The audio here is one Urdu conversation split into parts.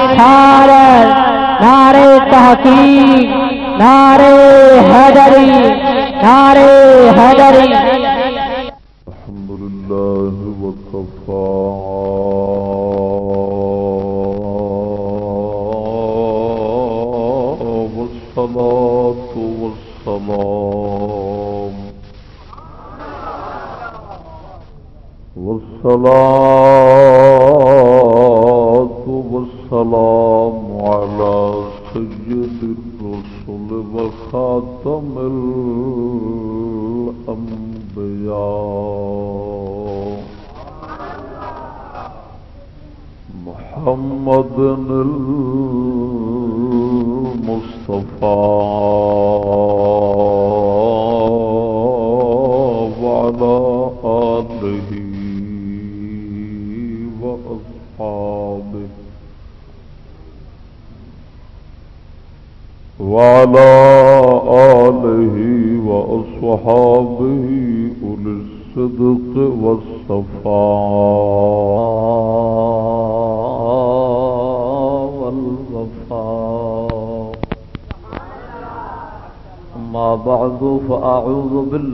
رسالت نعرے تحقیق نعرے حیدری نعرے حیدری۔ الحمد لله وكفى والصلاة والسلام والصلاة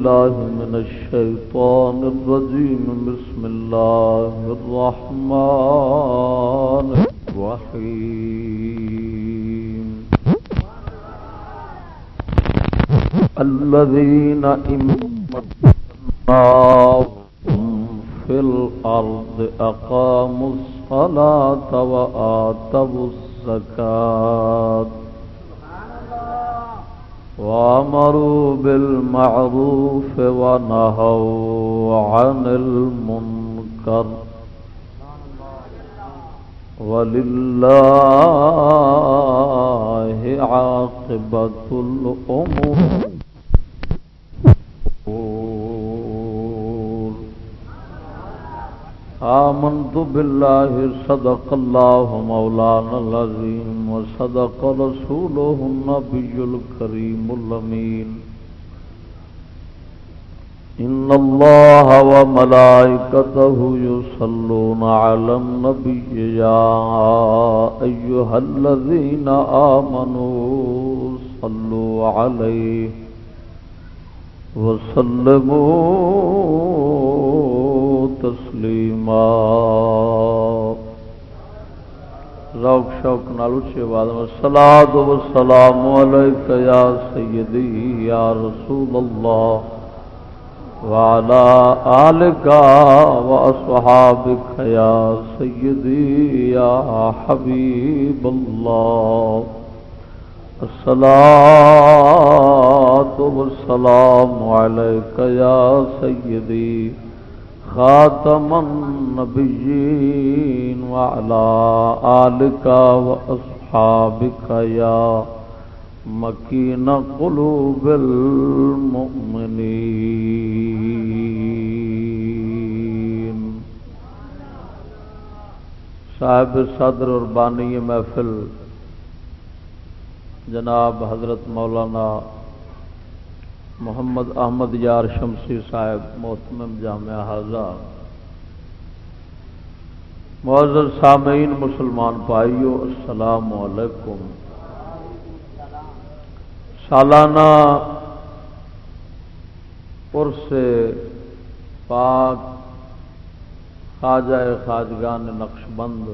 اللہ ولله عاقبة الأمور آمنت بالله صدق الله مولانا العظيم وصدق رسوله النبي الكريم الأمين إن الله وملائكته يصلون على النبي يا أيها الذين آمنوا صلوا عليه وسلموا تسلیما روک شوق نال اچھے بعد میں سلاد و سلام علیک یا سیدی یا رسول اللہ وعلى آلك وأصحابك يا سيدي يا حبيب الله الصلاة والسلام عليك يا سيدي خاتم النبيين وعلى آلك وأصحابك يا مكين قلوب المؤمنين صاحب صدر اور بانی محفل، جناب حضرت مولانا محمد احمد یار شمسی صاحب، محتمم جامعہ حاضہ معذر سامعین، مسلمان بھائیو السلام علیکم۔ سالانہ عرس پاک خواجہ خواجگان نقش بند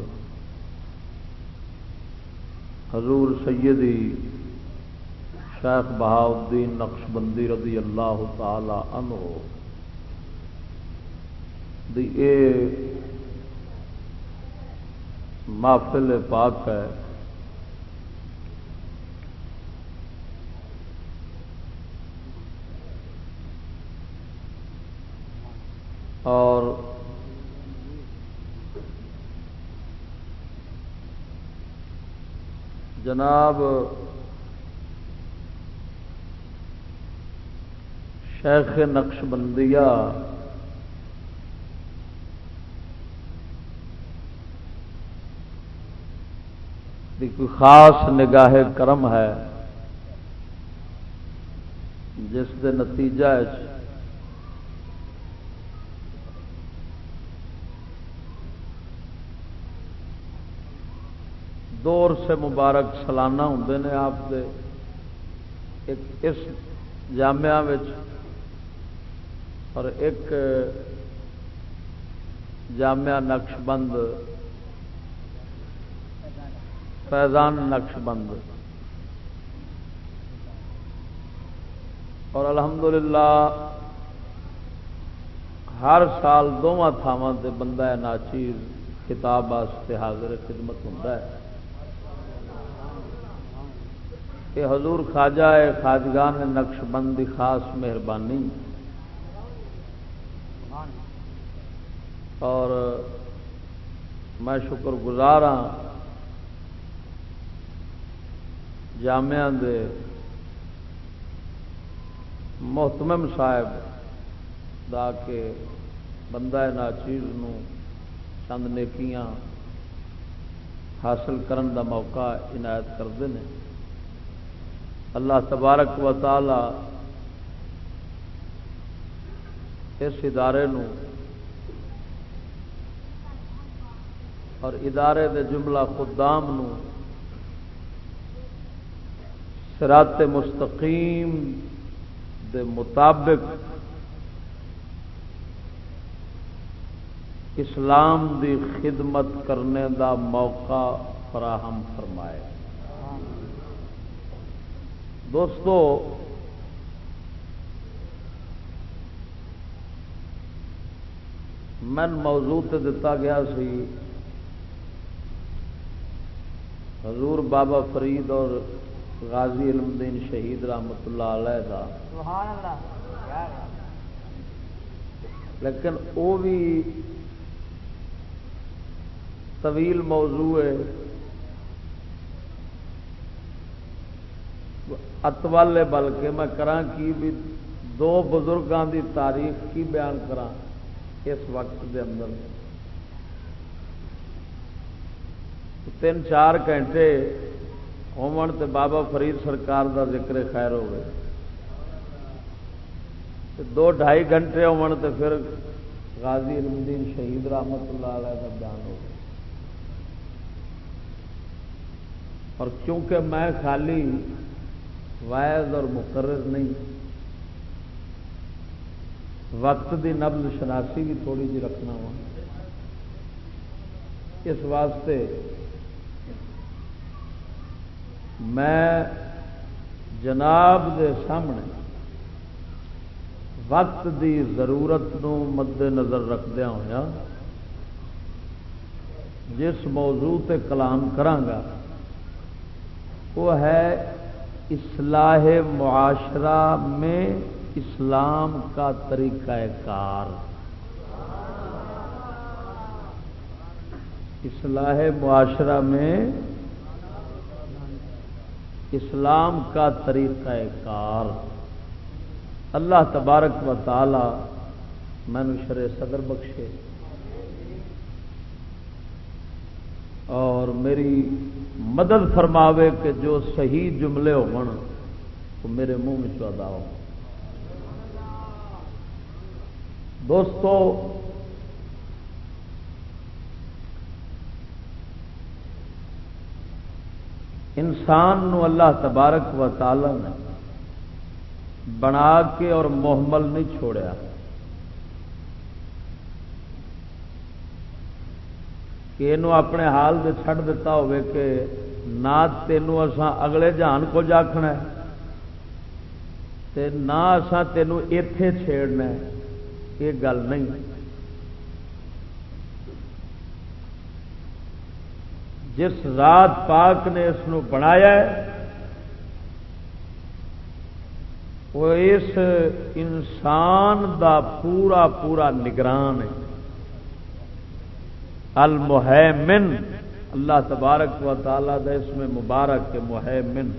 حضور سیدی شیخ بہاؤدین نقش بندی رضی اللہ تعالی عنہ دی اے محفل پاک ہے اور جناب شیخ نقش بندیا کوئی خاص نگاہ کرم ہے جس کے نتیجہ دور سے مبارک سالانہ ہوں نے آپ دے۔ ایک اس جامعہ اور ایک جامعہ نقش بند فیضان نقش بند اور الحمدللہ ہر سال دونوں تھاواں سے بندہ ناچیر کتاب واسطے حاضر خدمت ہوں کہ حضور خواجہ ہے خاجگان نقش بند کی خاص مہربانی۔ اور میں شکر گزار ہاں جامع دے محتمم صاحب دا کے بندہ ناچیز نو چند نیکیاں حاصل کرن دا موقع عنایت کرتے ہیں اللہ تبارک و تعالی اس ادارے نو اور ادارے دے جملہ خدام نو سرات مستقیم دے مطابق اسلام دی خدمت کرنے دا موقع فراہم فرمائے۔ دوستو من موضوع تے دتا گیا سی حضور بابا فرید اور غازی علم دین شہید رحمت اللہ علیہ دا۔ لیکن وہ بھی طویل موضوع ہے۔ اتوالے بلکہ میں کرا کی بھی دو بزرگوں دی تاریخ کی بیان کرا اس وقت دے اندر۔ تین چار گھنٹے ہومن تے بابا فرید سرکار دا ذکر خیر ہو گئے دو ڈھائی گھنٹے ہومن تے پھر غازی علم شہید رحمت اللہ علیہ کا بیان ہو گیا اور کیونکہ میں خالی وائز اور مقرر نہیں۔ وقت دی نبل شناسی بھی تھوڑی جی رکھنا وا اس واسطے میں جناب دے سامنے وقت دی ضرورت نو مد نظر رکھدہ ہوا جس موضوع تے کلام کرانگا وہ ہے اصلاح معاشرہ میں اسلام کا طریقہ کار۔ اصلاح معاشرہ میں اسلام کا طریقہ کار۔ اللہ تبارک و تعالی میں شر صدر بخشے اور میری مدد فرماوے کہ جو صحیح جملے ہو میرے منہ میں چودا ہو۔ دوستو، انسان نو اللہ تبارک و تعالی نے بنا کے اور محمل نہیں چھوڑیا۔ کہ یہ اپنے حال دے چھڑ دیتا ہوئے کہ نہ تینوں اسان اگلے جہان کو آخنا نہ اسان تینوں اتے چھیڑنا یہ گل نہیں۔ جس رات پاک نے اس بنایا وہ اس انسان دا پورا پورا نگران ہے۔ المحمن اللہ تبارک و تعالیٰ دا اس میں مبارک کے محمن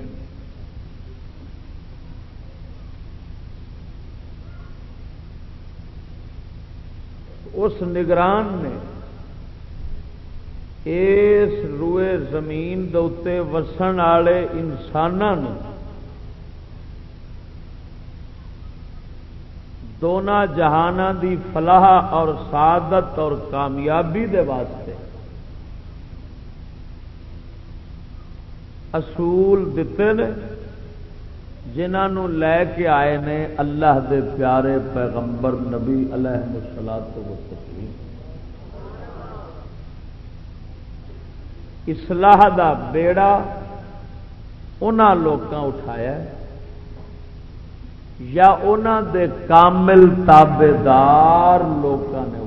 اس نگران نے اس روئے زمین دے وسن والے انسانوں دونوں جہان دی فلاح اور سعادت اور کامیابی دے واسطے۔ اصول دیتے نے جنہوں لے کے آئے نے اللہ دے پیارے پیغمبر نبی علیہ مسلات تو اصلاح دا بیڑا ان لوگوں اٹھایا یا انہوں دے کامل تابے دار لوگوں نے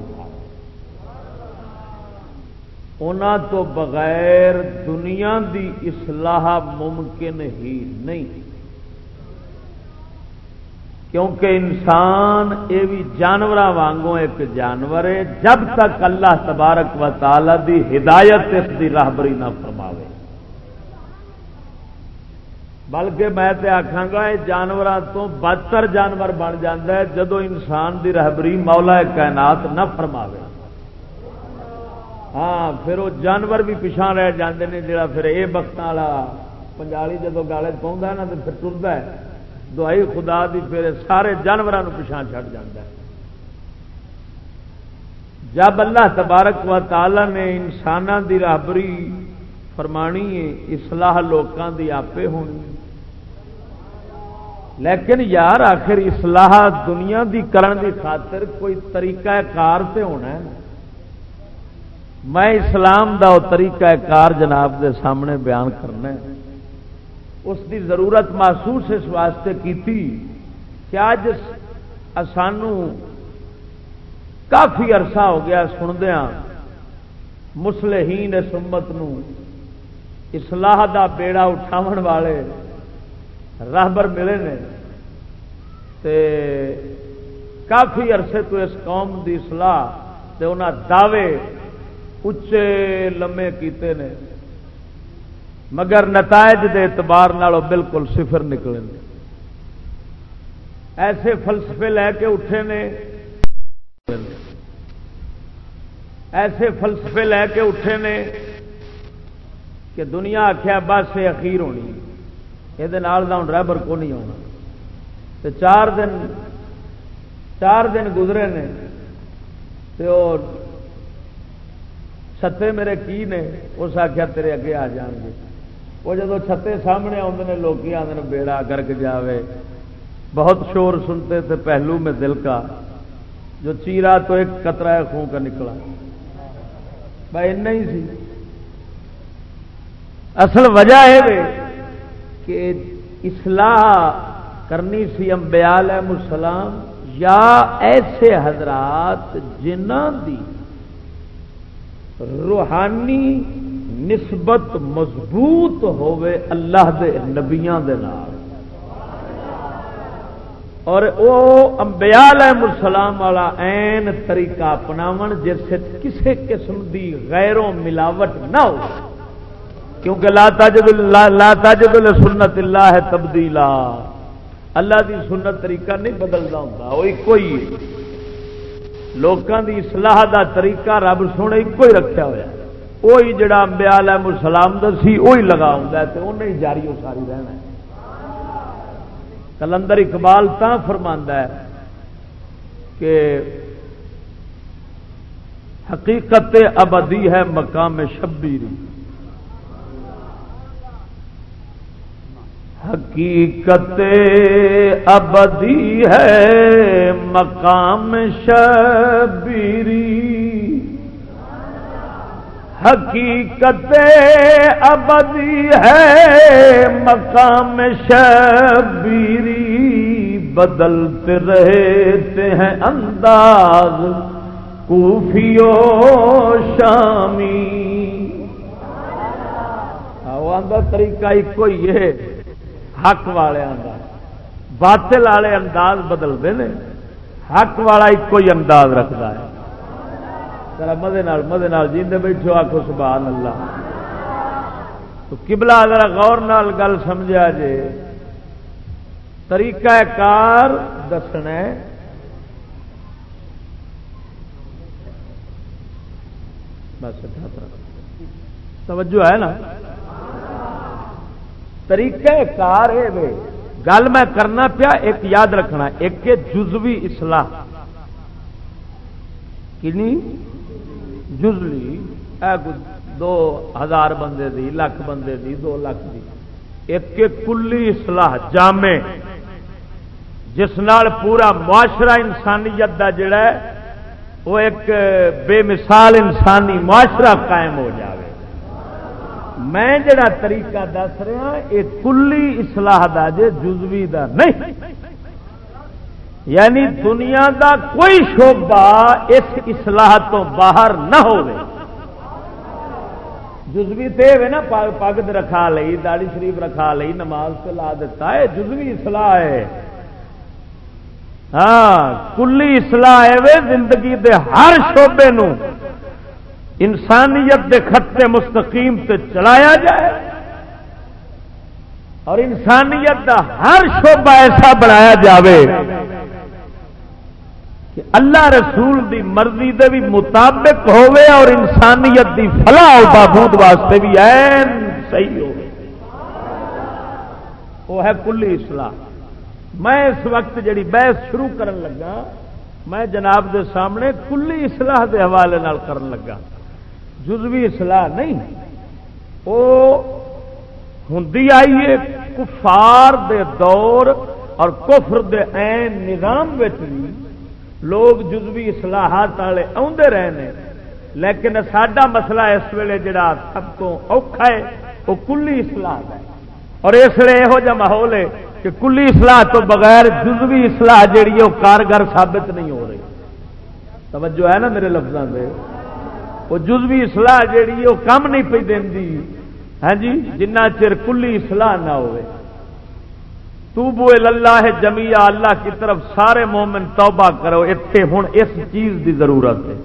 اٹھایا تو بغیر دنیا دی اصلاح ممکن ہی نہیں۔ کیونکہ انسان یہ بھی جانور وانگوں ایک جانور ہے، جب تک اللہ تبارک و تعالی دی ہدایت اس دی راہبری نہ فرماوے۔ بلکہ میں تے آخا گا یہ جانوروں تو بدتر جانور بن جاتا ہے جدو انسان دی رہبری مولا کائنات نہ فرماوے۔ ہاں پھر وہ جانور بھی پچھا رہ جاندے نے، جڑا پھر یہ بخت والا پنجالی جدو گالے پہنتا ہے نا تو پھر ٹرتا ہے۔ دعائی خدا دی پھر سارے جانوروں پچھا چڑ جاتا ہے۔ جب اللہ تبارک و تعالی نے انسانوں دی رابری فرمانی ہے، اصلاح لوگوں دی آپ ہونی۔ لیکن یار آخر اصلاح دنیا دی کرن دی خاطر کوئی طریقہ کار سے ہونا ہے میں اسلام دا وہ طریقہ کار جناب دے سامنے بیان کرنا ہے۔ اس دی ضرورت محسوس اس واسطے کی کہ اج سانو کافی عرصہ ہو گیا سندیا مسلحین سمت اصلاح دا بیڑا اٹھاو والے راہبر ملے نے تے کافی عرصے تو اس قوم دی اصلاح تے انہاں دعوے اچے لمے کیتے نے، مگر نتائج دے اعتبار نالوں بالکل صفر نکلے ایسے فلسفے لے کے اٹھے نے، ایسے فلسفے لے کے اٹھے نے کہ دنیا آخیا بس اخیر ہونی یہ رابر کو نہیں آنا تو چار دن چار دن گزرے نے تو چھتے میرے کی نے اس آخیا تیرے اگے آ جان گے وہ جب چھتے سامنے آتے ہیں لوگ آتے بیڑا گرک جاوے بہت شور سنتے تھے پہلو میں دل کا جو چیرا تو ایک قطرہ خون کا نکلا بھائی ہی سی اصل وجہ ہے کہ اصلاح کرنی سی امبیال مسلام یا ایسے حضرات جنہ دی روحانی نسبت مضبوط ہوے اللہ دے نبیاں دے نال۔ اور او انبیاء علیہ السلام والا این طریقہ اپناون جس کسی قسم دی غیروں ملاوٹ نہ ہو۔ کیونکہ لا تجد لا تجد سنت اللہ ہے تبدیلا۔ اللہ دی سنت طریقہ نہیں بدلتا ہوں وہ ایک ہی لوگوں دی اصلاح دا طریقہ رب سونے ایک ہی رکھا ہوا وہی جڑا امبیا ہے مسلام دسی وہی لگا ہوں انہیں جاری وہ ساری رہنا ہے۔ کلندر اقبال تا فرما ہے کہ حقیقت ابدی ہے مقام شبیری۔ حقیقت ابدی ہے، مقام شبیری۔ حقیقت ابدی ہے، مقام شبیری۔ بدلتے رہتے ہیں انداز کوفیو شامی۔ آدھا طریقہ ایک ہی ہے۔ حق والے باطل والے انداز بدلتے ہیں۔ حق والا ایک ہی انداز رکھتا ہے۔ ذرا مدے مدے جیندے بیٹھو آخو سبحان اللہ تو کبلا ذرا غور نال گل سمجھا جے۔ طریقہ کار دسنا بس توجہ ہے نا؟ طریقہ کار ہے گل میں کرنا پیا، ایک یاد رکھنا، ایک جزوی اصلاح۔ کنی؟ جزلی دو ہزار بندے دی، لاکھ بندے دی، دو لاکھ دی۔ ایک کلی اصلاح، جامع۔ جس نال پورا معاشرہ انسانیت دا جڑا ہے، وہ ایک بے مثال انسانی معاشرہ قائم ہو جائے میں جڑا طریقہ دس رہا یہ کلی اصلاح دا جے جزوی دا نہیں۔ یعنی دنیا دا کوئی شعبہ اس اصلاح تو باہر نہ ہو جزوی تے نا پگ رکھا لئی داڑی شریف رکھا لئی، نماز سے لا دیتا ہے، جزوی اصلاح ہے۔ ہاں کلی اصلاح ہے زندگی دے ہر شعبے نو انسانیت دے خطے مستقیم تے چلایا جائے اور انسانیت دا ہر شعبہ ایسا بنایا جاوے کہ اللہ رسول دی مرضی دے بھی مطابق ہوئے اور انسانیت دی فلاح اور بابود واسطے بھی این صحیح ہو وہ ہے کلی اصلاح۔ میں اس وقت جڑی بحث شروع کرن لگا، میں جناب دے سامنے کلی اصلاح دے حوالے نال کرن لگا۔ جزوی اصلاح نہیں۔ وہ ہوں آئیے کفار دے دور اور کفر دے این نظام بھی لوگ جزوی اصلاحات والے آدھے رہے لیکن سڈا مسئلہ اس ویلے جڑا سب تو اوکھا ہے وہ کلی اصلاح ہے۔ اور اس لیے یہو جہ ماحول ہے کہ کلی اصلاح تو بغیر جزوی اصلاح جیڑی ہے وہ کارگر ثابت نہیں ہو رہی۔ توجہ ہے نا میرے لفظوں سے وہ جزوی اصلاح جیڑی ہے، وہ کم نہیں پی دینی۔ ہاں جی؟ جنہ چر کلی اصلاح نہ ہوئے۔ تو بو اللہ ہے جمیا اللہ کی طرف سارے مومن توبہ کرو۔ اتنے ہوں اس چیز دی ضرورت ہے۔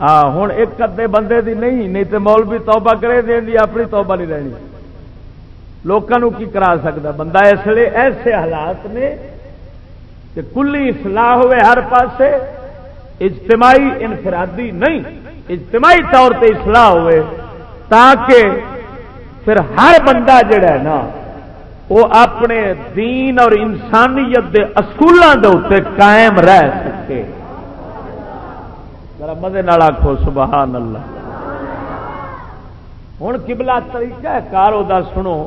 ہاں ہوں ایک ادے بندے دی نہیں نہیں تو مول بھی توبہ کرے دین دی، اپنی توبہ نہیں رہنی۔ لوگوں کی کرا سکتا بندہ اس لیے ایسے حالات نے کہ کلی اصلاح ہوئے ہر پاسے اجتماعی انفرادی نہیں، اجتماعی طور پہ اصلاح ہوئے تاکہ پھر ہر بندہ جڑا ہے نا، وہ اپنے دین اور انسانیت دے اصولوں کے اتنے قائم رہ سکے۔ ذرا مدے آخو سبحان اللہ۔ ہوں کبلا طریقہ ہے، کار سنو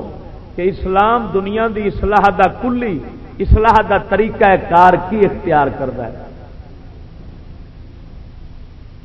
کہ اسلام دنیا دی اصلاح دا کلی، اصلاح دا طریقہ ہے کار کی اختیار کرتا ہے؟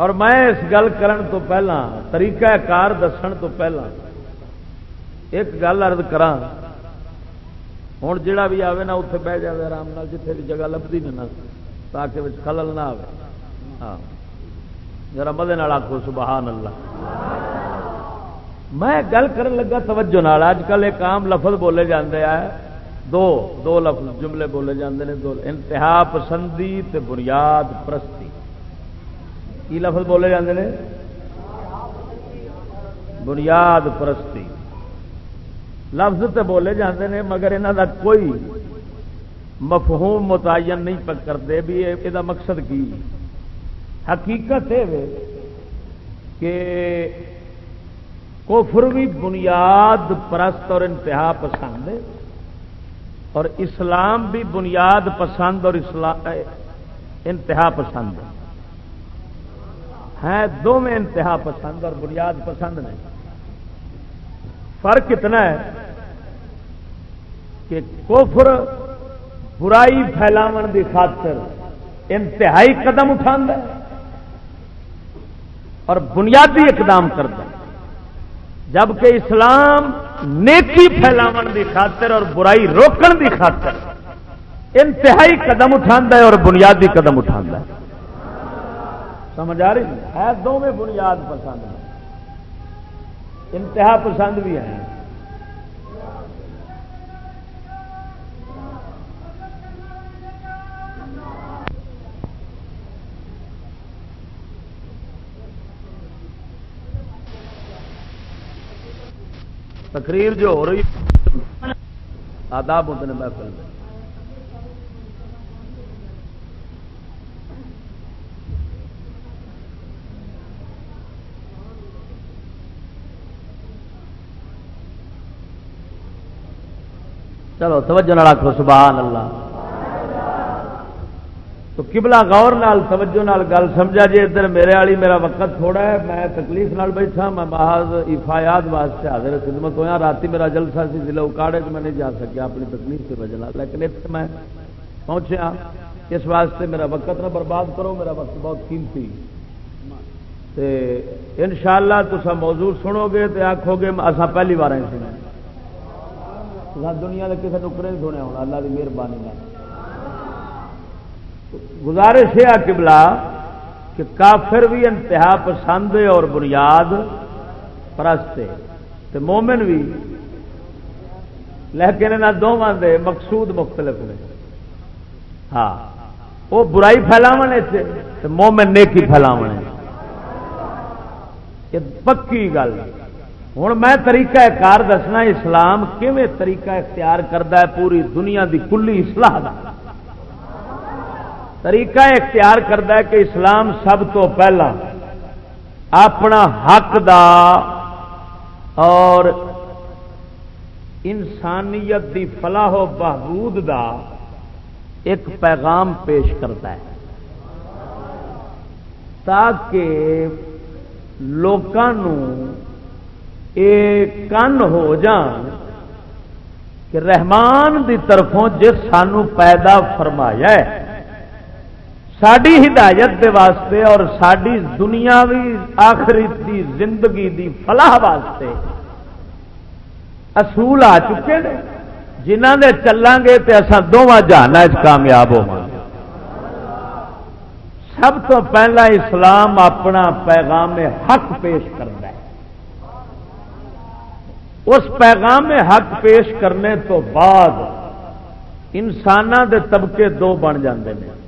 اور میں اس گل کرن تو پہلا، طریقہ کار دسن تو پہلا، ایک گل ارد کرا ہوں جا بھی آئے نا اتنے بہ جائے آرام جتنے بھی جگہ لبھی نہیں نا تاکہ خلل نہ آئے ہاں۔ ذرا مدے آخو سبحان اللہ میں گل کر لگا، توجہ نال اج کل ایک عام لفظ بولے جاندے آئے دو دو لفظ جملے بولے جاندے نے، دو، انتہا پسندی تے بنیاد پرستی۔ کی لفظ بولے جاندے نے؟ بنیاد پرستی۔ لفظ تے بولے جاندے نے، مگر انہوں دا کوئی مفہوم متعین نہیں پکڑتے بھی یہ مقصد کی؟ حقیقت ہے کہ کفر بھی بنیاد پرست اور انتہا پسند ہے، اور اسلام بھی بنیاد پسند اور اسلام انتہا پسند ہے۔ دو میں انتہا پسند اور بنیاد پسند نہیں۔ فرق کتنا ہے کہ کوفر برائی پھیلاو کی خاطر انتہائی قدم اٹھا اور بنیادی اقدام کرتا جبکہ اسلام نیکی پھیلاو کی خاطر اور برائی روکن کی خاطر انتہائی قدم اٹھا اور بنیادی قدم اٹھا ہے۔ سمجھ آ رہی ہے دونوں بنیاد پسند ہے انتہا پسند بھی ہیں۔ تقریر جو ہو رہی آداب ہوتے ہیں محفل میں۔ چلو، توجہ نال آخو سبحان اللہ۔ تو قبلہ غور نال، توجہ نال گل سمجھا جی ادھر میرے والی میرا وقت تھوڑا ہے، میں تکلیف نال بیٹھا، میں محاذ افایات واسطے حاضر خدمت ہوا رات میرا جلسہ سی، ضلع اکاڑے میں نہیں جا سکیا، اپنی تکلیف کی وجہ لیکن اتنے میں پہنچیا، اس واسطے میرا وقت نہ برباد کرو، میرا وقت بہت قیمتی۔ ان شاء اللہ تصا موضوع سنو گے تو آخو گے، اصا پہلی بار سنا دنیا کے کسی ٹکڑے نہیں سنیا ہونا، اللہ کی مہربانی گزارش ہے قبلہ کہ کافر بھی انتہا پسند اور بنیاد پرست مومن بھی، لیکن یہاں دونوں دے مقصود مختلف نے۔ ہاں وہ برائی پھیلاو مومن نیکی پھیلاو پکی گل۔ ہوں میں طریقہ کار دسنا، اسلام کیون طریقہ اختیار کرتا ہے پوری دنیا دی کلی اصلاح دا؟ طریقہ اختیار کرتا ہے کہ اسلام سب تو پہلا اپنا حق دا اور انسانیت دی فلاح و بہبود دا ایک پیغام پیش کرتا ہے۔ تاکہ لوگوں کن ہو جان کہ رحمان دی طرفوں جس سانو پیدا فرمایا ہے ساری ہدایت دے واسطے اور ساری دنیا بھی آخری دی زندگی دی فلاح واسطے اصول آ چکے ہیں جنہ دے چلان گے تو اصا دونوں جہانا کامیاب ہو سب تو پہلا اسلام اپنا پیغام حق پیش کرتا ہے اس پیغام حق پیش کرنے تو بعد انسان دے طبقے دو بن جاندے ہیں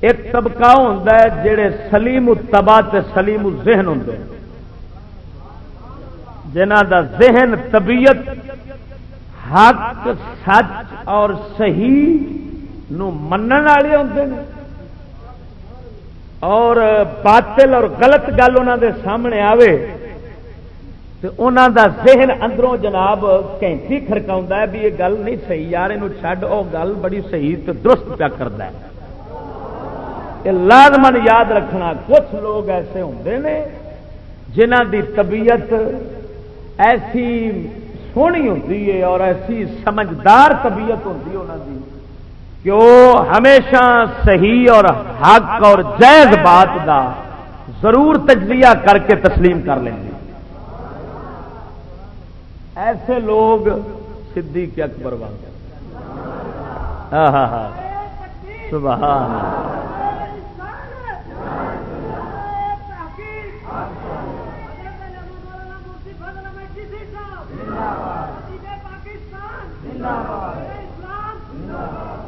ایک طبقہ ہوتا ہے جڑے سلیم تبا سلیم ذہن ہوں جنہ دا ذہن، طبیعت حق، سچ اور صحیح نو منن والے ہوتے ہیں اور باطل اور غلط گل انہوں دے سامنے آوے انہوں دا ذہن اندروں جناب کینسی کھڑکا ہے بھی یہ گل نہیں صحیح، یار یہ چڈ وہ گل بڑی صحیح تو درست پیا کرتا ہے۔ یہ لازمن یاد رکھنا، کچھ لوگ ایسے ہوں نے جنہ دی طبیعت ایسی سونی ہوتی ہے اور ایسی سمجھدار طبیعت ہوتی ہے انہوں کی کہ وہ ہمیشہ صحیح اور حق اور جائز بات دا ضرور تجزیہ کر کے تسلیم کر لیں۔ ایسے لوگ صدیق اکبر والے ہاں ہاں ہاں۔ سبحان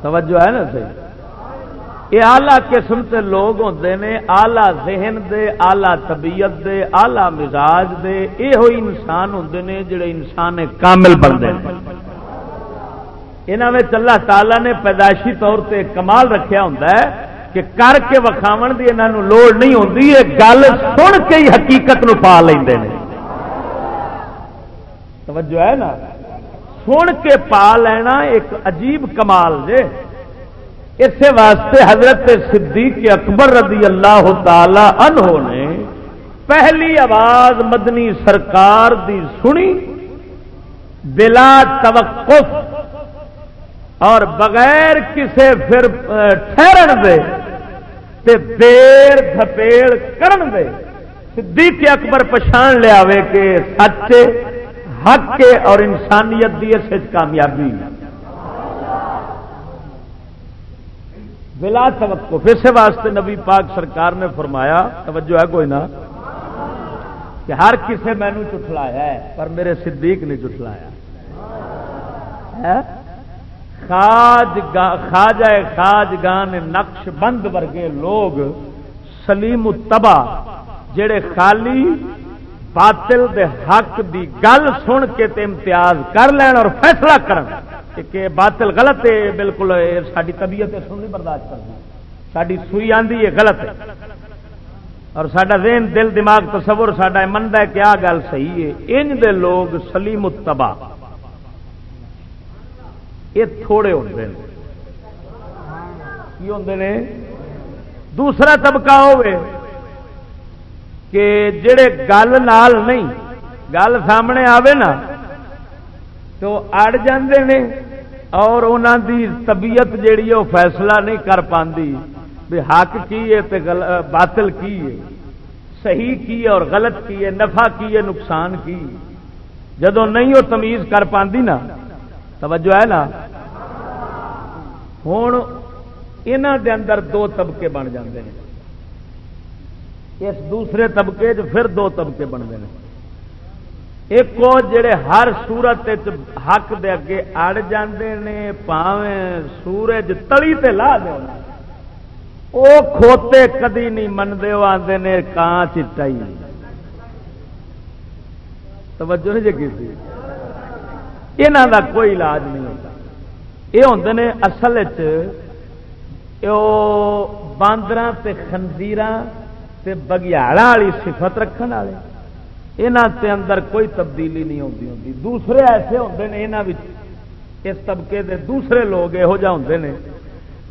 توجہ ہے نا صحیح؟ یہ آلہ قسم کے لوگ ہوتے ہیں آلہ ذہن دے آلہ طبیعت دے آلہ مزاج دے یہ ہوئی انسان ہوتے ہیں جڑے انسان کامل بنتے ہیں۔ یہاں اللہ تعالی نے پیدائشی طور پہ کمال رکھا ہوں کہ کر کے وکھاو کی یہاں لوڑ نہیں ہوتی یہ گل سن کے ہی حقیقت نو پا لیں توجہ ہے نا؟ سن کے پا لینا ایک عجیب کمال جے۔ اس واسطے حضرت صدیق اکبر رضی اللہ تعالی عنہ نے پہلی آواز مدنی سرکار دی سنی بلا توقف اور بغیر کسے پھر ٹھہرن دے تے دیر دھپیڑ کرن دے۔ صدیق اکبر پچھان لیا کہ سچے حق کے اور انسانیت دی اس کامیابی بلا توقف اس واسطے نبی پاک سرکار نے فرمایا، توجہ ہے کوئی نہ، کہ ہر کسے مینو چٹلایا ہے، پر میرے صدیق نے چٹلایا خاج خاجا خاج گان نقش بند ورگے لوگ سلیم تبا جڑے خالی باطل دے حق دی گل سن کے تے امتیاز کر لین اور فیصلہ کرن۔ کہ باطل غلط ہے، بالکل ساری طبیعت سن نہیں برداشت کرنا ساری سوئی آندھی ہے، غلط ہے۔ اور سڈا ذہن، دل، دماغ تصور سڈا منتا ہے کیا گل صحیح ہے۔ ان دے لوگ سلیم تباہ یہ تھوڑے ہوتے ہیں کی ہوتے ہیں دوسرا طبقہ ہوئے کہ جڑے گل نال نہیں، گل سامنے آوے نا تو اڑ جاندے نے اور انہوں دی طبیعت جیڑی ہے وہ فیصلہ نہیں کر پاندی بھی حق کی ہے تے باطل کی ہے، صحیح کی ہے اور غلط کی ہے، نفع کی ہے، نقصان کی جدو نہیں وہ تمیز کر پاندی نا، توجہ ہے نا؟ ہوں یہاں دے اندر دو طبقے بن جاندے ہیں اس دوسرے طبقے چ پھر دو طبقے بنتے ہیں۔ ایک جڑے ہر سورت حق دے اگے اڑ جاندے نے، پاویں سورج تلی تے لا دے وہ کھوتے کدی نہیں منتے وہ آتے نے کان چٹائی۔ توجہ نہیں جگی تھی یہاں کا کوئی علاج نہیں ہوتا۔ یہ ہوتے ہیں اصل باندر خنزیر بگیاڑا والی سفت رکھنے والے۔ یہاں اندر کوئی تبدیلی نہیں ہوتی ہوتی دوسرے ایسے ہوتے ہیں یہاں اس طبقے دے دوسرے لوگ یہو جہ ہوتے ہیں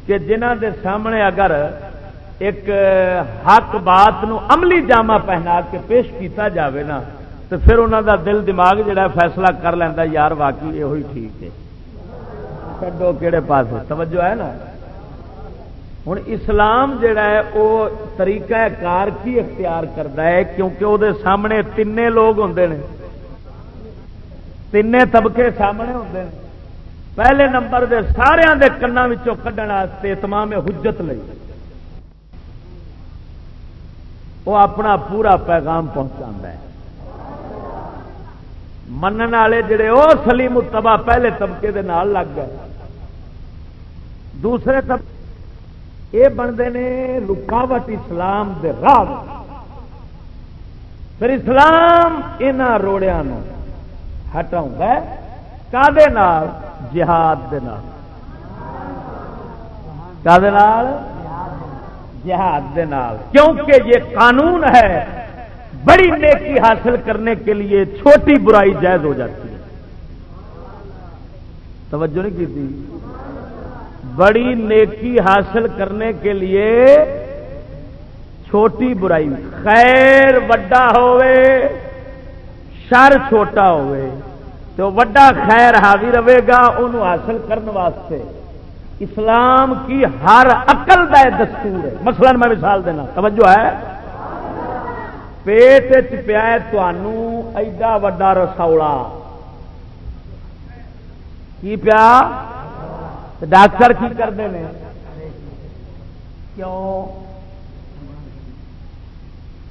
کہ جنہ دے سامنے اگر ایک حق بات نو عملی جامہ پہنا کے پیش کیتا جاوے نا، تو پھر انہوں دا دل دماغ جڑا فیصلہ کر لینا یار واقعی یہ ٹھیک ہے۔ چڈو کہڑے پاس توجہ ہے نا؟ ہوں اسلام جڑا ہے وہ طریقہ کار کی اختیار کرتا ہے، کیونکہ وہ سامنے تین لوگ ہوں نے۔ تین طبقے سامنے ہوں پہلے نمبر دے سارے دے کنوں کھڈن تمام حجت لئی۔ وہ اپنا پورا پیغام پہنچا ہے۔ من والے جڑے وہ سلیم تباہ پہلے طبقے دے نال لگ گئے۔ دوسرے طبقے یہ بنتے ہیں رکاوٹ اسلام دے راہ پھر اسلام ان روڑیا ہٹاؤں کا جہاد جہاد کیونکہ یہ قانون ہے، بڑی نیکی حاصل کرنے کے لیے چھوٹی برائی جائز ہو جاتی ہے۔ توجہ نہیں کی تھی؟ بڑی نیکی حاصل کرنے کے لیے چھوٹی برائی خیر وڈا ہوئے، شر چھوٹا ہوئے، تو وڈا خیر حاوی رہے گا انہوں حاصل کرنے واسطے۔ اسلام کی ہر عقل کا دستور ہے۔ مثلا میں مثال دینا، توجہ ہے۔ پیٹ پیا ایڈا وڈا رسوڑا۔ کی پیا؟ ڈاکٹر کی کرتے ہیں۔ کیوں؟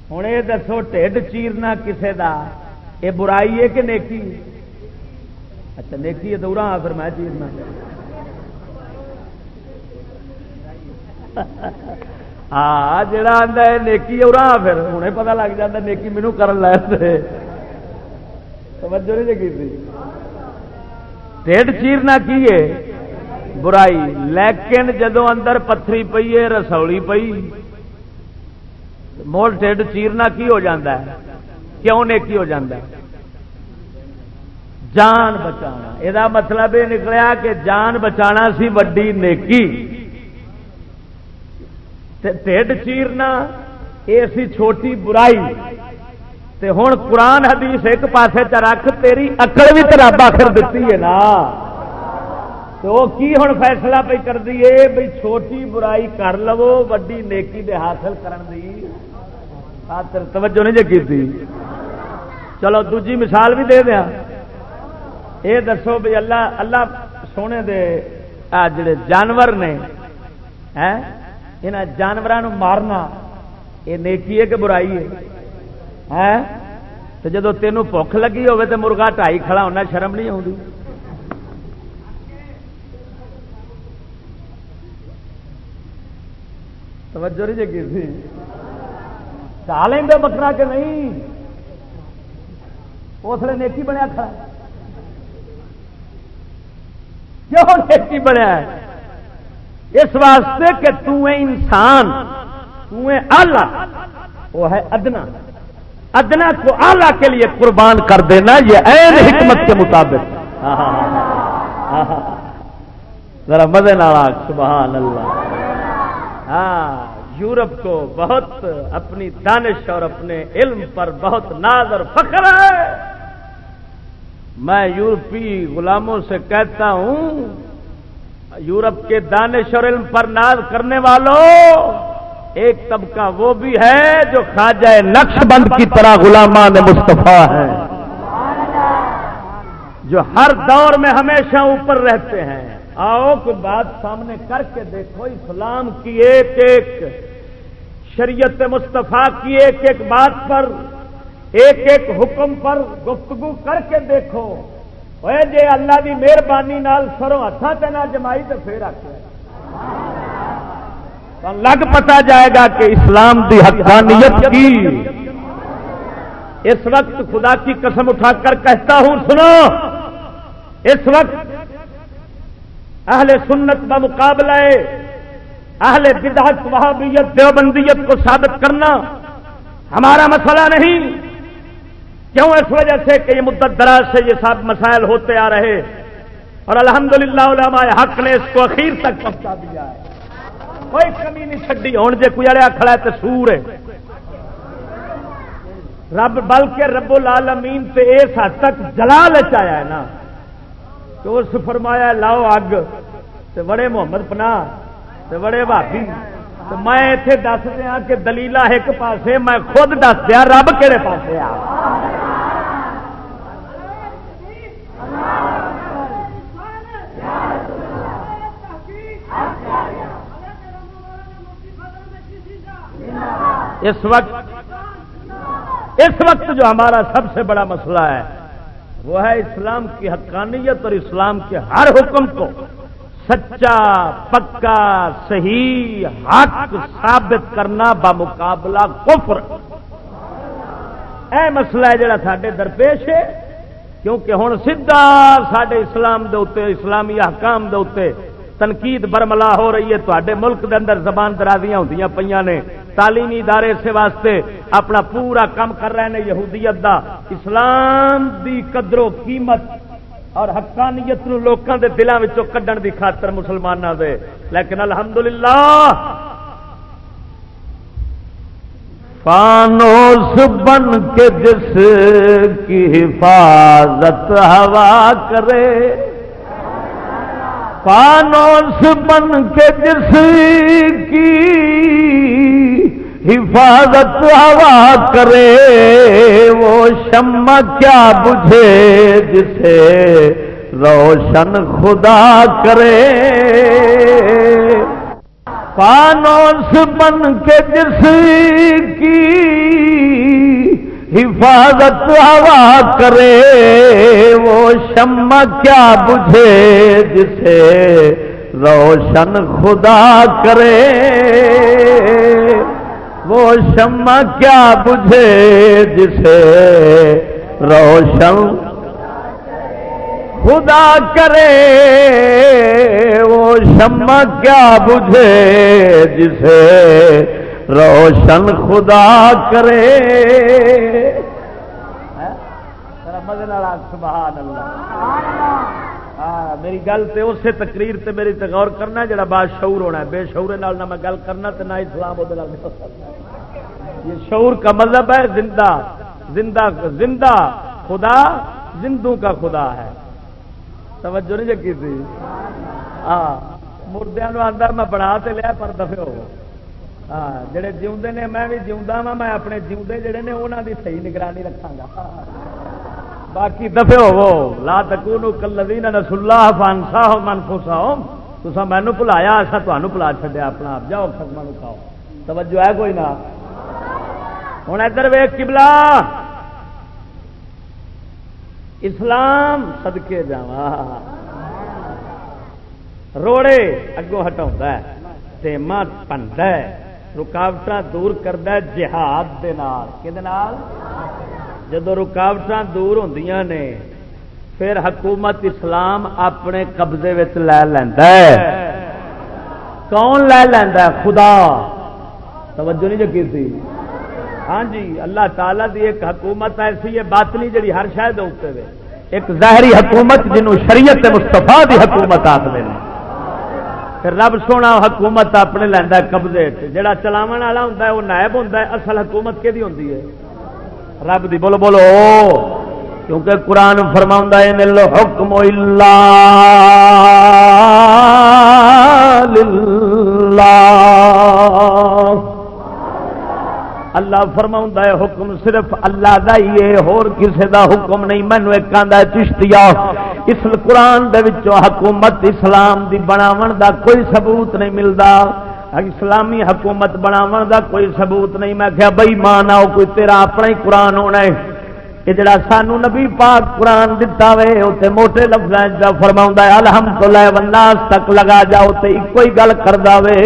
ہوں یہ دسو، ٹھڈ چیرنا کسے دا؟ یہ برائی ہے کہ نیکی؟ اچھا نیکی ہے دورا پھر میں چیرنا۔ ہاں جڑا آتا ہے نیکی ارا پھر۔ ہوں پتا لگ جاتا نیکی مینو کر لے توجہ نہیں کی ٹھڈ چیرنا کی ہے؟ برائی، لیکن جدو اندر پتھری پی ہے، رسولی پی مول ٹھڈ چیرنا کی ہو جاتا ہے؟ کیوں نیکی ہو جاتا ہے؟ جان بچانا۔ یہ مطلب یہ نکلیا کہ جان بچانا سی وڈی نیکی۔ ٹھڈ چیرنا یہ سی چھوٹی برائی۔ تے ہوں قرآن حدیث ایک پاسے چ رکھ، تیری اکڑ بھی تراب آخر دیتی ہے نا۔ تو وہ کی ہوں فیصلہ پہ کر دیے بھائی چھوٹی برائی کر لو وڈی نیکی دے حاصل کرن دی خاطر توجہ نہیں جی کی چلو دوجی مثال بھی دے دیا یہ دسو بھی اللہ اللہ سونے دے جڑے جانور نے یہاں جانوروں مارنا یہ نیکی ہے کہ برائی ہے تو جدو تینوں بخ لگی ہوے تو مرغا ٹائی کھڑا ہونا شرم نہیں آتی توجہ نہیں جگی تھی۔ چالیں گے بکرا کہ نہیں۔ اس لیے نیکی بنیا کھڑا۔ کیوں نیکی بنیا؟ ہے اس واسطے کہ تو انسان، تو آلہ۔ وہ ہے ادنا۔ ادنا کو آلہ کے لیے قربان کر دینا، یہ این حکمت کے مطابق۔ ذرا مزے ناراض سبحان اللہ۔ ہاں یورپ کو بہت اپنی دانش اور اپنے علم پر بہت ناز اور فخر ہے۔ میں یورپی غلاموں سے کہتا ہوں، یورپ کے دانش اور علم پر ناز کرنے والوں، ایک طبقہ وہ بھی ہے جو خواجہ نقش بند کی طرح غلامان مصطفیٰ ہے۔ جو ہر دور میں ہمیشہ اوپر رہتے ہیں۔ آؤ، کوئی بات سامنے کر کے دیکھو، اسلام کی ایک ایک، شریعت مصطفیٰ کی ایک ایک بات پر، ایک ایک حکم پر گفتگو کر کے دیکھو۔ اے جے اللہ کی مہربانی سروں ہاتھوں سے نہ جمائی تو پھر آ لگ پتا جائے گا کہ اسلام کی حقانیت کی۔ اس وقت خدا کی قسم اٹھا کر کہتا ہوں، سنو۔ اس وقت اہل سنت بمقابلہ اہل بدعت، وہابیت، دیوبندیت کو ثابت کرنا ہمارا مسئلہ نہیں۔ کیوں؟ اس وجہ سے کہ یہ مدت دراز سے یہ سب مسائل ہوتے آ رہے اور الحمدللہ علماء حق نے اس کو اخیر تک پہنچا دیا ہے۔ کوئی کمی نہیں چڈی ہوں جی کوئی اڑیا کھڑا ہے تو سور ہے۔ رب، بلکہ رب العالمین سے اس حد تک جلال چایا ہے نا۔ تو اس فرمایا لاؤ اگ، تے بڑے محمد پنا تے بڑے بھابی تو میں اتے دس دیا کہ دلیلا ایک پاسے، میں خود دس دیا رب کہڑے پاسے آ۔ اس وقت اس وقت جو ہمارا سب سے بڑا مسئلہ ہے وہ ہے اسلام کی حقانیت اور اسلام کے ہر حکم کو سچا، پکا، صحیح، حق ثابت کرنا بمقابلہ کفر۔ اے مسئلہ ہے جڑا سڈے درپیش ہے، کیونکہ ہوں سیدھا سڈے اسلام دے اسلامی حکام دے اتنے تنقید برملا ہو رہی ہے تے ملک دے اندر زبان درازیاں ہوتی پہ نے۔ تعلیمی ادارے اسے واسطے اپنا پورا کام کر رہے ہیں یہودیت دا۔ اسلام دی قدر و قیمت اور حقانیت لوگوں کے دلوں کڈن دی خاطر مسلمانوں دے۔ لیکن الحمدللہ، فانوس بن کے جس کی حفاظت ہوا کرے۔ فانوس بن کے جس کی حفاظت ہوا کرے، وہ شمع کیا بجھے جسے روشن خدا کرے؟ فانوس بن کے جس کی حفاظت ہوا کرے، وہ شمع کیا بجھے جسے روشن خدا کرے؟ وہ شمع کیا بجھے جسے روشن خدا کرے؟ وہ شمع کیا بجھے جسے روشن خدا کرے۔ سبحان اللہ۔ ہاں، میری گل تو اسے تقریر تے میری تغور کرنا جڑا بات شعور ہونا ہے۔ بے شعور نال نہ میں گل کرنا تو نہ اسلام وہ یہ شعور کا مذہب ہے، زندہ زندہ زندہ خدا، زندوں کا خدا ہے۔ توجہ نہیں جگی تھی؟ ہاں مردیا آدھا میں بڑھا تے لیا پر دفے ہو۔ ہاں جڑے جیوندے نے میں بھی جیوندا وا میں اپنے جیوندے جڑے نے انہاں دی صحیح نگرانی رکھاں گا باقی دفے ہو لا تکونو کلذین نس اللہ فانسا من فساهم تسا مینوں بھلایا اسا تانوں بھلا چھڈیا اپنا آپ جاؤ خدمہ نو کھاؤ توجہ ہے کوئی نہ ہن ادھر ویکھ قبلہ اسلام صدقے جاوا روڑے اگوں ہٹاوندا تیما پندا ہے رکاوٹ دور کرد جہاد جدو رکاوٹ دور ہوں نے، پھر حکومت اسلام اپنے قبضے لے لینا کون لے لینا خدا۔ توجہ نہیں جگی تھی ہاں جی اللہ تعالی دی ایک حکومت ایسی ہے، باطنی جڑی ہر شاید ایک ظاہری حکومت جنہوں شریعت مستفا دی حکومت آخر رب سونا حکومت اپنے لینا قبضے جڑا چلاو والا ہوں وہ نائب ہوں اصل حکومت کہ ہوتی ہے؟ رب دی بولو بولو، کیونکہ قرآن فرما ہے نل حکم اللہ فرما ہے، حکم صرف اللہ دا ہی ہے ہور کسے دا حکم نہیں۔ مینو ایک آدھا چشتیا اس قرآن دے وچوں حکومت اسلام دی بناون دا کوئی ثبوت نہیں ملتا اسلامی حکومت بناون دا کوئی ثبوت نہیں۔ میں کیا بئی مان آؤ، کوئی تیرا اپنا ہی قرآن ہونا ہے۔ یہ جڑا سانو نبی پاک قرآن دتا وے اتنے موٹے لفظ فرما ہے الحمد للہ وناس تک لگا جاؤ تو ایک ہی گل کر دے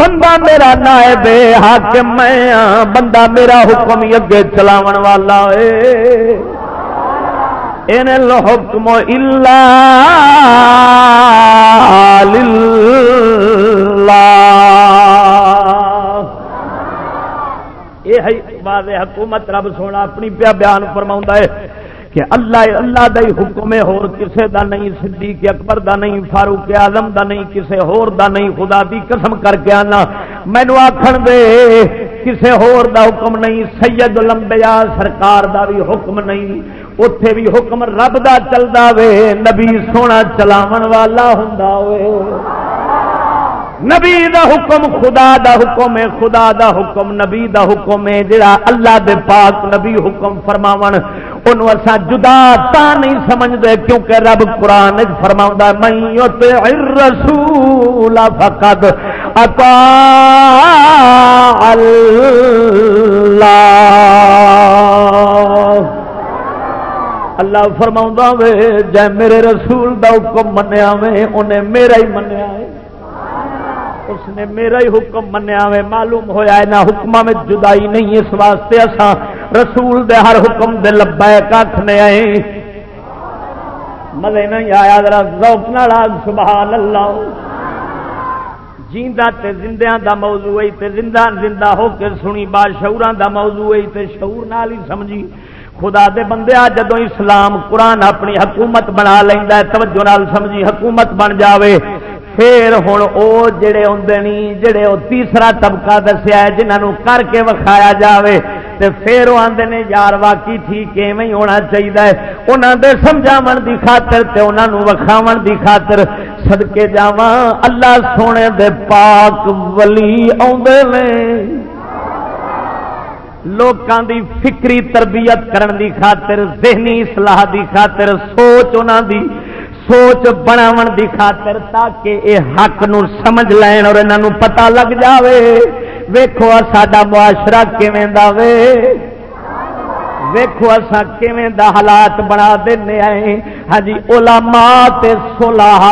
بندہ میرا نائب حاکم میں ہاں، بندہ میرا حکم اگے چلاو والا ان حکم الا یہ ہے واضح حکومت رب سونا اپنی پیا بیان فرما ہے کہ اللہ اللہ دا ہی حکم ہے اور کسے دا نہیں، صدیق اکبر دا نہیں، فاروق اعظم دا نہیں، کسے ہور دا نہیں، خدا دی قسم کر کے آنا۔ مینو آخر دے، کسے ہور دا حکم نہیں، سید لمبیا سرکار دا بھی حکم نہیں۔ اتے بھی حکم رب دا چلتا وے، نبی سونا چلاو والا ہوں نبی دا حکم خدا دا حکم ہے، خدا دا حکم نبی دا حکم ہے۔ جڑا اللہ دے پاک نبی حکم فرماون ان اسا جدا تا نہیں سمجھدے، کیونکہ رب قرآن فرماوندا میں یطع الرسول فقد اطاع اللہ. اللہ فرماوندا وے، جے میرے رسول دا حکم منیا وے انہیں میرا ہی منیا ہے اس نے میرا ہی حکم منیا میں معلوم ہویا ہے، نہ حکم میں جدائی نہیں اس واسطے اسا رسول دے ہر حکم دے لبیک آخنے آئے۔ مزے نہیں آیا، ذرا ذوق نال سبحان اللہ جیندا تے زندیاں دا موضوع ہے، تے زندہ زندہ ہو کے سنی بادشاہوراں دا موضوع ہے، تے شعور نال ہی سمجھی۔ خدا دے بندے آ جدو اسلام قرآن اپنی حکومت بنا لینا توجہ نال سمجھی، حکومت بن جاوے۔ پھر ہوں وہ جڑے آدھے جڑے وہ تیسرا طبقہ دسیا جنہوں کر کے وکھایا جاوے۔ تے پھر وہ آدھے نے، یار واقعی ٹھیک ایویں ہونا چاہیے انہوں دے سمجھاو دی خاطر تے انہوں وکھاو دی خاطر سدکے جا اللہ سونے دے پاک ولی آدھے لوکاں دی فکری تربیت کرن دی خاطر، ذہنی اصلاح دی خاطر، سوچ انہوں دی، سوچ بناو دی خاطر، تاکہ اے حق نو سمجھ لین اور انہوں پتا لگ جاوے۔ ویکھو ساڈا معاشرہ کیویں دا وے؟ ویکھو اسا کیویں دا حالات بنا دینے آئے۔ ہاں جی علماء تے صلاح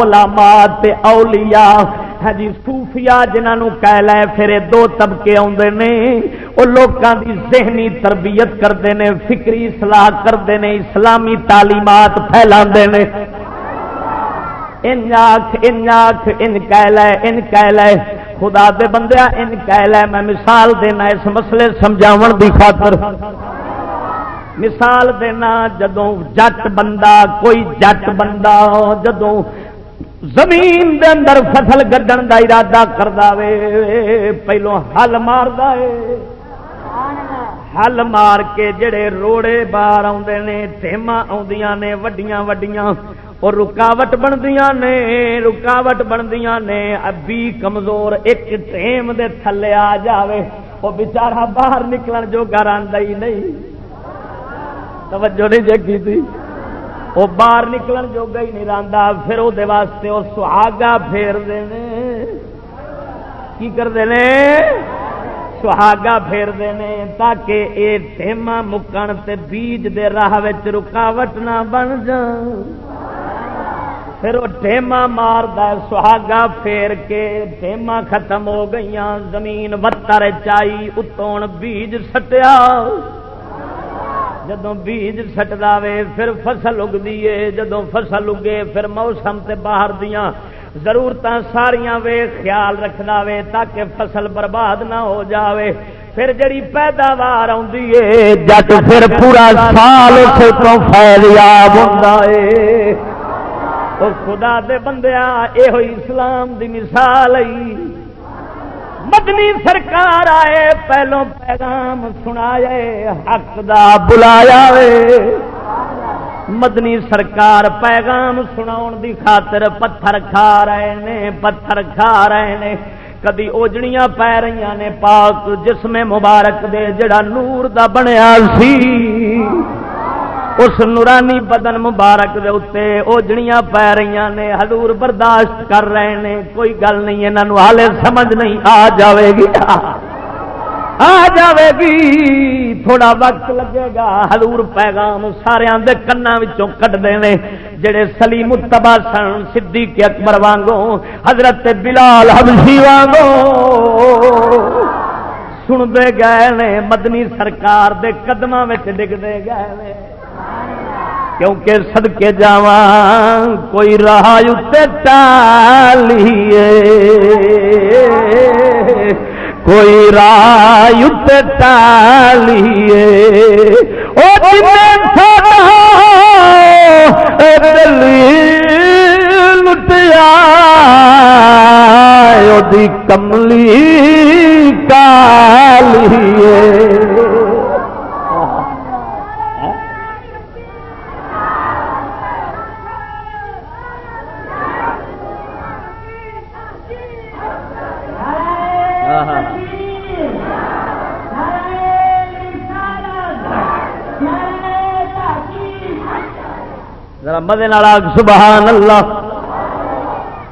علماء تے اولیاء ہاں جی صوفیاء جنہوں کہہ لے، پھر دو طبقے آتے ہیں۔ وہ لوگوں کی ذہنی تربیت کرتے ہیں، فکری سلاح کرتے ہیں، اسلامی تعلیمات پھیلا ان آخ ان آخ ان کہہ لے ان کہہ لے۔ خدا دے بندیا ان کہہ لے۔ میں مثال دینا اس مسئلے سمجھاو دی خاطر۔ مثال دینا، جدوں جٹ بندہ، کوئی جٹ بندہ، جدوں زمین دے اندر فصل گڈن کا ارادہ کرتا وے، پہلو ہل مار ہل مار کے جڑے روڑے باہر آما نے وڈیاں وڈیاں۔ اور رکاوٹ بندیاں نے، رکاوٹ بندیاں نے۔ ابھی کمزور ایک ٹیم دے تھلے آ جاوے۔ وہ بچارا باہر نکلن جو گھر آئی نہیں۔ توجہ نہیں جگی تھی؟ وہ باہر نکلن جو گئی نہیں رہتا پھر وہ واسطے وہ سہاگا پھیر دینے کی کرتے ہیں سہاگا پھیر دینے تاکہ یہ ٹھیما مکن تے بیج دے راہ رکاوٹ نہ بن جان۔ پھر وہ ٹھیما مار سہاگا پھیر کے ٹھیما ختم ہو گئی زمین وتر چائی اتوں بیج سٹیا۔ جدوں بیج سٹ دے پھر فصل اگتی ہے جدوں فصل اگے، پھر موسم تے باہر دیاں ضرورت ساریاں وے خیال رکھنا وے تاکہ فصل برباد نہ ہو جاوے۔ پھر جڑی پیداوار آتی ہے جٹ پھر پورا سال اسے تو فیلیاب ہوتا ہے خدا دے بندیا یہ اسلام دی مثال آئی مدنی سرکار آئے پہلو پیغام سنایا حق دا بلایا وے۔ مدنی سرکار پیغام سنا دی خاطر پتھر کھا رہے نے، پتھر کھا رہے نے۔ کدی اوجڑیاں پی رہی نے، پاک جسم مبارک دے، جڑا نور دا بنیا سی۔ اس نورانی بدن مبارک دے اتنے اوجڑیاں پی رہی نے، حضور برداشت کر رہے نے، کوئی گل نہیں یہاں ہالے سمجھ نہیں، آ جاوے گی، آ جاوے گی، تھوڑا وقت لگے گا، حضور پیغام سارے دے کنا کٹ دے جڑے سلی متبا سن سدھی کے اکبر وانگوں حضرت بلال حبشی وانگوں سنتے گئے نے، مدنی سرکار دے قدم ڈگتے گئے نے۔ کیونکہ سدکے جا کوئی راہ ٹالیے۔ کوئی رائے ٹالیے۔ لٹیا کملی کالیے مدے سبحان اللہ۔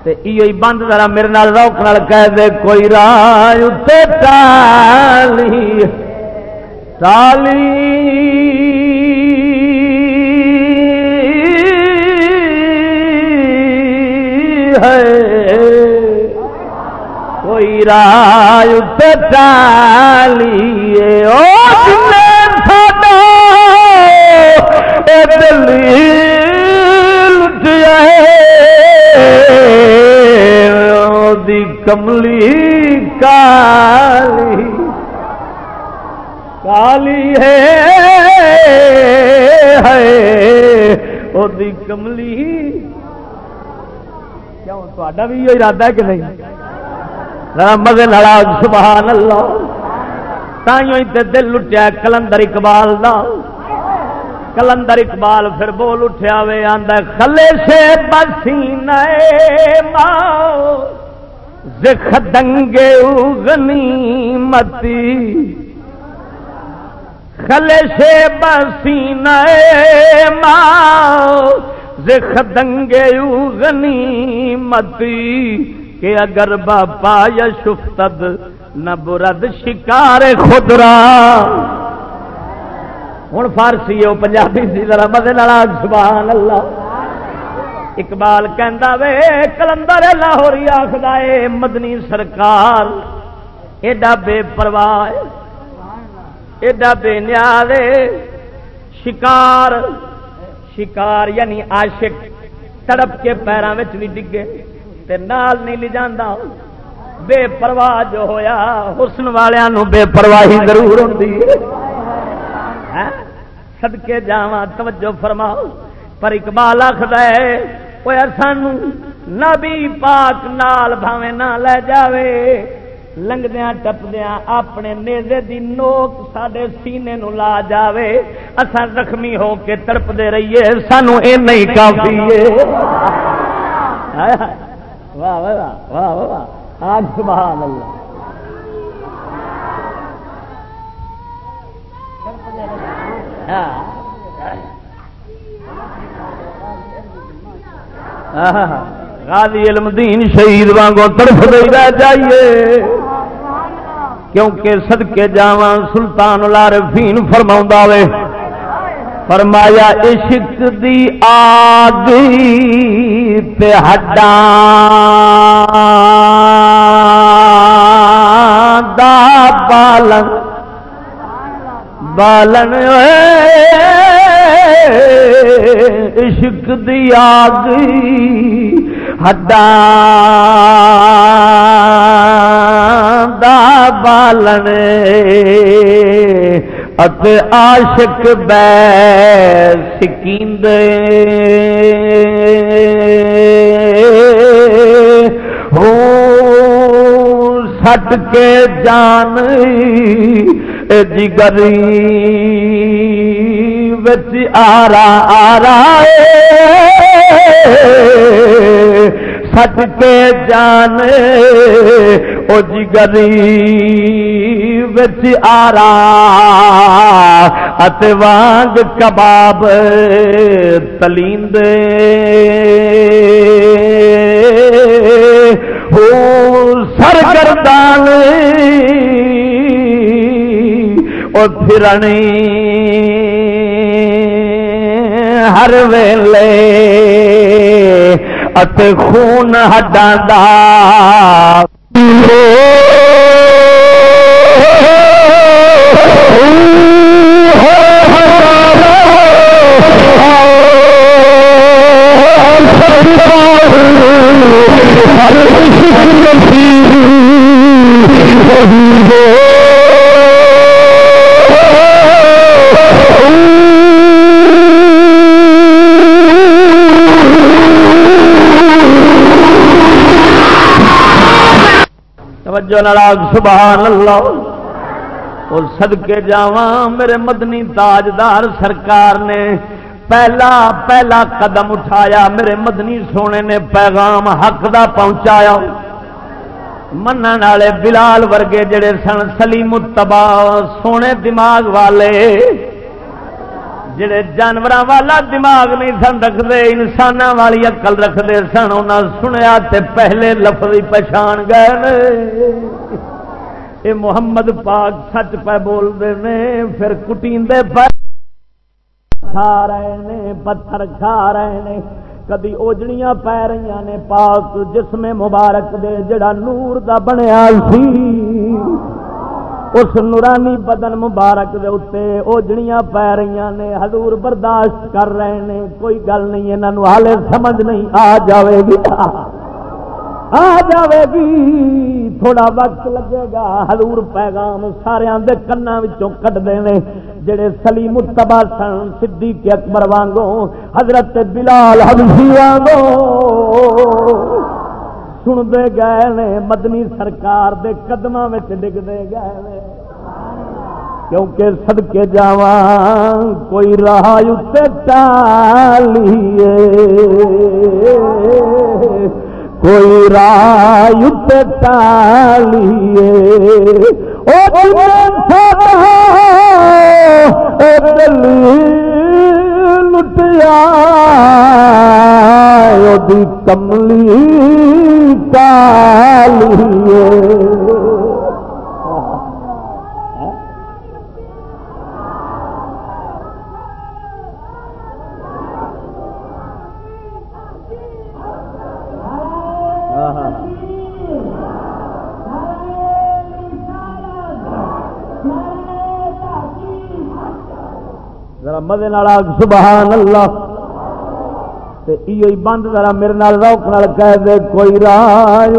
تے بند، ذرا میرے نال روک نال کہہ دے، کوئی راج ٹالی ٹالی ہے کوئی راج ٹالی او جن تھا دل دلی دی کملی، کالی۔ کالی ہے دی کملی۔ کیوں؟ تا بھی یہ ارادہ ہے کہ نہیں؟ مزے لڑا سبحان اللہ۔ تھی دل لٹیا کلندر اقبال دا کلندر اقبال پھر بول اٹھیا وے آدھا خلے سے بسی ماؤ زخ دنگے غنی متی۔ خلے سے بسی ماؤ زخ دنگے غنی متی۔ کہ اگر باپا یا شفتد نہ برد شکار خدرا ہوں فارسی وہ پنجابی سی، ذرا مدے سبحان اللہ۔ اقبال کہہ وے، کلندر لاہوری آخر مدنی سرکار، ایڈا بے پرواہ ایڈا بے نیال شکار شکار یعنی عاشق، تڑپ کے پیروں میں بھی ڈگے تے نال نہیں لے جانا بے پرواہ جو ہویا، حسن والوں بے پرواہی ضرور ہوتی ہے۔ سدکے جا توجہ فرماؤ۔ پر اقبال آخر ہے سان نبی پاک نال بھاوے نہ لے جاوے۔ لنگدیا ٹپدیا اپنے نیزے دی نوک سڈے سینے نو لا جاوے۔ اصا زخمی ہو کے تڑپتے رہیے سانو اے نہیں کافی واہ واہ واہ واہ سبحان اللہ۔ ہاں۔ غازی علم دین شہید وانگو طرف دے جائیے۔ کیونکہ صدقے جاواں سلطان العارفین فرماوندا وے۔ فرمایا، عشق دی آگ تے ہڈاں دا بالنگ بالن عشق دی آگ ہڈا دا بالن عاشق بے سکیند ہو سٹ کے جان جگری بچ آرا آرا سٹ کے جان او جگری بچ آرا۔ ات وانگ کباب تلیند ہو سر گردان پھرنی۔ ہر ویلے ات خون ہڈاں دا توجہ ناراض سبحان اللہ۔ اور صدقے جاواں میرے مدنی تاجدار سرکار نے پہلا پہلا قدم اٹھایا، میرے مدنی سونے نے پیغام حق دا پہنچایا۔ من والے بلال ورگے جڑے سن، سلیم تبا سونے دماغ والے جڑے جانور والا دماغ نہیں سن رکھتے انسان والی اقل رکھتے سن انہیں سنیا تے پہلے لفظ پچھان گئے یہ محمد پاک سچ پہ بولتے ہیں پھر کٹی پہ کھا رہے نے، پتھر کھا رہے نے۔ کدی اوجڑیاں پی رہی نے، پاک جسم مبارک دے، جڑا نور دا بنیا سی۔ اس نورانی بدن مبارک دے اتنے اوجڑیاں پی رہی نے، حضور برداشت کر رہے نے، کوئی گل نہیں یہاں ہالے سمجھ نہیں، آ جاوے گی۔ آ جاوے گی۔ تھوڑا وقت لگے گا، حضور پیغام سارے کنا کٹ دے جڑے سلی متبا سن سدھی کے اکبر وانگو حضرت بلال حبشی وانگو سنتے گئے نے مدنی سرکار دے قدم ڈگتے گئے نے کیونکہ سدکے جا کوئی راہ ٹالیے کوئی رائے ٹالیے لٹیا کملی ٹالیے مدے سبحان اللہ۔ بند ذرا میرے نال روک نال کہہ دے، کوئی راج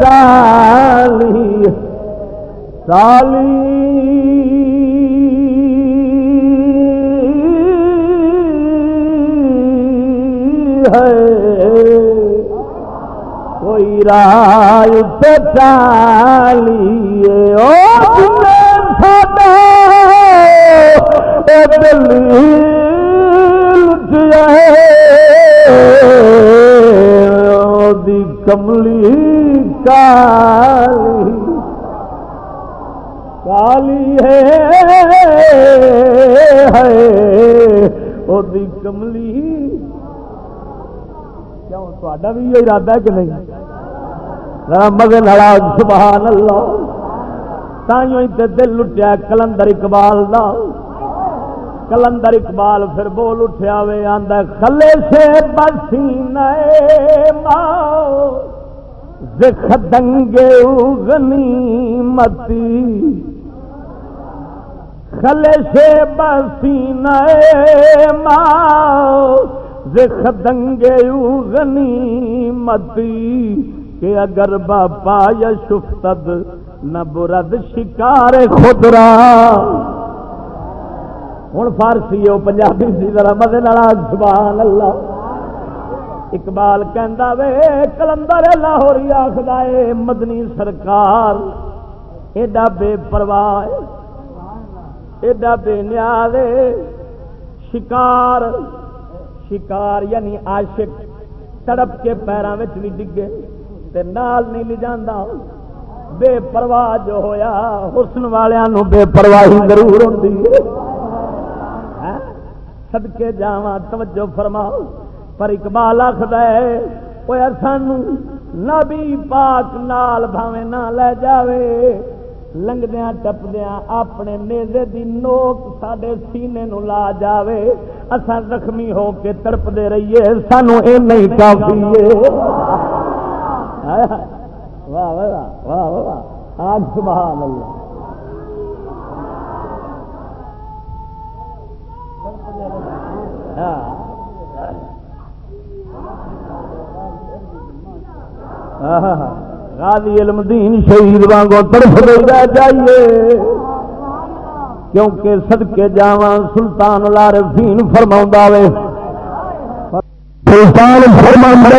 ٹالی ٹالی ہے کوئی راج ٹالی او جی کملی کالی کالی ہے دی کملی۔ کیوں تا بھی یہ ارادہ کہ نہیں؟ مگر لڑا سبحان اللہ۔ تائیوں دل لٹیا، کلندر اقبال دا۔ کلندر اقبال پھر بول اٹھیا وے، آندا خلے سے بسینے ماں زخدنگے غنیمتی خلش بسینہ ماں دنگے غنی متی۔ کہ اگر باپا یا شفتد نہ برد شکار خود خدرا ہوں فارسی وہ پنجابی سی ذرا مدے سبحان اللہ۔ اقبال کہندا وے، کلندر لاہوری آخر مدنی سرکار، ایڈا بے پرواہ ایڈا بے نیاز شکار شکار یعنی عاشق، تڑپ کے پیروں میں بھی ڈگے تے نال نہیں لے جانا بے پرواہ جو ہویا، حسن والوں بے پرواہی ضرور ہوتی ہے سدکے جا توجہ فرماؤ۔ پر اقبال آخد ہے وہ سانو نبی پاک نال بھاوے نہ لے جاوے۔ لنگدیا ٹپدیا اپنے نیزے دی نوک سڈے سینے نو لا جاوے۔ اصا زخمی ہو کے تڑپتے رہیے، سانو اے نہیں کافی واہ واہ واہ واہ۔ آج سبحان اللہ۔ ہاں۔ غازی علم دین شہید وانگو تڑف رہ جائیے۔ کیونکہ صدقے جاواں سلطان العارفین فرماوندا وے۔ سلطان فرماوندا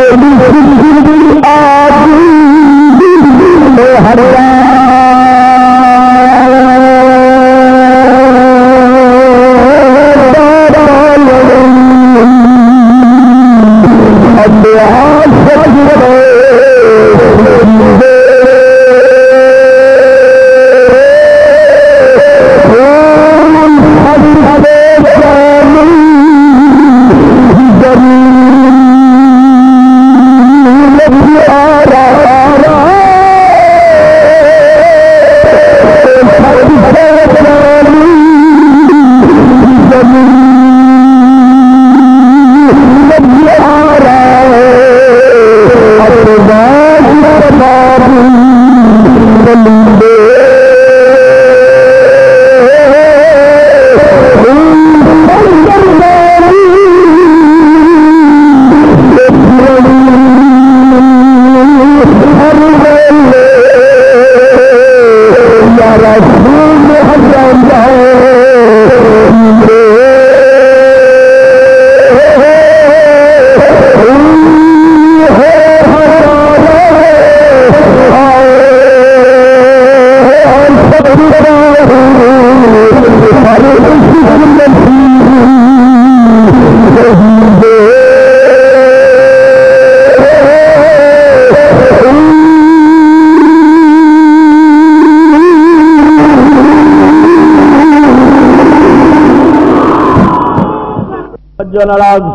ہر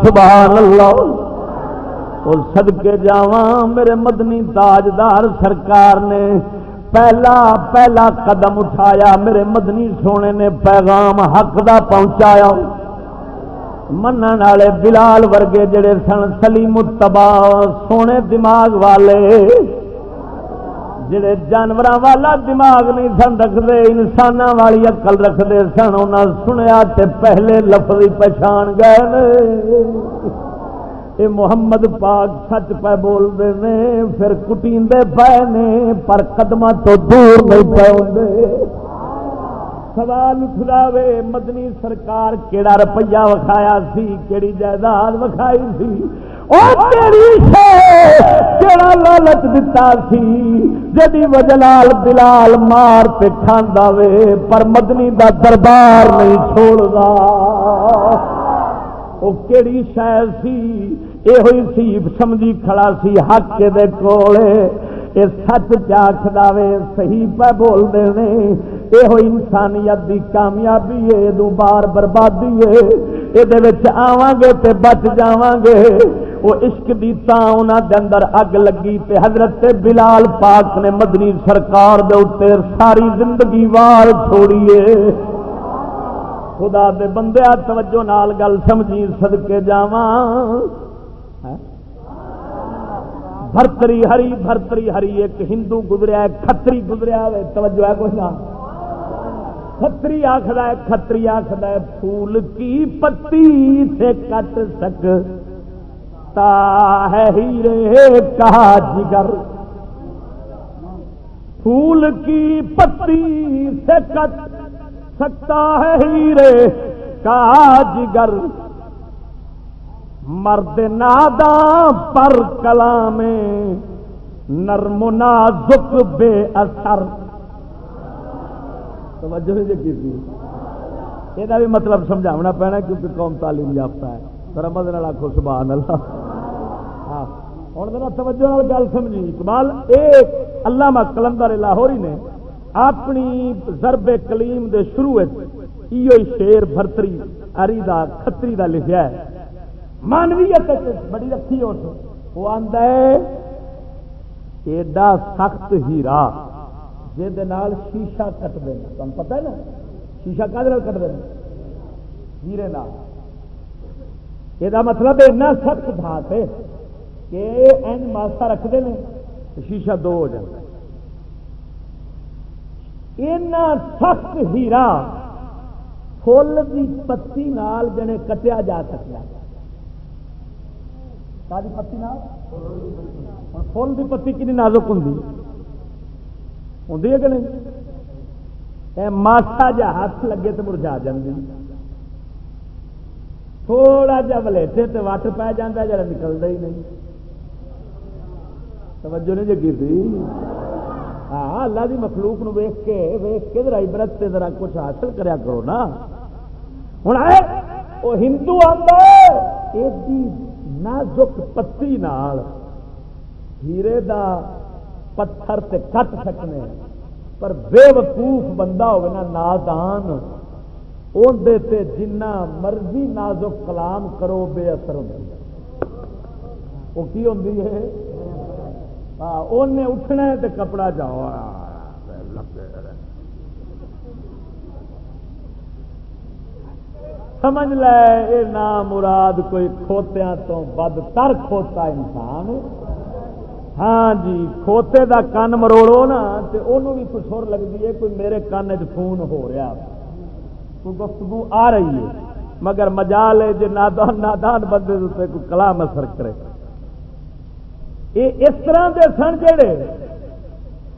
سبحان اللہ۔ اور سدکے جا میرے مدنی تاجدار سرکار نے پہلا پہلا قدم اٹھایا، میرے مدنی سونے نے پیغام حق دا پہنچایا۔ من والے بلال ورگے جڑے سن سلی متبا سونے دماغ والے۔ جڑے جانور والا دماغ نہیں سن رکھتے انسان والی اقل رکھتے سن انہیں سنیا تے پہلے لفظ پچھان گئے اے محمد پاک سچ پہ بولتے ہیں پھر کٹی پے نے، پر قدم تو دور نہیں پے سوال اٹھاوے مدنی سرکار کیڑا روپیہ وکھایا سی، کیڑی جائیداد وکھائی سی؟ لالچ دتا سی، جدی وجلال بلال مار پہ کھانا وے، پر مدنی دا دربار نہیں چھوڑتا وہ کہڑی شہ سی یہ ہوئی سی سمجھی کھڑا سی حق کے دے کولے۔ یہ سچ پیا کھداوے صحیح پہ بول دے یہ ہوئی انسانیت دی کامیابی ہے دو بار بربادی ہے یہ آواں گے تے بچ جاواں گے۔ وہ عشق دی تاں دے اندر اگ لگی تے حضرت بلال پاک نے مدنی سرکار دے اوتے ساری زندگی وار چھوڑیے خدا دے بندے توجہ نال گل سمجھی صدقے جاواں۔ ہاں۔ بھرتری ہری بھرتری ہری، ایک ہندو گزریا کتری گزریا توجہ ہے کچھ نہ۔ کتری آخر ہے کتری آخر ہے، پھول کی پتی سے کٹ سک۔ سکتا ہے ہیرے کا جگر۔ پھول کی پتی سے کٹ سکتا ہے ہیرے کا جگر۔ مرد ناداں پر کلام نرم نازک بے اثر۔ توجہ نہیں کی یہ بھی مطلب سمجھاونا پینا کیونکہ قوم تعلیم یافتہ ہے۔ سرمد آخو سبحان اللہ ہوں میرا توجہ گل سمجھی۔ اقبال ایک علامہ کلندر لاہوری نے اپنی ضرب کلیم دے شروع ایو شیر بھرتری اری دا کتری دا لکھا ہے۔ مانویت بڑی رکھی اس وہ آتا ہے، ایڈا سخت ہیرا جال شیشہ کٹ دینا تمہیں پتا ہے نا؟ شیشہ کد کٹ دینا ہیرے نال۔ یہ مطلب ایسا سخت دھات ہے کہ این ماسا رکھتے ہیں شیشہ دو ہو جاتا اینا سخت ہیرا فل کی پتی نال جنے کٹیا جا سکتا پتی فل کی پتی کنی نازک ہوں ہوں کہ نہیں ماسا جا ہاتھ لگے تو مرجا جی تھوڑا جا ولیٹے تو وٹ پی جا جا نکلتا ہی نہیں۔ توجہ نہیں جگی تھی؟ ہاں اللہ کی مخلوق نو ویخ کے ویخ کے ذرا عبرت سے ذرا کچھ حاصل کریا کرو نا۔ ہوں وہ ہندو آتا نازک پتی نال ہیرے دا پتھر تے کٹ سکنے، پر بے وقوف بندہ ہوگا نا، نادان۔ اندر جنہ مرضی نازک کلام کرو بے اثر ہوتی وہ کی ہوتی ہے؟ انہیں اٹھنا ہے تو کپڑا جاؤ۔ سمجھ لے یہ نام مراد کوئی کھوتیا تو بد تر کھوتا انسان ہاں جی کھوتے دا کن مروڑو نا تو انہوں بھی کچھ سر لگتی ہے، کوئی میرے کن چ فون ہو رہا کوئی گفتگو آ رہی ہے۔ مگر مجال ہے جی نادان نادان بندے کوئی کلام اثر کرے۔ یہ اس طرح دے سن جڑے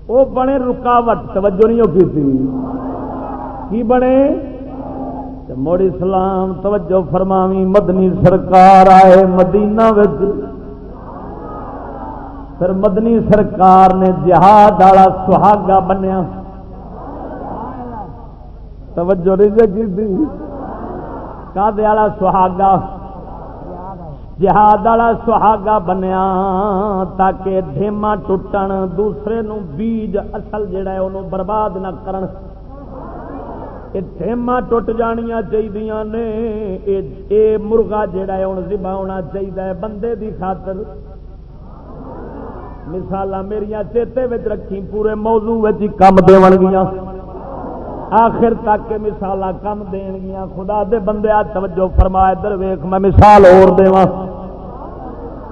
وہ بنے رکاوٹ، توجہ نہیں ہوگی تھی۔ کی بنے؟ موڑی سلام، توجہ فرماوی، مدنی سرکار آئے مدینہ پھر مدنی سرکار نے جہاد والا سہاگا بنیا۔ توجہ نہیں جگی تھی کا سہاگا، جہاد والا سہاگا بنیا تاکہ دھیما ٹوٹن، دوسرے نو بیج اصل جڑا ہے انہوں برباد نہ کرن۔ دھیما ٹوٹ جانیا چاہیے نے، اے مرغا جڑا ہے ہوں زبا ہونا چاہیے بندے دی خاطر۔ مثال میری چیتے رکھی پورے موضوع کم دے گیا آخر تک کے مثال کم دین گیا خدا دے بندے توجہ فرمائے در ویخ میں مثال اور دوا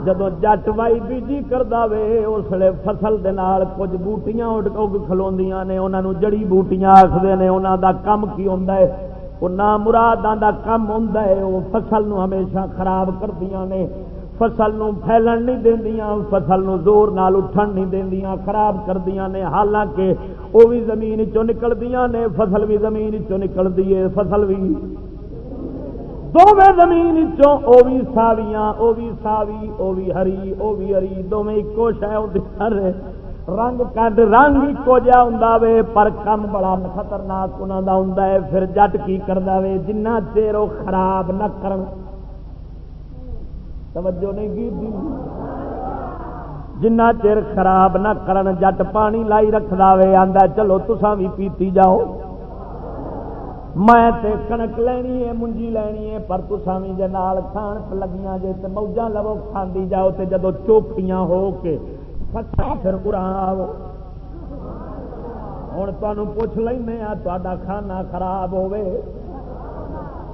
جدو جٹ وائی بیجی کردا وے اس لیے فصل دے نال کچھ بوٹیاں اگ کھلوندیاں نے، انہاں نو جڑی بوٹیاں آکھدے نے، انہاں دا کم کی ہوندا ہے؟ وہ نہ مراداں دا کم ہوندا ہے وہ فصل نو ہمیشہ خراب کردیاں نے۔ فصل نو پھیلن نہیں دیندیاں فصل نو زور نال اٹھن نہیں دیندیاں خراب کردیاں نے، حالانکہ وہ بھی زمین چو نکلدیاں نے، فصل بھی زمین چو نکلدی ہے فصل بھی دونوں زمین چو بھی ساویاں وہ بھی ساوی وہ بھی ہری وہ بھی ہری دونوں ایکو شہ رنگ کٹ رنگ ایکو جہا ہوں پر کم بڑا خطرناک انہوں کا ہوں پھر جٹ کی کرتا وے جنہ چیر وہ خراب نہ کرن۔ توجہ نہیں کی جنہ چیر خراب نہ کرن، جٹ پانی لائی رکھ دے آدھا چلو تسا بھی پیتی جاؤ۔ میں تے کنک لینی ہے منجی لینی ہے، پر تسامی جے نال کھان لگیاں جے تے موجاں لو کھاندی جاؤ تے جدو چوکھیاں ہو کے پھر اڑاؤ ہوں تمہوں پوچھ لینا تا کھانا خراب ہوے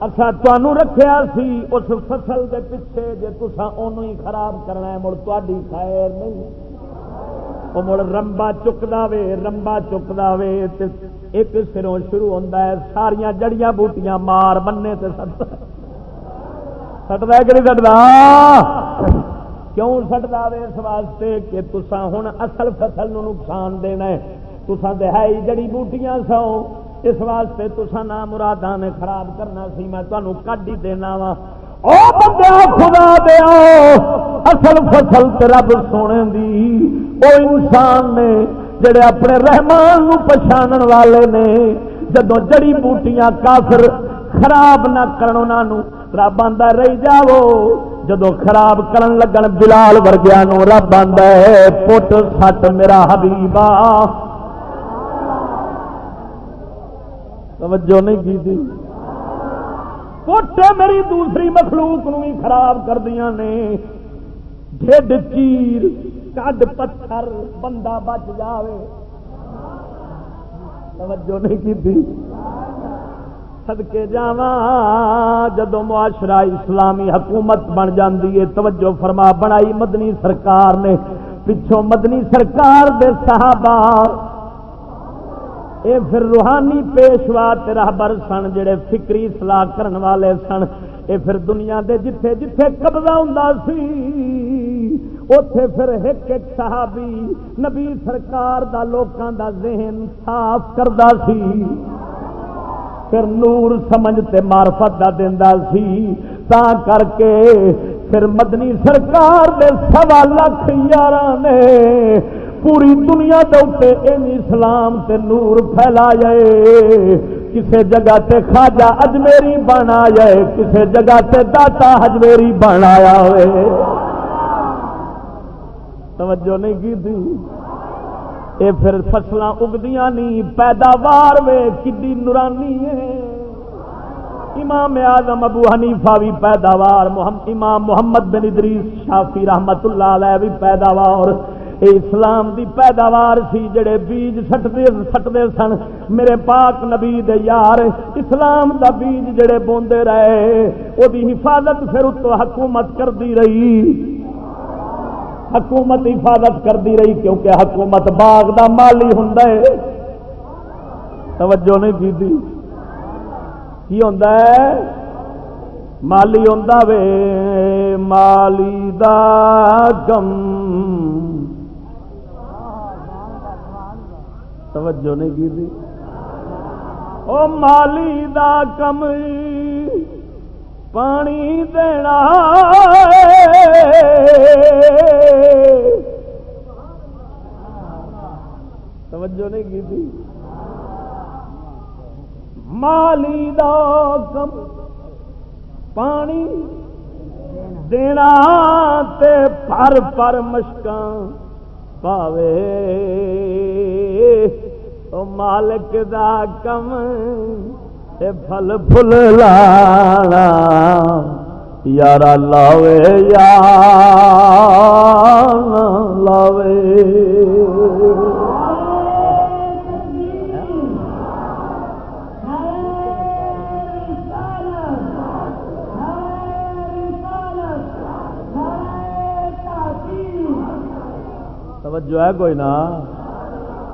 اچھا تمہوں رکھیا سی، اس فصل دے پیچھے جے تسا ہی خراب کرنا ہے، مڑ تاری خیر نہیں۔ وہ مڑ رمبا چکتا وے، رمبا چکتا وے ایک سروں شروع ہوتا ہے ساریا جڑیاں بوٹیاں مار بننے تے سٹتا سٹتا کہ نہیں سٹتا کیوں سٹتا وے؟ اس واسطے کہ تسا ہوں اصل فصل نقصان دینا ہے۔ تسا تو ہے ہی جڑی بوٹیاں سو اس واسطے تسا نہ مرادہ نے خراب کرنا سی، میں تمہیں کڈ ہی دینا وا۔ خدا دیا اصل فصل رب سونے دی۔ وہ انسان نے جڑے اپنے رحمان نو پچھان والے نے جدو جڑی بوٹیاں کافر خراب نہ کرنا رب آدھا رہی جاو جدو خراب کرن لگن، بلال ورگیا نو رب آدھا پٹ سٹ میرا حبیبا توجہ نہیں کی تھی۔ پٹ میری دوسری مخلوق نو بھی خراب کر دیا نے۔ ڈھڈ چیر کڈ پتھر، بندہ بچ جاوے۔ توجہ نہیں کی تھی۔ سدکے جا جدو معاشرہ اسلامی حکومت بن جاتی ہے، توجہ فرما، بنائی مدنی سرکار نے۔ پچھوں مدنی سرکار دے صحابہ اے پھر روحانی پیشوا راہبر سن جڑے فکری سلاح کرن والے سن۔ اے پھر دنیا دے جتھے جتھے قبضہ ہوں سی اتے پھر ایک ایک صحابی نبی سرکار دا لوکاں دا ذہن صاف کردا سی۔ پھر نور سمجھتے مارفت دا دیندا سی۔ تا کر کے پھر مدنی سرکار دے سوا لاکھ یار نے پوری دنیا دے اسلام تے نور پھیلا جائے کسے جگہ تے خواجہ اجمیری بنا جائے کسے جگہ تے داتا اجمیری بنایا ہوئے۔ توجہ نہیں کی تھی؟ اے پھر فصل اگدیاں نہیں پیداوار میں کڈی نورانی ہے۔ امام اعظم ابو حنیفہ بھی پیداوار امام محمد بن ادریس شافی رحمت اللہ علیہ بھی پیداوار۔ اسلام دی پیداوار سی، جڑے بیج سٹتے سٹتے سن۔ میرے پاک نبی دے یار، اسلام دا بیج جڑے بوندے رہے وہ حفاظت پھر اتو حکومت کرتی رہی۔ حکومت حفاظت کرتی رہی، کیونکہ حکومت باغ دا مالی ہوں توجہ نہیں کی کی ہوں مالی ہوں وے، مالی دا کم توجہ نہیں کی تھی۔ او مالی دا کم پانی دینا۔ توجہ نہیں کی تھی۔ مالی دا کم پانی دینا تے پر پر مشکاں۔ پاوے۔ مالک دا کم پھل پھل لانا۔ یار لاوے یا لاوے۔ توجہ ہے کوئی نہ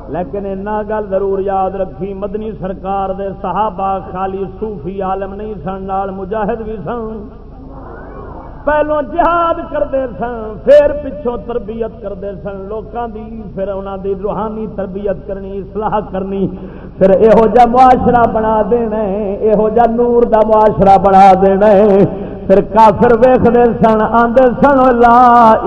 لیکن اینا گل ضرور یاد رکھی، مدنی سرکار دے صحابہ خالی صوفی عالم نہیں سن، نال مجاہد بھی سن۔ پہلو جہاد کرتے سن، پھر پچھوں تربیت کرتے سن۔ لوگوں دی، پھر انہوں دی روحانی تربیت کرنی، اصلاح کرنی۔ پھر یہو جا معاشرہ بنا دینا یہو جا نور دا معاشرہ بنا دینا پھر کافر ویختے سن آدھے سن، لا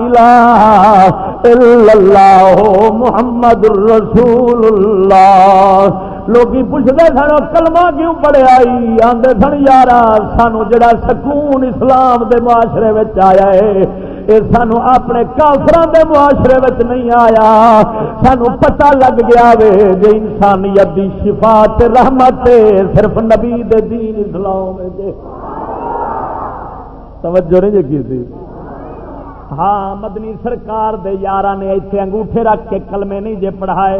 الہ الا اللہ محمد رسول اللہ۔ لوگ پوچھتے سن کلمہ کیوں پڑے آئی؟ آدھے سن یار سانو جڑا سکون اسلام دے معاشرے آیا ہے یہ سانو اپنے کافران دے معاشرے نہیں آیا۔ سانو پتہ لگ گیا وے جی انسانیت دی شفا رحمت صرف نبی دے دین اسلام دے توجہ نہیں جی تھی۔ ہاں مدنی سرکار دے یار نے اتنے انگوٹھے رکھ کے کلمے نہیں جے پڑھائے۔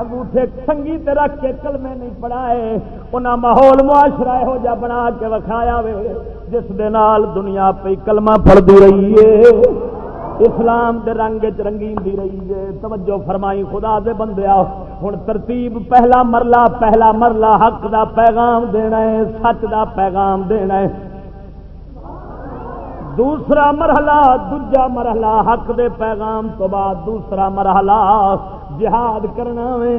انگوٹھے سنگی تے رکھ کے کلمے نہیں پڑھائے۔ انہیں ماحول معاشرہ یہو جا بنا کے وکھایا وے، جس دے نال دنیا پہ کلمہ پڑھتی رہی ہے۔ اسلام دے رنگ رنگین دی رہی جے توجہ فرمائی، خدا دے بندیا ہوں ترتیب، پہلا مرلہ پہلا مرلہ، حق دا پیغام دینا ہے، سچ دا پیغام دینا ہے۔ دوسرا مرحلہ دوجا مرحلہ، حق دے پیغام تو بعد دوسرا مرحلہ، جہاد کرنا وے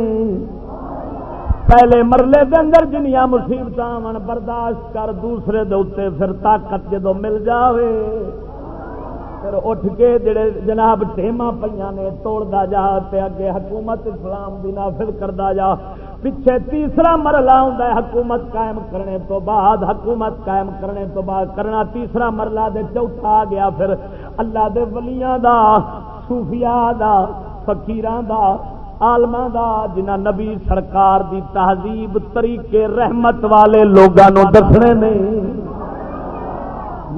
پہلے مرلے دے اندر جنیا مصیبت من برداشت کر دوسرے دے اتنے پھر طاقت جدو مل جاوے۔ پھر اٹھ کے جڑے جناب ٹیما پہ نے جا تے اگے حکومت اسلام دی نافذ کردا جا۔ پیچھے تیسرا مرلہ ہوں حکومت قائم کرنے تو بعد، حکومت قائم کرنے تو بعد کرنا تیسرا مرلہ دے چوتھا آ گیا، پھر اللہ دے ولیاں دا، صوفیاء دا، فقیراں دا آلما دا جنہ نبی سرکار دی تہذیب، طریقے، رحمت والے لوگوں دسنے نے۔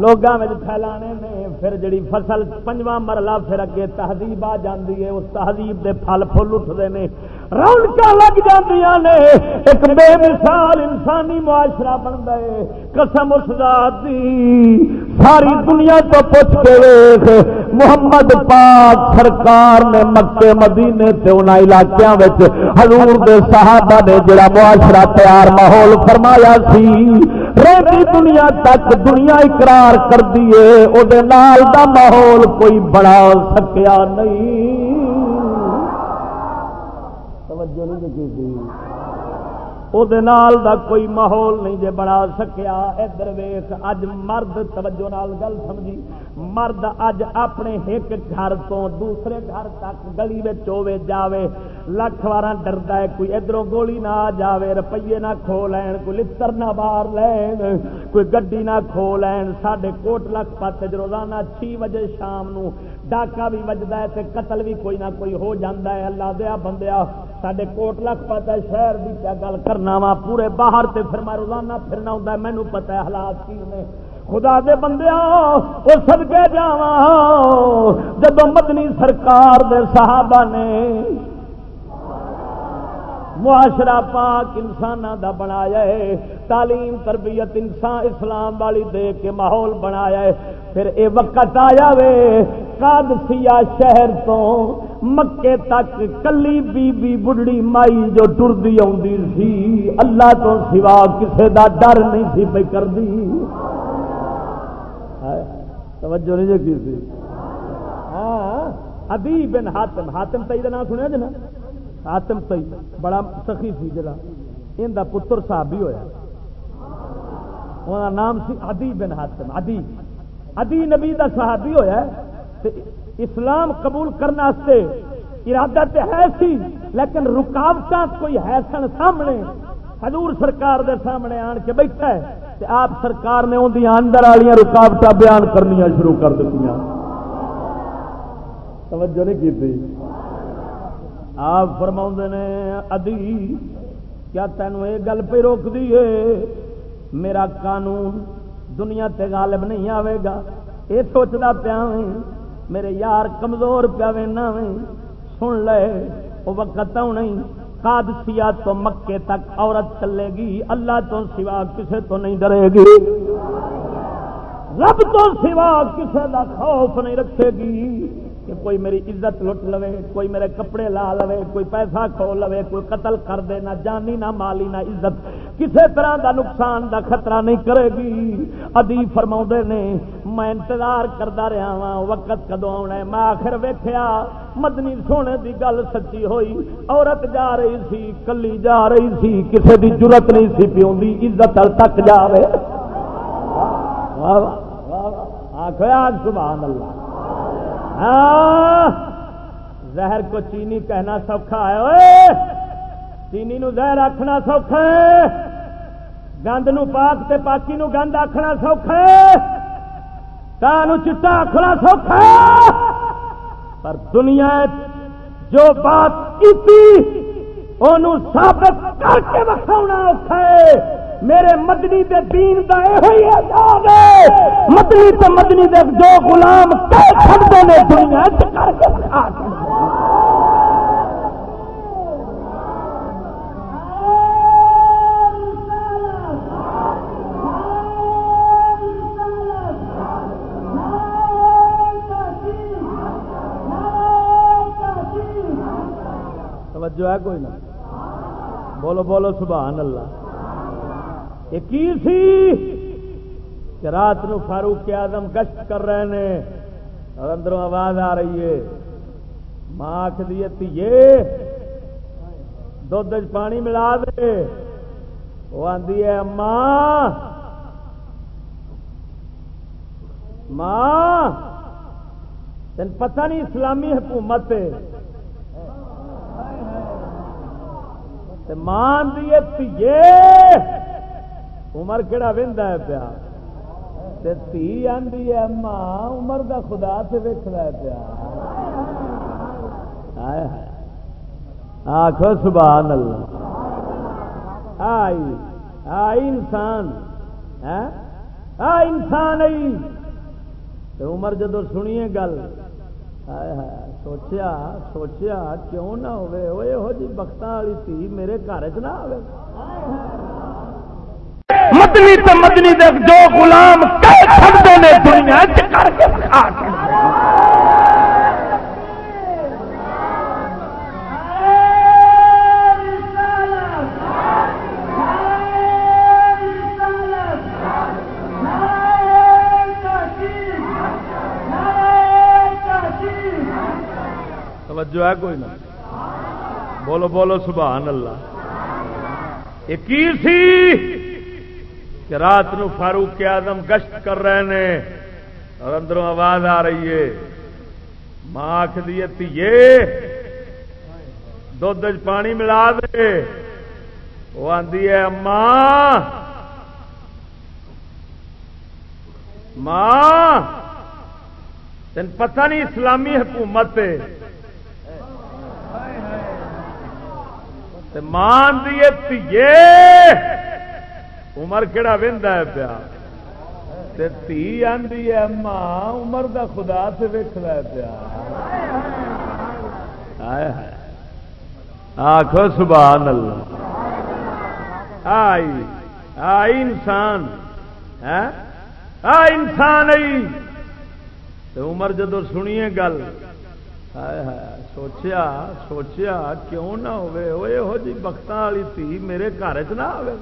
لوگوں میں پھیلانے نے، پھر جڑی فصل پنجواں مرلہ پھر اگے تہذیب آ جاتی ہے، اس تہذیب دے پھل فل اٹھتے ہیں رونق لگ جاندیاں نے۔ ایک بے مثال انسانی معاشرہ بنتا ہے۔ قسم اس ذات دی۔ ساری دنیا تو پوچھ کے ویخ محمد پاک سرکار نے مکے مدینے تے ان علاقوں حضور دے صحابہ نے جڑا معاشرہ تیار ماحول فرمایا سی رہی دنیا تک دنیا اقرار کر دیے وہ ماحول کوئی بڑا سکیا نہیں۔ دا کوئی ماحول نہیں جے بنا سکیا ادھر ویخ اج مرد توجہ نال گل سمجھی مرد اج اپنے ایک گھر تو دوسرے گھر تک گلی ہوے جاوے لکھ وار ڈردا ہے کوئی ادھروں گولی نہ آ جاوے روپیے نہ کھو لین کوئی لڑ نہ باہر لین کوئی گڈی نہ کھو لین ساڈے کوٹ لکھ پت روزانہ چھ بجے شام نو ڈاکا بھی وجدا ہے تے قتل بھی کوئی نہ کوئی ہو جاندا ہے۔ اللہ دیا بندیا، ساڈے کوٹ لکھ پت شہر کی کیا گل کرنا وا، پورے باہر تے پھر میں روزانہ پھرنا ہوں مینو پتا ہے حالات کی نے۔ خدا دے بندے وہ سد جا جب مدنی سرکار دے صحابہ نے معاشرہ پاک انسان دا بنایا ہے، تعلیم، تربیت انسان، اسلام والی دے کے ماحول بنایا ہے۔ پھر اے وقت آیا وے قادسیہ شہر تو مکے تک کلی بی بی بڑھڑی مائی جو ٹردی آدھی سی، اللہ تو سوا کسے دا ڈر نہیں سی پہ کر دی توجہ نہیں جو کی سی ہاں ادی بن ہاتم ہاتم تئی کا نام سنیا جنا آتم تئی، بڑا سخی سی جڑا۔ ان کا پتر صاحب بھی ہوا نام سی ادی بن ہاتم ادی ادی نبی کا صحابی ہوا اسلام قبول کرنے ارادہ تے ہے سی، لیکن رکاوٹ کوئی ہے سن سامنے۔ حضور سرکار دے سامنے آن کے بیٹھا ہے تے آپ سرکار نے ان اندر والی رکاوٹ بیان کرنی شروع کر دیتی توجہ نہیں کی آپ فرما نے، ادی، کیا تینوں یہ گل پہ روک دیے میرا قانون دنیا تے غالب نہیں آئے گا۔ یہ سوچتا پیا میرے یار کمزور پیا وینا سن لے وہ وقت آنا قادسیہ تو مکے تک عورت چلے گی، اللہ تو سوا کسے تو نہیں ڈرے گی۔ رب تو سوا کسے کا خوف نہیں رکھے گی۔ کہ کوئی میری عزت لٹ لو کوئی میرے کپڑے لا لو کوئی پیسہ کھو لو کوئی قتل کر دے، نہ جانی، نہ مالی، نہ عزت۔ کسی طرح دا نقصان دا خطرہ نہیں کرے گی۔ ادی فرما نے، میں انتظار کرتا رہا وا وقت کدو آنا میں آخر ویخیا مدنی سونے دی گل سچی ہوئی۔ عورت جا رہی سی، کلی جا رہی سی کسی دی ضرورت نہیں سی پیوں عزت تک جائے آخر سبحان اللہ۔ ہاں، زہر کو چینی کہنا سوکھا ہے چینی نو زہر آخنا سوکھا ہے گند نو پاک تے پاکی نو گند آخنا سوکھا ہے کانو چٹا آخنا سوکھا ہے۔ پر دنیا جو بات کی ثابت کر کے بکھاؤنا اوکھا ہے۔ میرے مدنی دے دین دا اے ہوئی ہے۔ جاوے مدنی تے مدنی دے جو غلام تے کہہ چھڑدے نے دنیا تے کر کے آ جو ہے کوئی نہ؟ بولو بولو، سبحان اللہ۔ یہ کی سی کہ رات نو فاروق آدم گشت کر رہے ہیں اور اندروں آواز آ رہی ہے؟ ماں آخ دیے دھد پانی ملا دے۔ وہ آدھی ہے ماں ماں، تین پتہ نہیں اسلامی حکومت ماں دیے تیے۔ عمر کہڑا وہدا ہے پیا؟ تھی آدھی ہے، ماں عمر دا خدا سے ویکھنا ہے پیا۔ آخو سبحان اللہ آئی آئی انسان ہاں؟ آ انسان آئی تو عمر جدو سنیے گل سوچیا سوچیا، کیوں نہ ہوئے؟ ہو جی بخت والی تھی میرے گھر چ نہ آئے مدنی تو مدنی دے جو غلام کہہ سکتے ہیں دنیا چ کر کے آ توجہ ہے کوئی نہ؟ بولو بولو، سبحان اللہ۔ یہ کی سی؟ کہ رات نو فاروق آدم گشت کر رہے ہیں اور اندروں آواز آ رہی ہے۔ ماں آخ دیے تیے دھد پانی ملا دے۔ وہ آدھی ہے ماں ماں، تین پتہ نہیں اسلامی حکومت مان دیے تیے عمر کہڑا وہدا ہے پیا؟ تھی آدھی ہے، ماں عمر دا خدا سے ویکھنا ہے پیا۔ آخو سبحان اللہ آئی آئی انسان ہاں؟ آ انسان آئی عمر جدو سنیے گل سوچیا سوچیا کیوں نہ ہوئے ہوئے ہو جی بخت والی تھی میرے گھر چ نہ آئے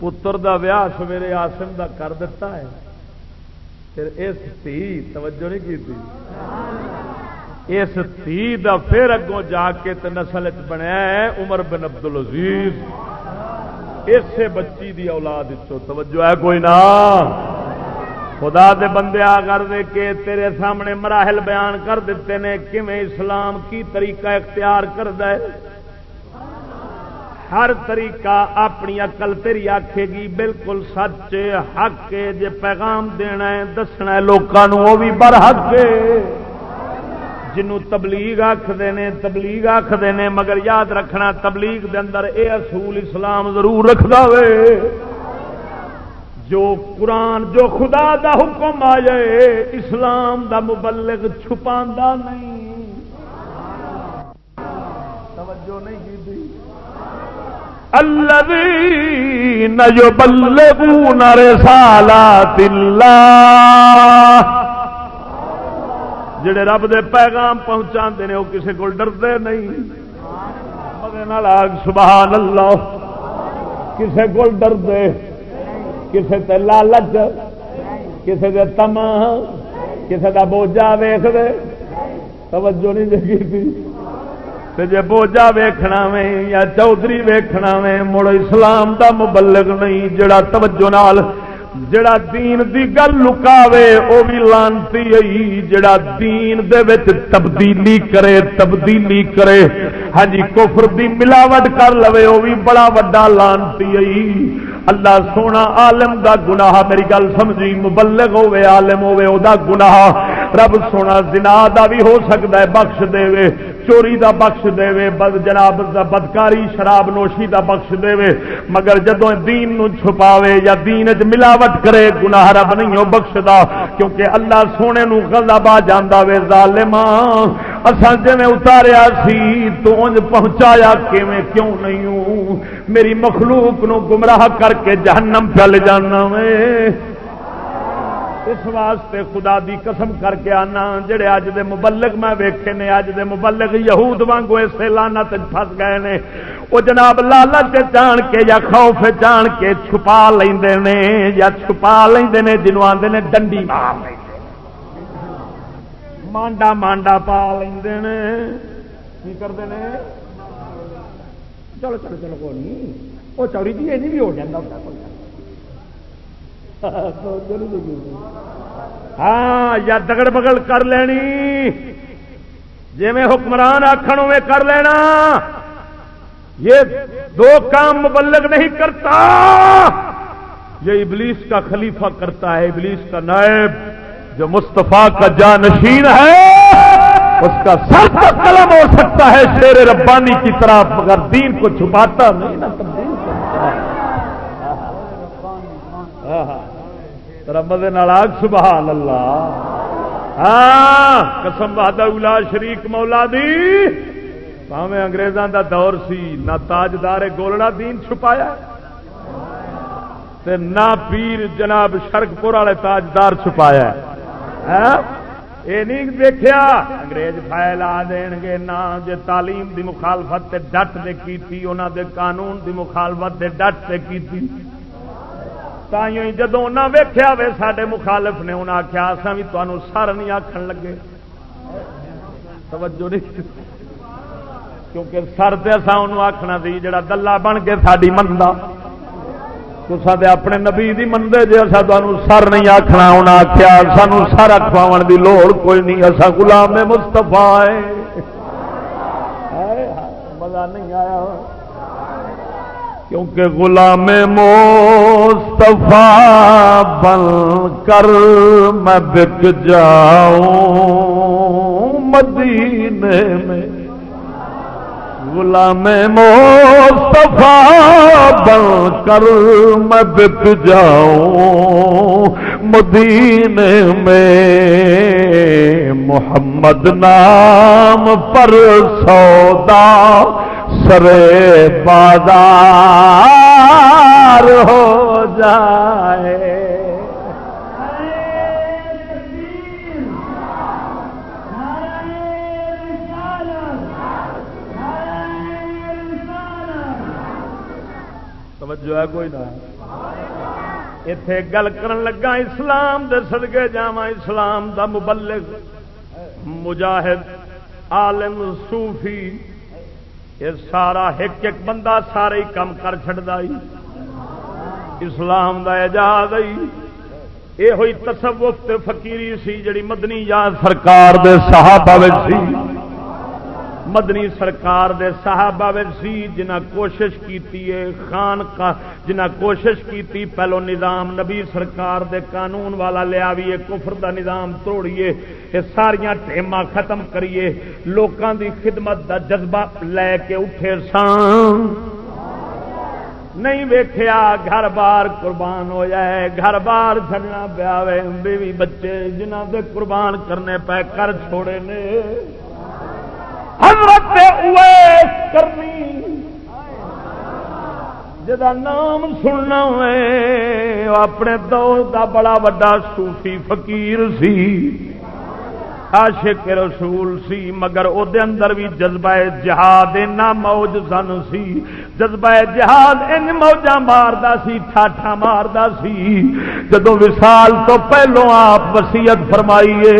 پتر دا ویاہ سویرے آسم دا کر دیتا ہے پھر اس تھی توجہ نہیں کی تھی اس تھی دا پھر اگوں جا کے تے نسل بنیا ہے عمر بن عبد العزیز اسے بچی دی اولاد توجہ ہے کوئی نہ خدا دے بندے آ کر دے کے تیرے سامنے مراحل بیان کر دیتے ہیں کیویں اسلام کی طریقہ اختیار کر دے ہر طریقہ اپنی اقل تیری آکھے گی، بالکل سچ حق جے پیغام دینا ہے، دسنا ہے لوگوں وہ بھی بر حق جنوں تبلیغ آخر نے، تبلیغ آخر نے، مگر یاد رکھنا تبلیغ دے اندر اے اصول اسلام ضرور رکھدا ہوئے جو قرآن جو خدا دا حکم آ جائے اسلام دا مبلغ چھپا نہیں۔ توجہ نہیں کی الذين يبلغون رسالات الله جڑے رب دے پیغام پہنچا نے، وہ کسی کو ڈرتے نہیں۔ مگر سبحان اللہ۔ کسی کو ڈرتے۔ کسی تے لالچ کسی دے تما کسی کا بوجھا ویخ دے توجہ نہیں دیکھی تھی جی بوجھا ویخنا وے یا چودھری ویخنا وے، مڑ اسلام دا مبلغ نہیں، جڑا توجہ نال، جڑا دین دی گل لکاوے، او بھی لانتی آئی جڑا دین دے وچ تبدیلی کرے تبدیلی کرے۔ ہاں جی کفر دی ملاوٹ کر لوے، او بھی بڑا وڈا لانتی آئی اللہ سونا عالم دا گناہ، میری گل سمجھی، مبلغ ہوے عالم ہوے او دا گناہ۔ رب سونا زنا دا بھی ہو سکتا ہے، بخش دے۔ وے چوری دا بخش دے۔ وے بد جناب دا بدکاری، شراب نوشی دا بخش دے۔ وے مگر جدو دین نو چھپاوے یا دین چ ملاوٹ کرے، گناہ رب نہیں ہو بخشدا، کیونکہ اللہ سونے نو غضب آ جاندا وے، ظالماں۔ اساں جویں اتاریا سی، تو انج پہنچایا کیویں کیوں نہیں؟ ہوں میری مخلوق نو گمراہ کر کے جہنم پل جانا میں اس واسطے خدا دی قسم کر کے آنا، جڑے اج دے مبلغ میں ویکھے نے اج دے مبلغ یہود وانگو اسے لانت پھس گئے نے۔ وہ جناب لالچ جان کے یا خوف جان کے چھپا لیندے نے، یا چھپا لیندے نے جنوں آندے نے ڈنڈی مار لیندے مانڈا مانڈا پا لیندے نے کی کرتے ہیں چلو چلو چلو کوئی نہیں وہ چوری جی یہ بھی ہو جاتا ہاں یا دگڑ بگڑ کر لینی جی میں حکمران آخر میں کر لینا یہ دو کام مبلغ نہیں کرتا یہ ابلیس کا خلیفہ کرتا ہے ابلیس کا نائب جو مصطفیٰ کا جانشین ہے، اس کا سر کا قلم ہو سکتا ہے، شیر ربانی کی طرح، مگر دین کو چھپاتا نہیں نا تبدیل کرتا رمد آگ سبحان اللہ ہاں۔ قسم بہاد الا شریک مولا دی۔ پاویں انگریزاں دا دور سی، نہ تاجدار گولڑا دین چھپایا، تے نہ پیر جناب شرکپور والے تاجدار چھپایا۔ یہ نہیں دیکھا انگریز فائل آ دین گے نہ جے تعلیم دی مخالفت تے ڈٹ دے کیتی انہاں دے قانون دی مخالفت تے ڈٹ تے کیتی تھی۔ جدو نہ ویخیا وے سڈے مخالف نے انہیں آخیا اصا بھی تمہوں سر نہیں آخر لگے۔ توجہ نہیں کیونکہ سر تو اصا انہوں آخنا سی جڑا دلہ بن کے ساری منتا تصا اپنے نبی دی مندے جی اصا تمہوں سر نہیں آخنا انہیں آخیا سانو سر اخوا دی لوڑ کوئی نہیں اصا گلام مستفا ہے مزہ نہیں آیا کیونکہ غلام مصطفیٰ بن کر میں بک جاؤں مدینے میں غلام مصطفیٰ بن کر میں بک جاؤں مدینے میں محمد نام پر سودا سرے بازار ہو جائے۔ توجہ ہے کوئی نہ. اتے گل کر لگا اسلام دے سدگے جا اسلام دا مبلغ مجاہد، عالم، صوفی، یہ سارا ایک ایک بندہ سارا ہی کام کر چڑتا اسلام دا اعجاز یہ ہوئی تصوف تے فقیری سی جڑی مدنی یا سرکار دے صحابہ سی. مدنی سرکار دے صحابہ سی، جنہ کوشش کیتی ہے خان کا جنہ کوشش کیتی، پہلو نظام نبی سرکار دے قانون والا لیا بھی کفر دا نظام توڑیے، یہ ساریا ٹیما ختم کریے، لوکاں دی خدمت دا جذبہ لے کے اٹھے سان نہیں ویخیا گھر بار قربان ہو جائے، گھر بار چڑنا پیا بیوی بچے جنہ دے قربان کرنے پہ کر چھوڑے نے۔ حضرت اویس کرنی۔ جا نام سننا اپنے دور دا بڑا وڈا صوفی فقیر سی۔ عاشق رسول سی، مگر او دے اندر بھی جذبہ جہاد اینا موج سن سی۔ جذبہ جہاد ان موجہ ماردا سی ٹھاٹھا ماردا سی۔ جدو وصال تو پہلو آپ وصیت فرمائیے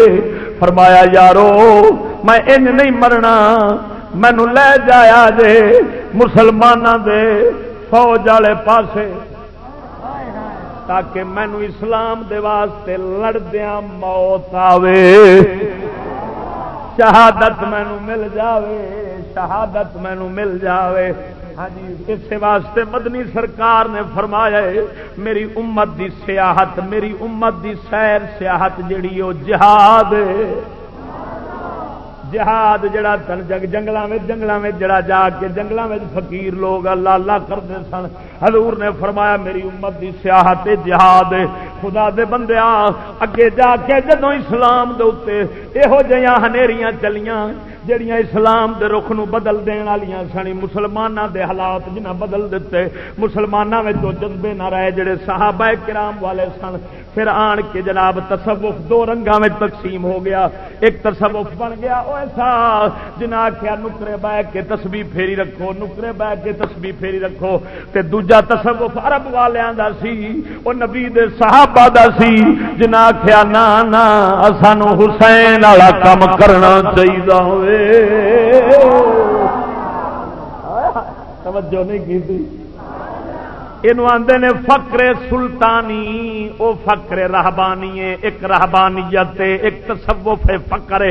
فرمایا، یارو، میں ان نہیں مرنا، مینو لے جایا جے مسلمانوں دے فوج والے پاسے، تاکہ مینو اسلام دے واسطے لڑدیا موت آوے، شہادت مینو مل جاوے، شہادت مینو مل جاوے ہاں جی اس واسطے مدنی سرکار نے فرمایا میری امت دی سیاحت، میری امت دی سیر سیاحت جیڑی وہ جہاد جہاد جڑا تن جگ جنگل میں جنگل میں جڑا جا کے جنگل میں فقیر لوگ اللہ اللہ کرتے سن۔ حضور نے فرمایا، میری امت دی سیاحت جہاد خدا دے بندیا اگے جا کے جدو اسلام دے یہو جہاں چلیاں جڑیاں اسلام دے رخ نو بدل دین والیاں سن مسلماناں دے حالات جنہ بدل دیتے مسلماناں وچ تو جذبے نہ رہے جڑے صحابہ کرام والے سن۔ پھر آن کے جناب تصوف دو رنگاں میں تقسیم ہو گیا۔ ایک تصوف بن گیا، او ایسا جنا آخیا نکرے بہ کے تسبیح پھیری رکھو، نکرے بہ کے تسبیح پھیری رکھو۔ تے دوجا تصوف عرب والیاں دا سی، او نبی دے صحابہ دا سی۔ جنا آخیا نا نا سانو حسین والا کام کرنا چاہیے ہوئے۔ توجہ نہیں کی تھی۔ یہ آدھے نے فکر سلطانی، او فکر رہبانی ایک رہبانیت، ایک تصوف فکر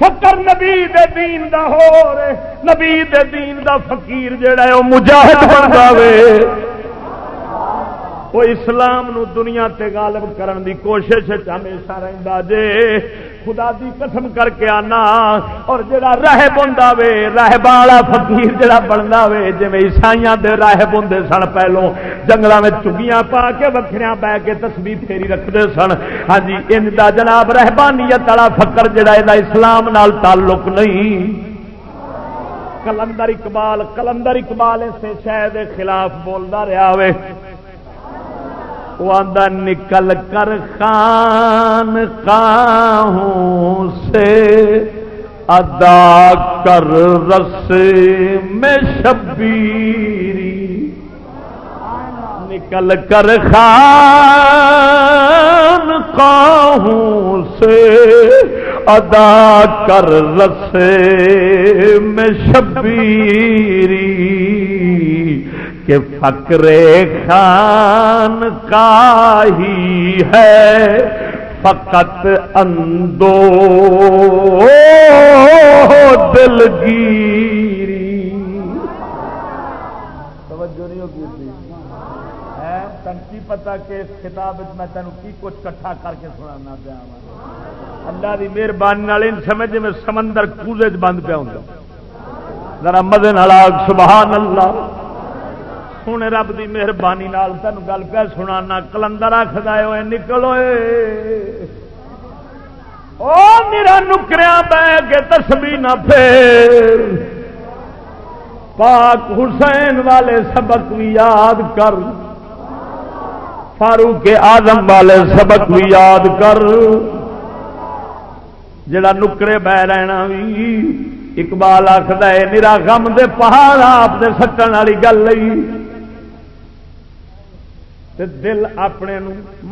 فکر نبی دے دین دا ہو رہے، نبی دے دین دا فقیر جڑا ہے وہ مجاہد بن جائے وہ اسلام نو دنیا تے غالب کرن دی کوشش ہمیشہ رہندا جے۔ خدا دی قسم کر کے آنا اور جڑا راہب ہوندا وے، راہب والا فقیر جڑا بندا وے، جویں عیسائیاں دے راہب ہوندے سن پہلو جنگلاں وچ چگیاں پا کے وکھریاں بہ کے تسبیح پھیری رکھدے سن۔ ہاں جی ان دا جناب رہبانیت والا فقر جڑا اے دا اسلام نال تعلق نہیں۔ کلندر اقبال کلندر اقبال اسے شہ دے خلاف بولدا رہا ہوئے وہ نکل کر خان کاہوں سے ادا کر رس میں شبیری نکل کر خان کاہوں سے ادا کر رس میں شبیری کہ فقر خان کا ہی ہے، فقط اندو دلگیری توجہ نہیں ہوگی تنقی پتا کہ اس کتاب میں تینوں کی کچھ کٹھا کر کے سنا پیا اللہ کی مہربانی سمجھ جی میں سمندر کوزے بند پیا ہوں ذرا مدے سبحان اللہ۔ سونے رب کی مہربانی تین گل پہ سنا کلندر آخر ہوئے نکلو میرا نکریا بہ کے تسبی نہ پھر پاک حسین والے سبق بھی یاد کر فاروق آدم والے سبق بھی یاد کر جڑا نکرے بہ رہنا بھی اقبال آخر ہے میرا غم دے پہاڑ آپ دے سکن والی گل تے دل اپنے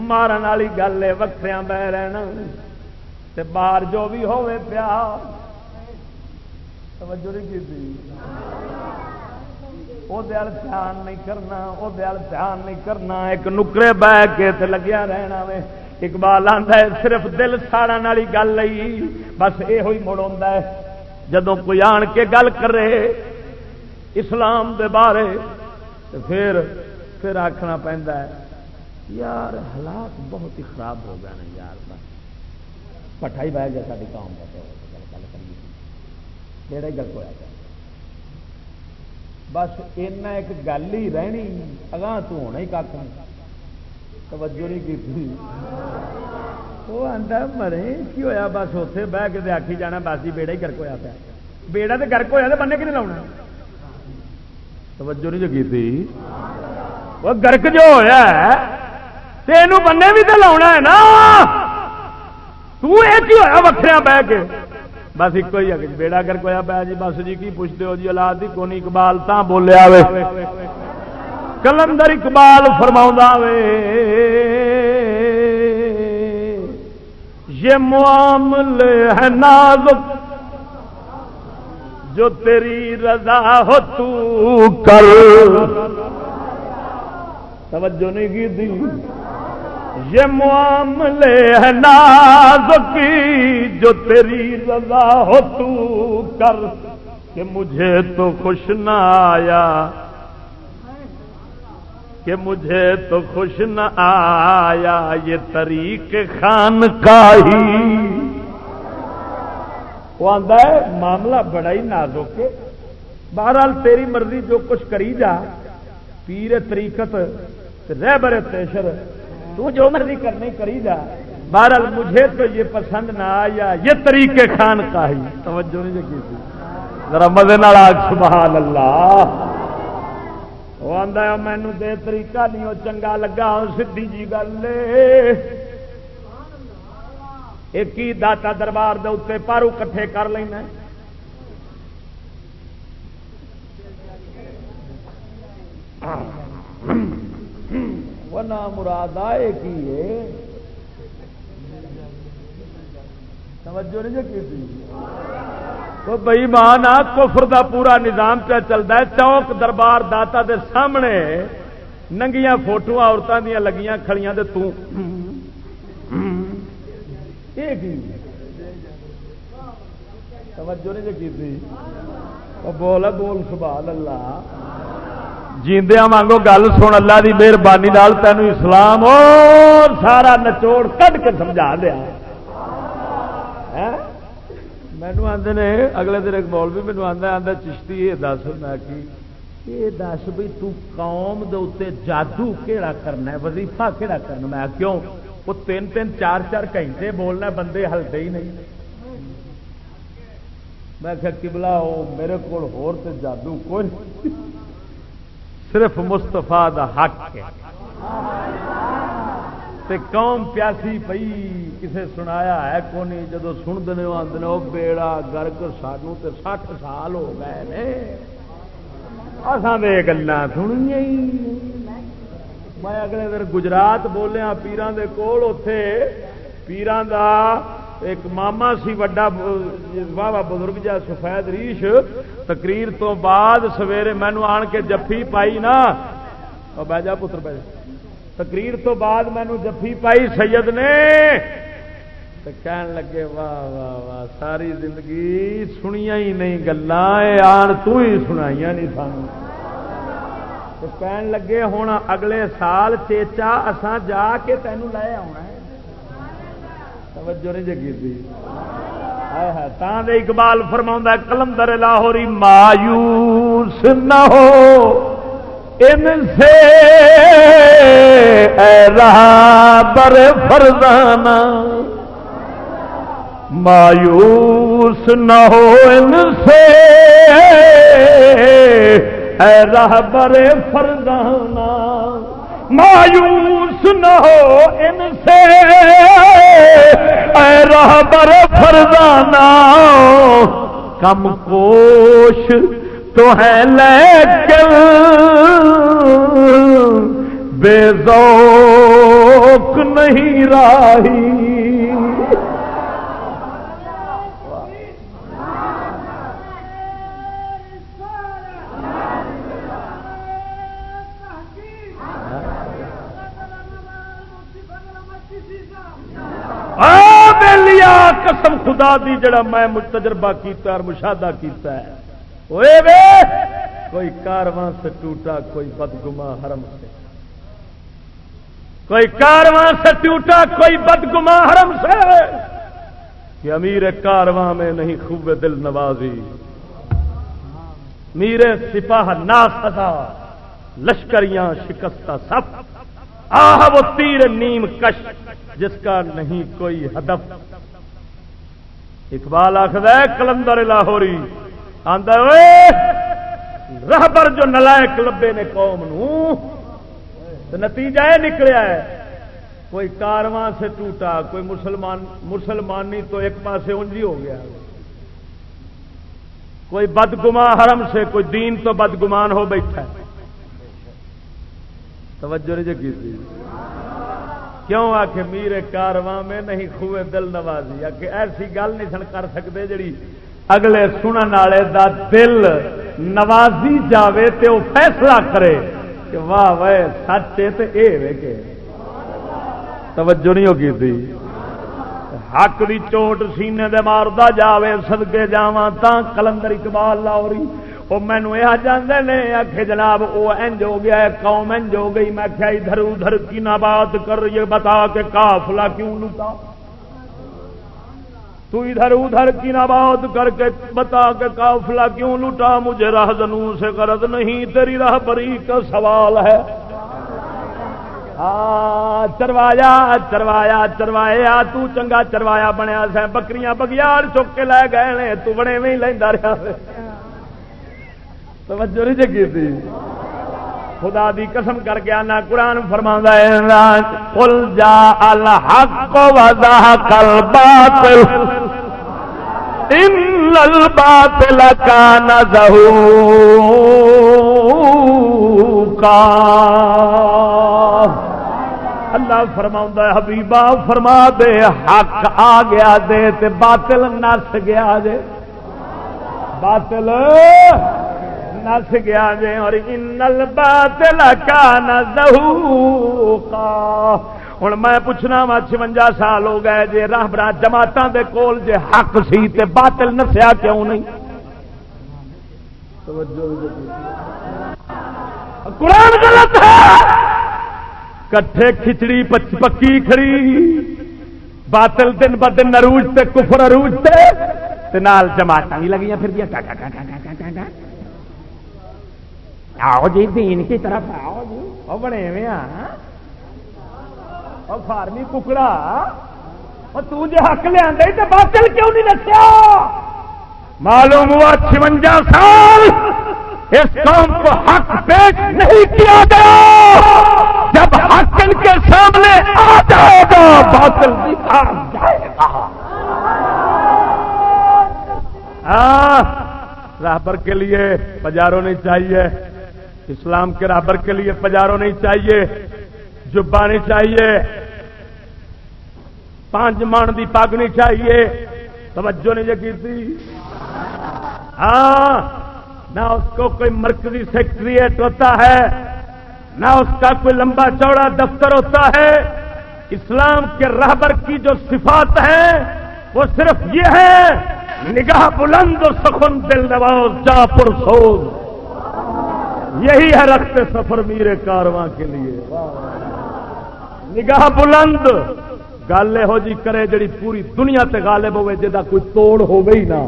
مارن والی گل ہے وکھریا بہ رہنا تے باہر جو بھی ہوے پیا۔ توجہ نہیں کی وہ دل دھیان نہیں کرنا وہ دل دھیان نہیں کرنا۔ ایک نکرے بہ کے تے لگیا رہنا وے۔ اقبال آتا ہے، صرف دل ساڑن والی گل نہیں بس یہ مڑ ہے۔ جدو کوئی آن کے گل کرے اسلام دے بارے پھر پھر آخنا پہنتا ہے، یار حالات بہت ہی خراب ہو گئے نا یار، بس۔ پٹھا ہی بہ گیا ساری قوم کا گل کریے۔ کہڑا ہی گل ہوا بس اینا ایک گل ہی رہنی، اگاں تو ہونا ہی کھ توجہ نہیں کی وہ آتا مرے کی ہویا؟ بس اتنے بہ کے آخی جانا، بس ہی بیڑا ہی گرک ہوا پیا بیڑا تو گرک ہوا تو بننے کی نہیں لاؤنا توجہ نہیں جو کی وہ گرک جو ہوا تین بننے بھی تو لاؤنا ہے نا توا وکھریا بہ کے بس ایک ہی ہے بیڑا گرک ہوا پیا جی بس جی کی پوچھتے ہو جی اولاد کی کونی اقبال تا بولیا وے کلندر اقبال فرما وے یہ معاملے ہے نازک جو تیری رضا ہو تو کر توجہ نہیں کی تھی؟ یہ معاملے ہے نازک جو تیری رضا ہو تو کر کہ مجھے تو خوش نہ آیا۔ کہ مجھے تو خوش نہ آیا۔ یہ طریق خان کا ہی۔ وہ آتا ہے، معاملہ بڑا ہی نازک بہرحال تیری مرضی جو کچھ کری جا، پیر طریقت رہ برے تیشر تو جو مرضی کرنے کری جا بہرحال مجھے تو یہ پسند نہ آیا، یہ طریقے خان کا ہی۔ توجہ نہیں کی تھی۔ ذرا مزے آگ سبحان اللہ وہ آدھا مینو دے طریقہ نہیں، وہ چنگا لگا سی جی گل ایک ہی داتا دربار دے اتنے پارو کٹھے کر لینا وہ نام مراد آئے کی ہے؟ توجہ نہیں جی کی تو بئی مان آ کفر دا پورا نظام پہ چلتا ہے، چوک دربار داتا دے سامنے ننگیاں فوٹو عورتوں دیا لگیاں کھڑیاں دے تو۔ توجہ نہیں جی کی بول بول سبحان اللہ۔ جیندیا مانگو گل سن، اللہ دی مہربانی تینوں اسلام اور سارا نچوڑ کٹ کے سمجھا دیا۔ ہاں؟ مینو آدھے نے، اگلے دن ایک مول بھی مینو آدھا آدھا چشتی یہ دس۔ میں کی یہ دس بھی قوم دے جادو کہڑا کرنا ہے؟ وظیفہ کہڑا کرنا میں کیوں؟ وہ تین تین چار چار گھنٹے بولنا بندے ہلتے ہی نہیں۔ میں کہ کبلا وہ میرے کو جادو کوئی صرف مستفا دا حق ہے۔ تے قوم پیاسی پئی کسے سنایا ہے کونی جدو سن دے آدھے وہ بیڑا گرک سانو تے سٹھ سال ہو گئے نے۔ اصل یہ گلا سنیا میں اگلے دن گجرات بولیا پیران دے کول اتے پیران دا ایک ماما سی وڈا واہ بزرگ جا سفید ریش، تقریر تو بعد سویرے مینو آن کے جفی پائی نا۔ بہ جا پتر بہ تقریر تو بعد مینو جفی پائی سید نے۔ تو کہن لگے واہ واہ واہ ساری زندگی سنیا ہی نہیں گلا آن تو ہی سنائی نہیں سان کہن لگے ہوں اگلے سال چیچا اسان جا کے تینوں لے آنا ہے۔ توجہ نہیں جگی تھی اقبال فرما کلندر لاہوری مایوس نہ ہو، ان سے اے رہا بر فرزانہ۔ مایوس نہ ہو، ان سے اے رہ بر فرزانہ۔ مایوس نہ ہو ان سے۔ اے رہ بر فرزانہ، کم کوش تو ہے لیکن بے ذوق نہیں راہی۔ لیا قسم خدا دی جڑا میں تجربہ کیتا اور مشاہدہ کیتا ہے۔ اوے بے کوئی کارواں سے ٹوٹا، کوئی بدگما حرم سے۔ کوئی کارواں سے ٹوٹا، کوئی بدگما حرم سے۔ کہ امیر کارواں میں نہیں، خوب دل نوازی۔ میرے سپاہ نا سزا لشکریاں شکستہ سب۔ آہ وہ تیر نیم کش۔ جس کا نہیں کوئی ہدف۔ اقبال آخر کلندر لاہوری۔ رہبر جو نلائک لبے نے قوم نتیجہ یہ نکلیا ہے، کوئی کارواں سے ٹوٹا، کوئی مسلمان، مسلمانی تو ایک پاسے انجی ہو گیا۔ کوئی بدگما حرم سے، کوئی دین تو بدگمان ہو بیٹھا توجہ نہیں کی کیوں آ کے میرے کارواں میں نہیں خوے دل نوازی؟ آ کے ایسی گل نہیں سن کر سکتے جڑی اگلے سنن والے دا دل نوازی جاوے تے وہ فیصلہ کرے کہ واہ واہ، سچ تے اے وے کہ۔ توجہ نہیں ہوگی تھی حق دی چوٹ سینے دے ماردا جاوے سدکے جاواں تا کلندر اقبال لاہوری وہ مینو یہ جانے نے آخ جناب وہ انج ہو گیا ہے قوم انج ہو گئی۔ میں کیا ادھر ادھر کی نہ بات کر، یہ بتا کے کافلا کیوں لوٹا؟ تو ادھر ادھر کی نہ بات کر کے بتا کے کافلا کیوں لوٹا؟ مجھے راہ دنوں سے غرض نہیں، تیری راہ بری کا سوال ہے۔ چروایا چروایا چروایا، تو چنگا چروایا بنیا سا۔ بکریاں بگیاڑ چک کے لے گئے تو بڑے میں لینا رہا توجہ نہیں جگی تھی۔ خدا دی قسم کر کے آنا قرآن فرما کل جا الحق وضحك الباطل۔ ان الباطل كان زهوقا اللہ فرما حبیبا، فرما دے، حق آ گیا دے تے باطل نس گیا دے۔ باطل نس گیا جے اور انل باطل کان ذہوقا ہن میں پوچھنا وا 56 سال ہو گئے جے راہبر جماعتاں دے کول جے حق سی تے باطل نسیا کیوں نہیں؟ قرآن غلط ہے۔ کٹھے کھچڑی پکی کھڑی۔ باطل دن ب دن عروج تے، کفر عروج تے تے نال جماعتاں بھی لگیاں پھر دیا آؤ جی دین کی طرف آؤ جی وہ بنے میں اور فارمی ککڑا اور تجھے حق لیا تو باطل کیوں نہیں رکھا معلوم ہوا چونجا سال اس قوم کو حق پیش نہیں کیا گیا جب حق ان کے سامنے آ جائے گا باطل دکھا جائے گا راہبر کے لیے بازاروں نہیں چاہیے اسلام کے رابر کے لیے پجاروں نہیں چاہیے جبا نہیں چاہیے۔ پانچ مان دی پگ نہیں چاہیے۔ توجہ نہیں جگی تھی ہاں نہ اس کو کوئی مرکزی سیکٹریٹ ہوتا ہے، نہ اس کا کوئی لمبا چوڑا دفتر ہوتا ہے۔ اسلام کے رہبر کی جو صفات ہیں، وہ صرف یہ ہے نگاہ بلند و سخن دل نواز جا پرسوز۔ یہی ہے رکھتے سفر میرے کارواں کے لیے۔ نگاہ بلند۔ گل یہو جی کرے جڑی پوری دنیا تے غالب ہوئے جا کوئی توڑ ہو گئی نہ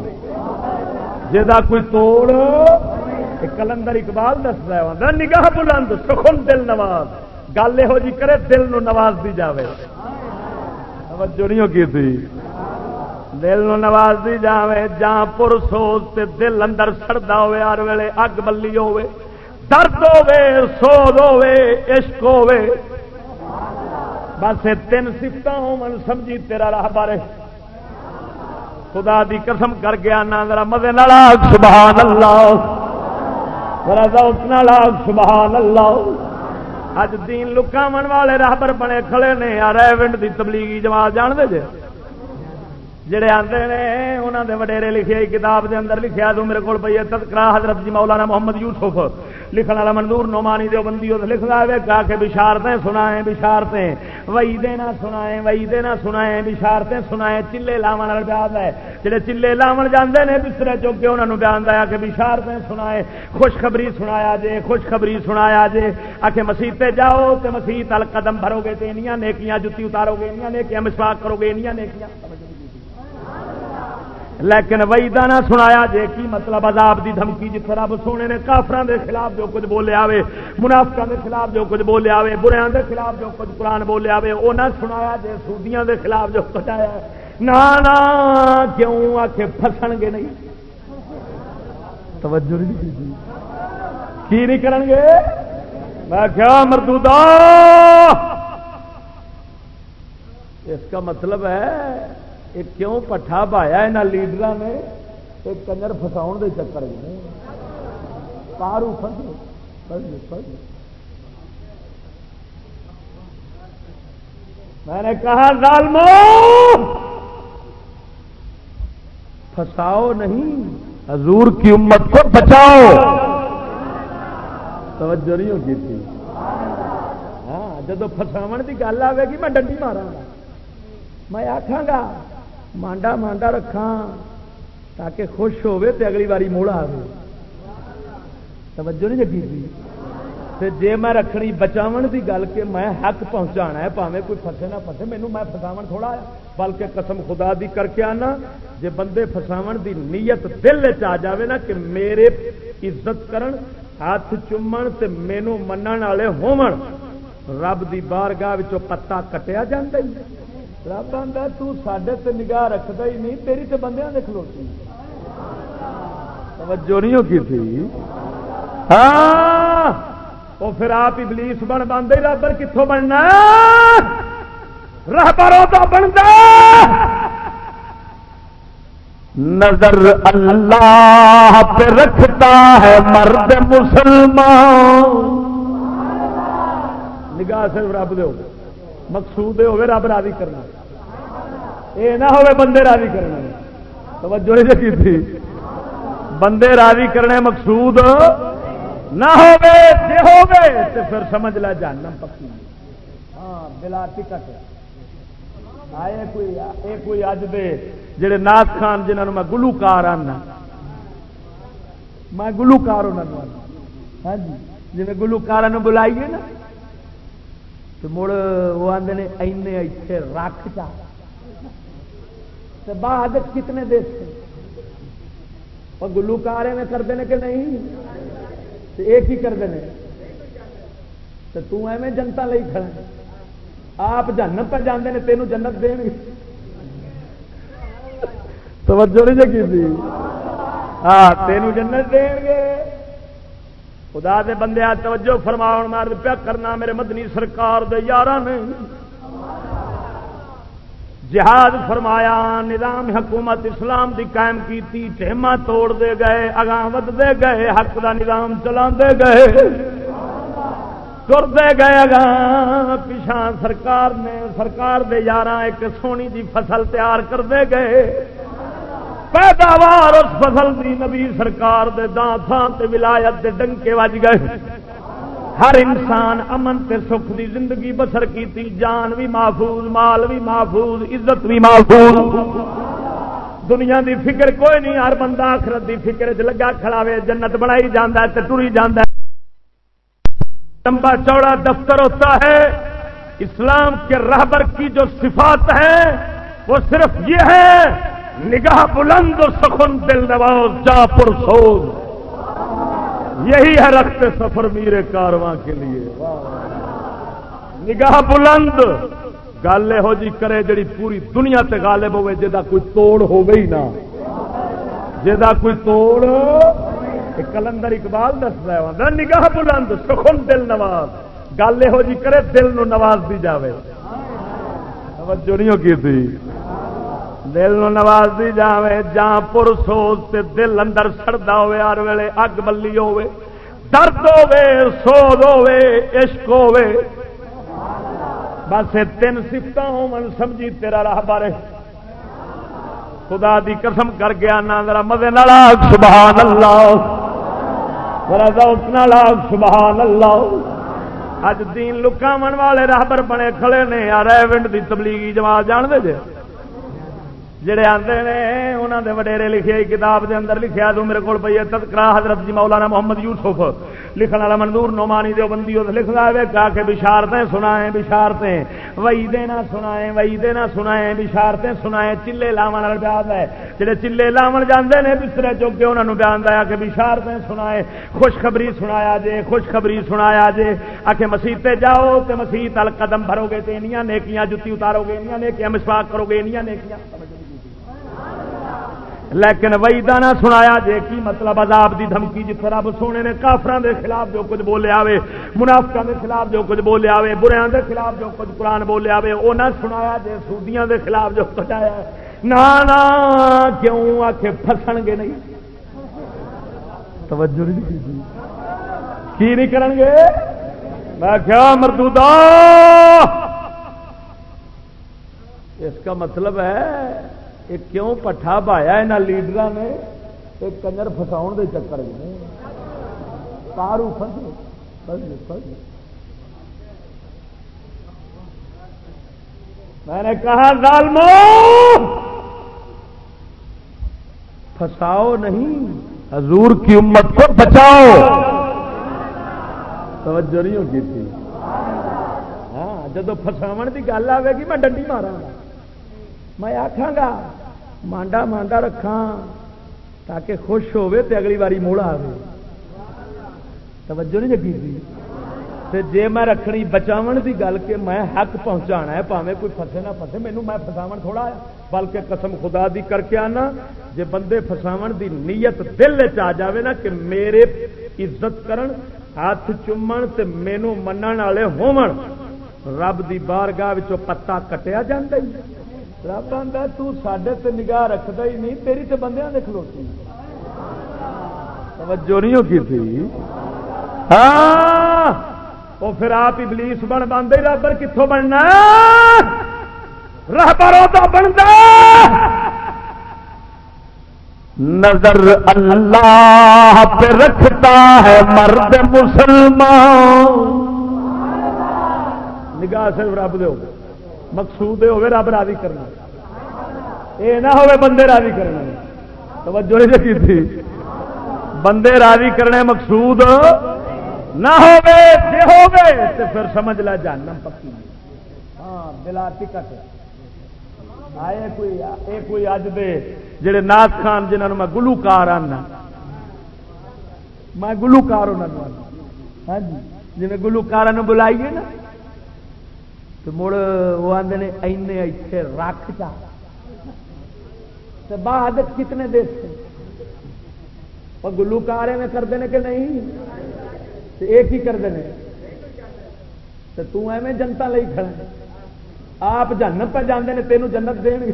جا کوئی توڑ۔ کلندر اقبال دس رہا ہوں نگاہ بلند، سخن دل نواز۔ گل یہو جی کرے، دل نو نواز دی جاوے۔ توجہ نہیں کی تھی؟ دل نو نواز دی جاوے جہاں پر سوز تے دل اندر سڑدا ہوئے، ہر ویلے اگ بلی ہوئے درد ہوے سود ہوے عشق ہوے بس تین سفت ہو سمجھی تیرا راہ بارے۔ خدا دی قسم کر گیا نا، ذرا مزے نالاگ سبحان اللہ ذرا ذوق نالاگ سبحان اللہ اج دین لکاون والے راہبر بنے کھڑے نے یار ونڈ دی تبلیغی جماعت، جان دے جے؟ جڑے آتے ہیں انہوں نے وڈیرے لکھے کتاب دے اندر لکھیا تو میرے کو پی تذکرہ حضرت جی مولانا محمد یوسف۔ لکھنے والا منظور نعمانی دو بندی لکھتا ہے کہا کہ بشارتیں سنائیں، بشارتیں۔ وئی دینا سنائیں وئی دینا سنائیں، بشارتیں سنائیں۔ چلے لاون والا بیان ہے۔ جڑے چلے لاون جاندے نے بسترے چوک کے انہوں نے بیان دیا کہ بشارتیں سنائیں۔ خوشخبری سنایا جے، خوشخبری سنایا جے۔ آ کے مسیح جاؤ تو مسیح تل قدم بھرو گے تو انیاں نیکیاں جتی اتارو گے انیاں نیکیاں مسواک کرو گے انیاں نیکیاں۔ لیکن وہی نہ سنایا جے کی مطلب عذاب دی دھمکی جتنے رب سونے نے کافران دے خلاف جو کچھ بولے آوے منافقہ دے خلاف جو کچھ بولے آوے بریاں دے خلاف جو کچھ قرآن بولے آوے وہ نہ سنایا جے سودیاں دے خلاف جو کچھ آیا نہ کیوں؟ آ کے پسن گے نہیں؟ توجہ نہیں جی۔ کی نہیں کرن گے؟ میں کیا مردودا اس کا مطلب ہے کیوں پٹھا پایا یہاں لیڈر نے ایک کنجر فساؤ کے چکر کارو میں نے کہا ظالمو پھساؤ نہیں حضور کی امت کو بچاؤ توجہ نہیں ہوگی تھی ہاں جب فساو کی گل آئے گی میں ڈنڈی مارا میں آخا گا مانڈا مانڈا رکھا تاکہ خوش ہوے تے اگلی باری موڑا آئے توجہ نہیں جگی تھی جی میں رکھنی بچاو کی گل کہ میں حق پہنچا ہے پاوے کوئی فسے نہ فسے مینو میں فساو تھوڑا آیا بلکہ قسم خدا دی کر کے آنا جی بندے فساو دی نیت دل آ جاوے نا کہ میرے عزت کرن، ہاتھ چومن تے مینو منن والے ہون رب دی بارگاہ پتا کٹیا جا رب آتا تے نگاہ رکھتا ہی نہیں، تیری تو بندے نے کھلوتی۔ توجہ نہیں کی تھی؟ ہاں وہ پھر آپ ابلیس بن بنتے رابر کتوں بننا رابر بنتا نظر اللہ پہ رکھتا ہے مرد مسلمان۔ نگاہ صرف رب دے مقصود ہوے رب راضی کرنا۔ یہ نہ ہوے بندے راضی کرنا توجہ نہیں کی تھی۔ بندے راضی کرنے مقصود نہ ہوے جے ہوے تو پھر سمجھ لا جانم پکی۔ ہاں بلا ٹکٹ۔ آئے کوئی، اے کوئی اج دے جڑے ناث خان جنہوں میں گلوکار آنا۔ میں گلوکار ہاں جی جی گلوکار بلائیے نا۔ تو مڑ وہ آدھے نے اینے اتنے رکھ چا بعد کتنے دیش اور گلوکار میں کرتے ہیں کہ نہیں تو ایک ہی کرتے ہیں تو تمہیں جنتا لئی کھڑا آپ جنت پر جانے نے تینوں جنت دیں گے توجہ نہیں جی کی ہاں تینوں جنت دیں گے خدا دے بندے توجہ فرماؤ مار پیا کرنا، میرے مدنی سرکار دے یار نے جہاد فرمایا، نظام حکومت اسلام دی قائم کی ٹھیما توڑ دے گئے، اگاں ودتے گئے، حق دا نظام چلا دے گئے ترتے گئے اگاں۔ پچھا سرکار نے، سرکار دے یار ایک سونی دی فصل تیار کرتے گئے۔ پیداوار اس فصل دی نبی سرکار دے دان تھان تے ولایت دے ڈنکے وج گئے۔ ہر انسان امن تے سکھ دی زندگی بسر کی جان بھی محفوظ، مال بھی محفوظ، عزت بھی محفوظ۔ دنیا دی فکر کوئی نہیں، ہر بندہ آخرت دی فکر چ لگا کھڑاوے جنت بنائی جانا ہے ٹری جانا لمبا چوڑا دفتر ہوتا ہے، اسلام کے رہبر کی جو صفات ہے وہ صرف یہ ہے نگاہ بلند و سخن دل نواز، جا پر سوز۔ یہی ہے رکھتے سفر میرے کارواں کے لیے۔ نگاہ بلند، گل یہو جی کرے جڑی پوری دنیا تے غالب ہوے جا کوئی توڑ ہو گئی نہ۔ جا کوئی توڑ کلندر اقبال دس رہا ہوں نگاہ بلند، سخن دل نواز۔ گل یہو جی کرے دل نو نواز دی جاوے۔ توجہ نہیں کی تھی؟ دل نو نواز دی جاوے، جاں پر سوز تے دل اندر سڑدا ہوے ہر ویلے اگ بلی ہوے درد ہوے سوز ہوے عشق ہوے بس تین سفت ہون سمجھی تیرا راہ بارے۔ خدا دی قسم کر گیا نا ذرا مزے نالاگ سبحان اللہ ذرا ذوق نالاگ سبحان اللہ اج دین لکاون والے راہبر بنے کھڑے نے، یار ونڈ دی تبلیغی جماعت جان دے جے۔ جڑے آتے ہیں انہوں نے وڈیرے لکھے کتاب دے اندر لکھیا تو میرے کو پی تذکرہ حضرت جی مولانا محمد یوسف۔ لکھن والا منظور نعمانی دے بندی لکھنا ہے، کہا کہ بشارتیں سنائیں، بشارتیں۔ وئی دینا سنائیں وئی دینا سنائیں، بشارتیں سنائیں۔ چلے لاون والا بیان ہے۔ جڑے چلے لاون جاندے نے بسترے چوک کے انہوں نے بیان دیا کہ بشارتیں سنائیں۔ خوشخبری سنایا جے، خوشخبری سنایا جے۔ آ کے مسیح جاؤ تے مسیح تل قدم بھرو گے تے انیاں نیکیاں جتی اتارو گے انیاں نیکیاں مسواک کرو گے انیاں نیکیاں۔ لیکن ویدا نہ سنایا جے، کی مطلب عذاب دی دھمکی جتنے رب سونے نے کافران دے خلاف جو کچھ بولے آوے منافقہ دے خلاف جو کچھ بولے آوے، بریاں دے خلاف جو کچھ قرآن بولے آوے وہ نہ سنایا جے سودیاں دے خلاف جو کچھ آیا نہ کیوں؟ آ کے گے نہیں۔ توجہ نہیں کی نہیں کرن گے؟ میں کیا مردودا اس کا مطلب ہے یہ کیوں پٹھا پایا یہاں لیڈر نے ایک کنجر فساؤ دے چکر میں تارو میں نے کہا ظالمو پھساؤ نہیں حضور کی امت کو بچاؤ توجہ نہیں ہوگی تھی ہاں جب فساو کی گل آئے گی میں ڈنڈی مارا میں آخا گا مانڈا مانڈا رکھا تاکہ خوش ہوے تے اگلی باری موڑا آئے توجہ نہیں جگی تھی تے جے میں رکھنی بچاو دی گل کہ میں حق پہنچا ہے پاوے کوئی فسے نہ فسے مینو میں فساو تھوڑا آیا بلکہ قسم خدا دی کر کے آنا۔ جے بندے فساو دی نیت دل آ جاوے نا کہ میرے عزت کرن، ہاتھ چومن تے مینو منن والے ہون رب دی بارگاہ وچوں پتا کٹیا جاندے رب آتا تے تے نگاہ رکھتا ہی نہیں، تیری تے بندیاں نے کھلوتی توجہ نہیں کی تھی؟ ہاں وہ پھر آپ ابلیس بن بنتے رابر کتوں بننا رہبروں تو بنتا نظر اللہ پہ رکھتا ہے مرد مسلمان۔ نگاہ صرف رب دے مقصود یہ ہوے رب راضی کرنا۔ یہ نہ ہوے بندے راضی کرنا۔ توجہ نہیں تھی۔ بندے راضی کرنے مقصود نہ ہوے جے ہوے پھر سمجھ لا جانم پکی۔ ہاں بلا ٹکٹ۔ ہاں، آئے کوئی اے کوئی اج دے جڑے ناز خان جنہوں میں گلوکار آنا میں گلوکار انہوں ہاں جی جی گلوکار بلائیے نا۔ مڑ وہ آدھے نے اینے اتنے رکھ چا بعد کتنے دیش سے اور گلوکار میں کرتے ہیں کہ نہیں ایک ہی کرتے ہیں تو تمہیں جنتا لی کھڑا آپ جنت پہ جانے نے تینوں جنت دین گے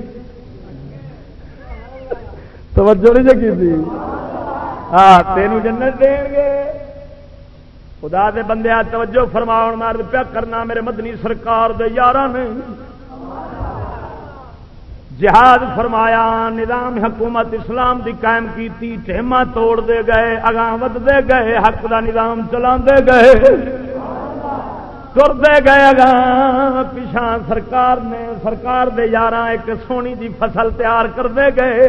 توجہ نہیں جگی ہاں تینوں جنت دین گے خدا دے بندے توجہ فرماؤ مار پیا کرنا، میرے مدنی سرکار دے یار نے جہاد فرمایا، نظام حکومت اسلام دی قائم کی ٹھیما توڑ دے گئے اگاں ود دے گئے، حق دا نظام چلا دے گئے، تر دے گئے اگاں پچھا سرکار نے، سرکار دے یار ایک سونی دی فصل تیار کر دے گئے۔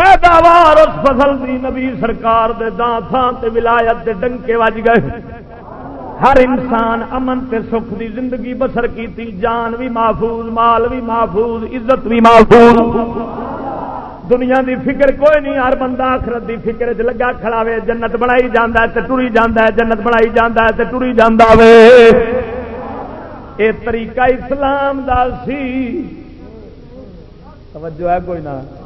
پیداوار اس فصل دی نبی سرکار دے دان تھان تے ولایت دے ڈنکے وج گئے۔ ہر انسان امن تے سکھ دی زندگی بسر کی جان بھی محفوظ، مال بھی محفوظ، عزت بھی محفوظ۔ دنیا دی فکر کوئی نہیں، ہر بندہ آخرت دی فکر چ لگا کھڑا وے، جنت بنائی جانا ہے ٹری جانا ہے، جنت بنائی جانا ہے ٹری جانا وے۔ اے طریقہ اسلام دا سی۔ توجہ ہے کوئی نہ۔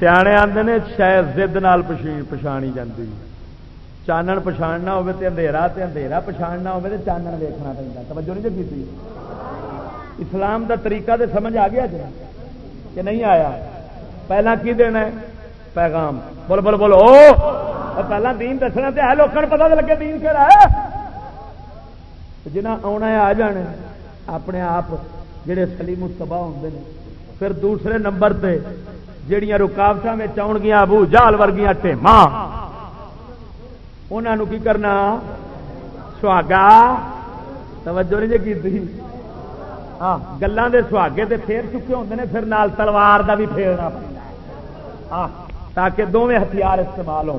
سیانے آتے نے شاید زد نال پچھانی جاتی چانن پچھاڑنا ہوے تے اندھیرا تے اندھیرا پچھاڑنا ہوے تے چانن ویکھنا پیندا توجہ نہیں جی اسلام دا طریقہ تے سمجھ آ گیا جی کہ نہیں آیا پہلا کی دینا ہے پیغام بول بول بولو پہلا دین دسنا تے ہے لوگوں پتا تو لگے دین کہڑا ہے جنہ آنا ہے آ جانے اپنے آپ جڑے سلیم مستبا ہوتے ہیں پھر دوسرے نمبر تے جڑیاں رکاوٹ میں آن گیا ابو جال ورگیاں ٹیما انہوں کی کرنا؟ سہاگا۔ توجہ نہیں جی کی ہاں گلان دے سہاگے تے پھیر چکے ہوتے ہیں پھر نال تلوار دا بھی پھیرنا پڑتا ہاں تاکہ دونوں ہتھیار استعمال ہو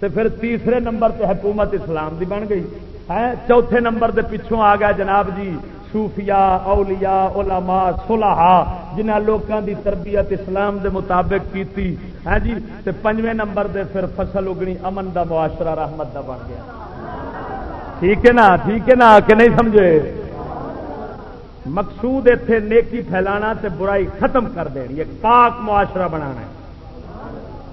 پھر تیسرے نمبر تے حکومت اسلام دی بن گئی۔ ہے چوتھے نمبر دے پچھوں آ گیا جناب جی صوفیاء، اولیاء، علماء، صلحاء جنہ لوگوں دی تربیت اسلام دے مطابق کیتی۔ ہے ہاں جی تے پنجویں نمبر دے پھر فصل اگنی امن دا معاشرہ، رحمت دا بن گیا۔ ٹھیک ہے نا؟ ٹھیک ہے نا؟ کہ نہیں سمجھے؟ مقصود اتنے نیکی پھیلانا تے برائی ختم کر دینی، ایک پاک معاشرہ بنانا ہے۔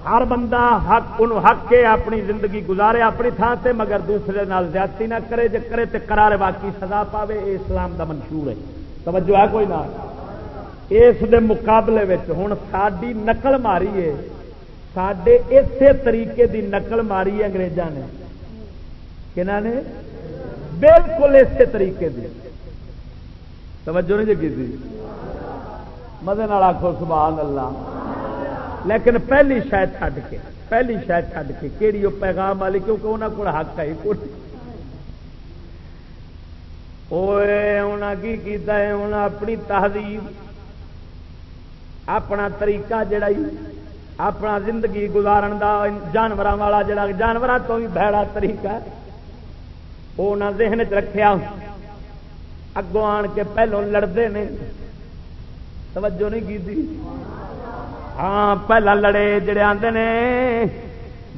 ہر بندہ حق، ان حق کے اپنی زندگی گزارے اپنی تھان سے مگر دوسرے نال زیادتی نہ کرے، جے کرے تے کرارے باقی سزا پاوے، اے اسلام دا منشور ہے۔ توجہ ہے کوئی نہ؟ اس دے مقابلے ہوں ساری نقل ماری ہے۔ سڈے اسی طریقے دی نقل ماری ہے انگریزوں نے۔ کنہ نے؟ بالکل اسی طریقے دی۔ توجہ نہیں جگی تھی؟ مدد آخو سبحان اللہ۔ لیکن پہلی شاید چھڈ کے، پہلی شاید چھڈ کے کہڑی وہ پیغام والی کیونکہ انہوں کو حق ہے انہیں کی کیتا ہے؟ انہیں اپنی تہذیب، اپنا طریقہ جڑا اپنا زندگی گزارن دا جانور والا جڑا جانور تو بھی بہڑا طریقہ وہ ذہن چ رکھا اگوں آن کے پہلو لڑتے ہیں توجہ نہیں کی ہاں پہلا لڑے جڑے آتے نے،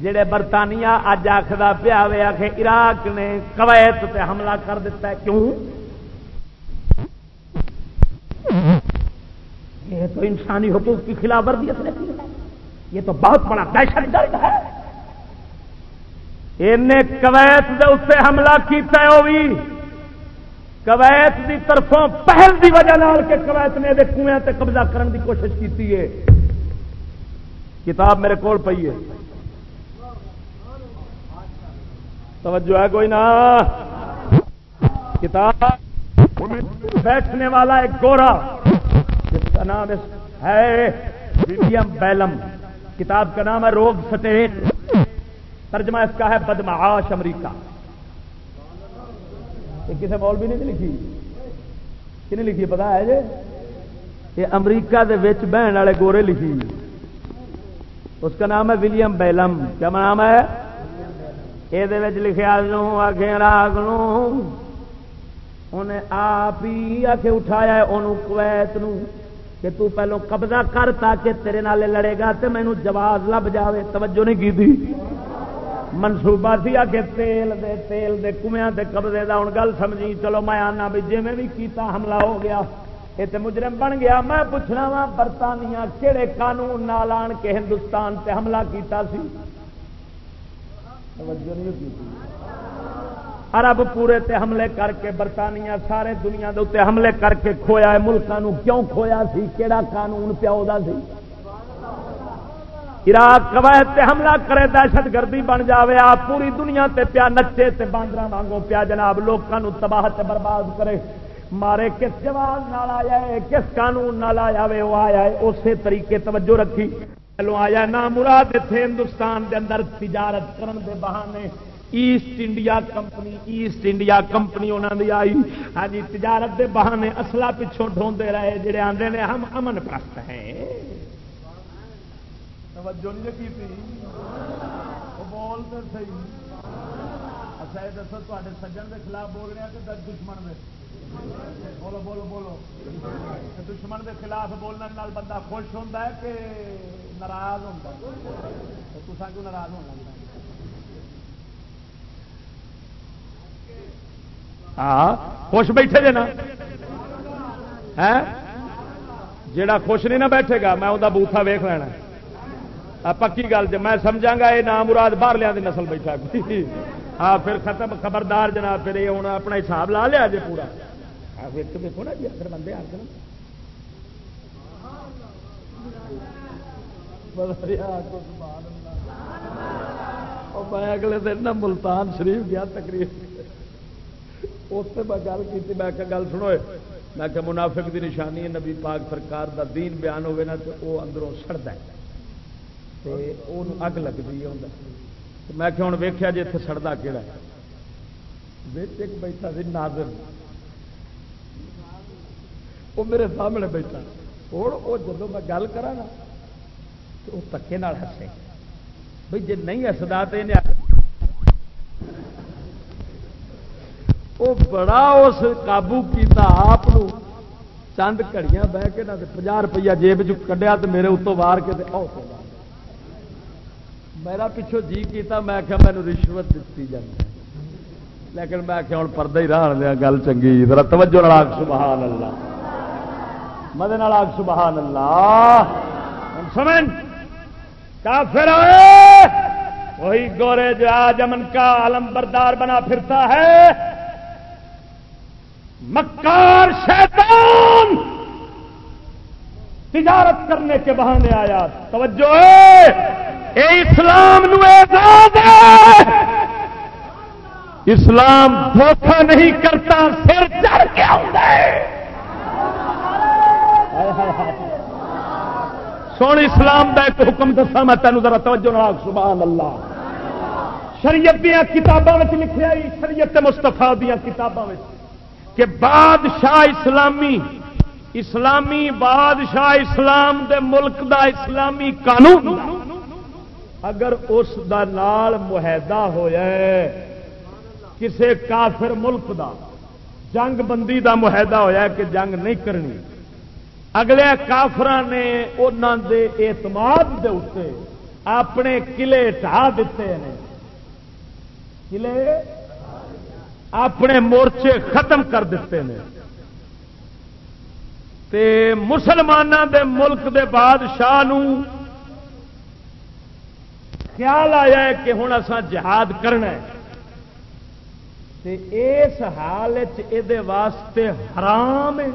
جڑے برطانیہ اج آخر پیا وے آخ عراق نے کویت تے حملہ کر دیتا ہے۔ کیوں؟ یہ تو انسانی حقوق کی خلاف ورزی نے کی ہے یہ تو بہت بڑا دہشت گرد ہے۔ کویت دے اتنے حملہ کیتا ہے وہ بھی کویت دی طرفوں پہل دی وجہ لال کے کویت نے کنویں تے قبضہ کرنے دی کوشش کی ہے۔ کتاب میرے کول پئی ہے۔ توجہ ہے کوئی نہ کتاب بیٹھنے والا ایک گورا، جس کا نام ہے ولیم بیلم۔ کتاب کا نام ہے روگ سٹیٹ ترجمہ اس کا ہے بدمعاش امریکہ۔ یہ کسی مول بھی نہیں لکھی؟ کہ لکھی پتا ہے جی؟ یہ امریکہ دے وچ بہن والے گورے لکھی۔ اس کا نام ہے ولیم بیلم۔ کیا نام ہے؟ یہ لکھا آگے راگ انہیں آپ ہی آ کے اٹھایا انہوں کویت نو کہ تو پہلو قبضہ کر تاکہ تیرے نالے لڑے گا تو مینو جواز لب جاوے۔ توجہ نہیں کی تھی؟ منصوبہ سی کہ تیل دے تیل دے کمیا دے قبضے دا۔ ہوں گل سمجھی۔ چلو میں آنا بھی جی میں بھی کیتا، حملہ ہو گیا۔ یہ تو مجرم بن گیا۔ میں پوچھنا وا، برطانیہ کہڑے قانون نال آن کے ہندوستان تے حملہ کیتا سی؟ عرب پورے تے حملے کر کے برطانیہ سارے دنیا دے اتنے حملے کر کے کھویا ہے۔ ملکوں کیوں کھویا سی؟ کیڑا قانون پیو دا سی؟ عراق قواعد تے حملہ کرے، دہشت گردی بن جاوے۔ آپ پوری دنیا تے پیا نچے تے باندر وانگو پیا جناب۔ لوگوں تباہ تے برباد کرے۔ مارے کس جواب نال آیا ہے، کس قانون نال آیا وے وہ آیا ہے، اسی طریقے توجہ رکھی۔ پہلو آیا نہ مراد اتنے ہندوستان دے اندر تجارت کرن دے بہانے۔ East India Company East India Company انہوں نے آئی۔ ہاں جی تجارت دے بہانے اصلا پچھوں ڈھونڈے رہے، جڑے آتے ہیں ہم امن پرست ہیں۔ توجہ نہیں رکھی تھی؟ بول تو صحیح۔ اچھا یہ دسو تے سجن کے خلاف بول رہے ہیں کہ دشمن دے؟ بولو بولو بولو۔ دشمن دے خلاف بولنے نال بندہ خوش ہوتا ہے کہ ناراض ہوتا ہے؟ تو کیوں ناراض ہونا لگتا ہاں خوش بیٹھے جے نا۔ ہاں؟ جڑا خوش نہیں نہ بیٹھے گا، میں وہ بوتھا ویخ لینا۔ پکی گل جی میں سمجھا گا یہ نام مراد باہر لیا نسل بیٹھا ہاں پھر ختم خبردار جناب، پھر یہ ہوں اپنا حساب لا لیا جی پورا۔ ویک دیکھو نا جی اگر بندے آ میں اگلے دن نا ملتان شریف گیا تقریب اس میں گل کی میں گل سنو میں کہ منافق دی نشانی ہے نبی پاک سرکار دا دین بیان ہوئے نا تو وہ اندروں سڑتا ہے اگ لگتی ہے میں کہ ہوں ویخیا جی اتنے سڑتا کہڑا ایک بیٹھا سی ناظر وہ میرے سامنے بیٹھا ہوں وہ جب میں گل کرا نا، تو وہ تکے ہسے۔ بھائی جی نہیں ہسدا تو وہ بڑا اس قابو کیتا آپ چند گھڑیاں بہ کے نہ پناہ روپیہ جیب چڈیا تو میرے اتوں وار کے میرا پچھو جی کیتا، میں آخیا مینو رشوت دیتی جاتی لیکن میں آخیا ہوں پردہ ہی رہن لیا، گل چنگی۔ ذرا توجہ سبحان اللہ۔ مدے ناگ سبحان اللہ۔ سمن کافر آئے۔ وہی گورے جو آج امن کا علم بردار بنا پھرتا ہے۔ مکار شیطان۔ تجارت کرنے کے بہانے آیا۔ توجہ ہے۔ اے اسلام نو اسلام دھوکھا نہیں کرتا، سر چڑھ کے سونے اسلام کا ایک حکم دسا میں تینوں ذرا توجہ ناگ سبحان اللہ۔ شریعت دیا کتابوں میں لکھا شریعت مستفا دیا کتابوں کہ بادشاہ اسلامی اسلامی بادشاہ اسلام دے ملک دا اسلامی قانون۔ اگر اس دا نال معاہدہ ہوا کسے کافر ملک دا جنگ بندی دا معاہدہ ہوا کہ جنگ نہیں کرنی۔ اگلے کافر نے انہوں دے اعتماد دے اتنے اپنے قلعے ٹھا دیتے ہیں قلعے؟ اپنے مورچے ختم کر دیتے ہیں تے مسلمانوں دے ملک دے بادشاہ خیال آیا ہے کہ ہوں اصا جہاد کرنا ہے۔ تے اس حال واسطے حرام ہے۔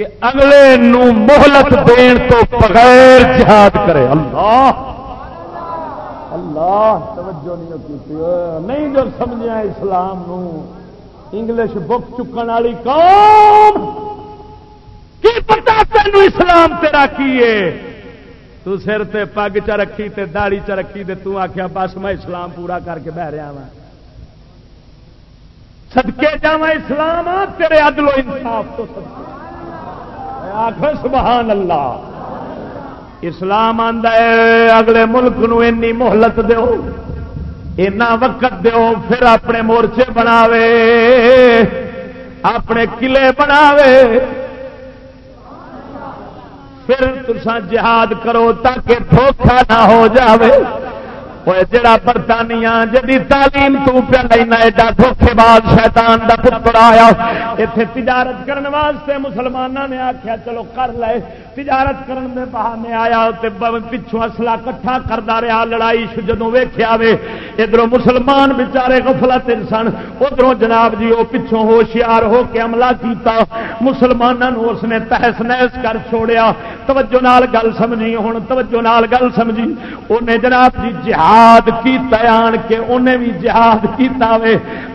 کہ اگلے نو مہلت دین تو بغیر جہاد کرے۔ اللہ۔ اللہ، توجہ نہیں کی نہیں جو سمجھا اسلام نو۔ انگلش بک چکن والی قوم۔ کی پتا تین اسلام تیرا کیے تو سر تے پگ چ رکھی تے داڑی چ رکھی تے تو آخیا بس میں اسلام پورا کر کے بہ رہا وا سدکے جا اسلام تیرے عدل و انصاف تو سدکے آخ سبحان اللہ. اسلام آدھا اگلے ملک نو اینی مہلت دو اینا وقت دیو، پھر اپنے مورچے بناوے، اپنے قلعے بناوے. پھر تسا جہاد کرو تاکہ دھوکھا نہ ہو جاوے. جڑا برطانیہ جی تعلیم تو پیا لینا ایڈا دھوکھے بعد شیطان دا پتر آیا اتنے تجارت کرنے واسطے مسلمانوں نے آخیا چلو کر لے تجارت کرن دے بہانے آیا پچھوں اصلا کٹھا کرتا رہا لڑائی جدو ویخیا وے ادھر مسلمان بچارے غفلت سن ادھر جناب جی وہ پچھوں ہوشیار ہو کے عملہ کیتا مسلمانوں اس نے تحس نحس کر چھوڑیا توجہ نال گل سمجھی ہوں توجہ نال گل سمجھی انہیں جناب جی جہاد جہاد کی آن کے انہیں بھی جہاد کیتا وے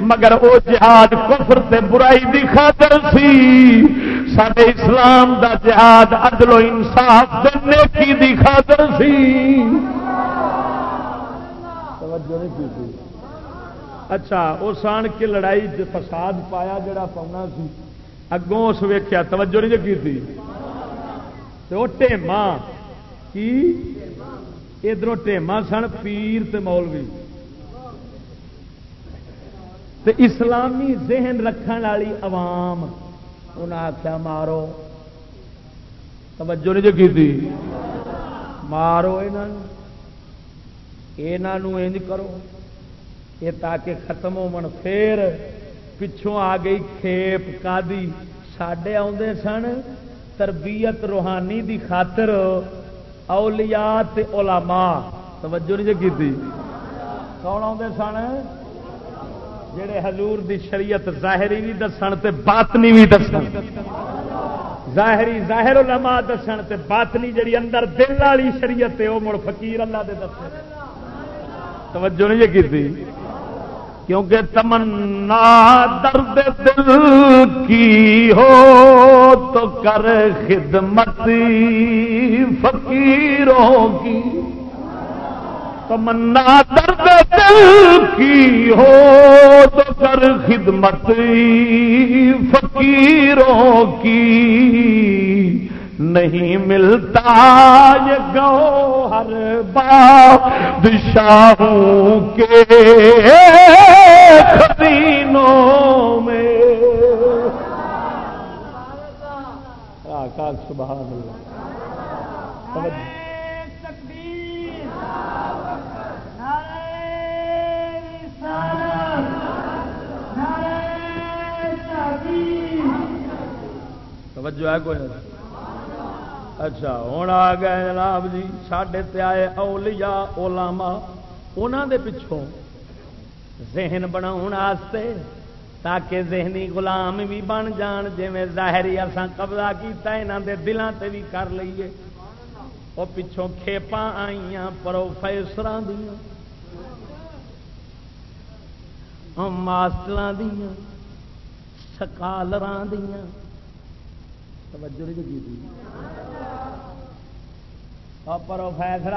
مگر وہ جہاد کفر تے برائی دی خاطر سی۔ سارے اسلام دا جہاد عدل و انصاف دینے کی دی خاطر سی۔ اچھا اس آن کے لڑائی فساد پایا جڑا پاؤنا سی۔ اگوں اس ویخیا توجہ نہیں جی کی وہ ٹیما کی؟ ادھر ٹیما سن، پیر تے مولوی۔ تے اسلامی ذہن رکھن والی عوام انہیں آخیا مارو۔ توجہ نہیں جو کی مارو یہ انج کرو۔ یہ تاکہ ختم ہو پھر پچھوں آ گئی کھیپ کا سڈے آدھے سن تربیت روحانی دی خاطر اولیاء تے علماء۔ توجہ نہیں کی تھی کون آتے سن؟ جڑے حضور دی شریعت ظاہری بھی دسن تے باطنی بھی دسن۔ ظاہری ظاہر علماء دسن تے باطنی جڑی اندر دل والی شریعت ہے، وہ مڑ فقیر اللہ دے دس توجہ نہیں کی تھی کیونکہ تمنا درد دل کی ہو تو کر خدمت فقیروں کی۔ تمنا درد دل کی ہو تو کر خدمت فقیروں کی۔ نہیں ملتا یہ گو ہر بادشاہوں کے خدینوں میں۔ سبحان اللہ۔ توجہ ہے کوئی اچھا ہوں آ گئے جناب جی سڈے آئے اولیاء اولاما انہوں دے پچھوں ذہن بنا تاکہ ذہنی غلام بھی بن جان جی ظاہری اسان قبضہ کیتا یہاں دے دلوں تے بھی کر لیے وہ پچھوں کھیپا آئی پروفیسر دیا ماسٹر دیا سکالر دیا توجہ نہیں کی پروفیسر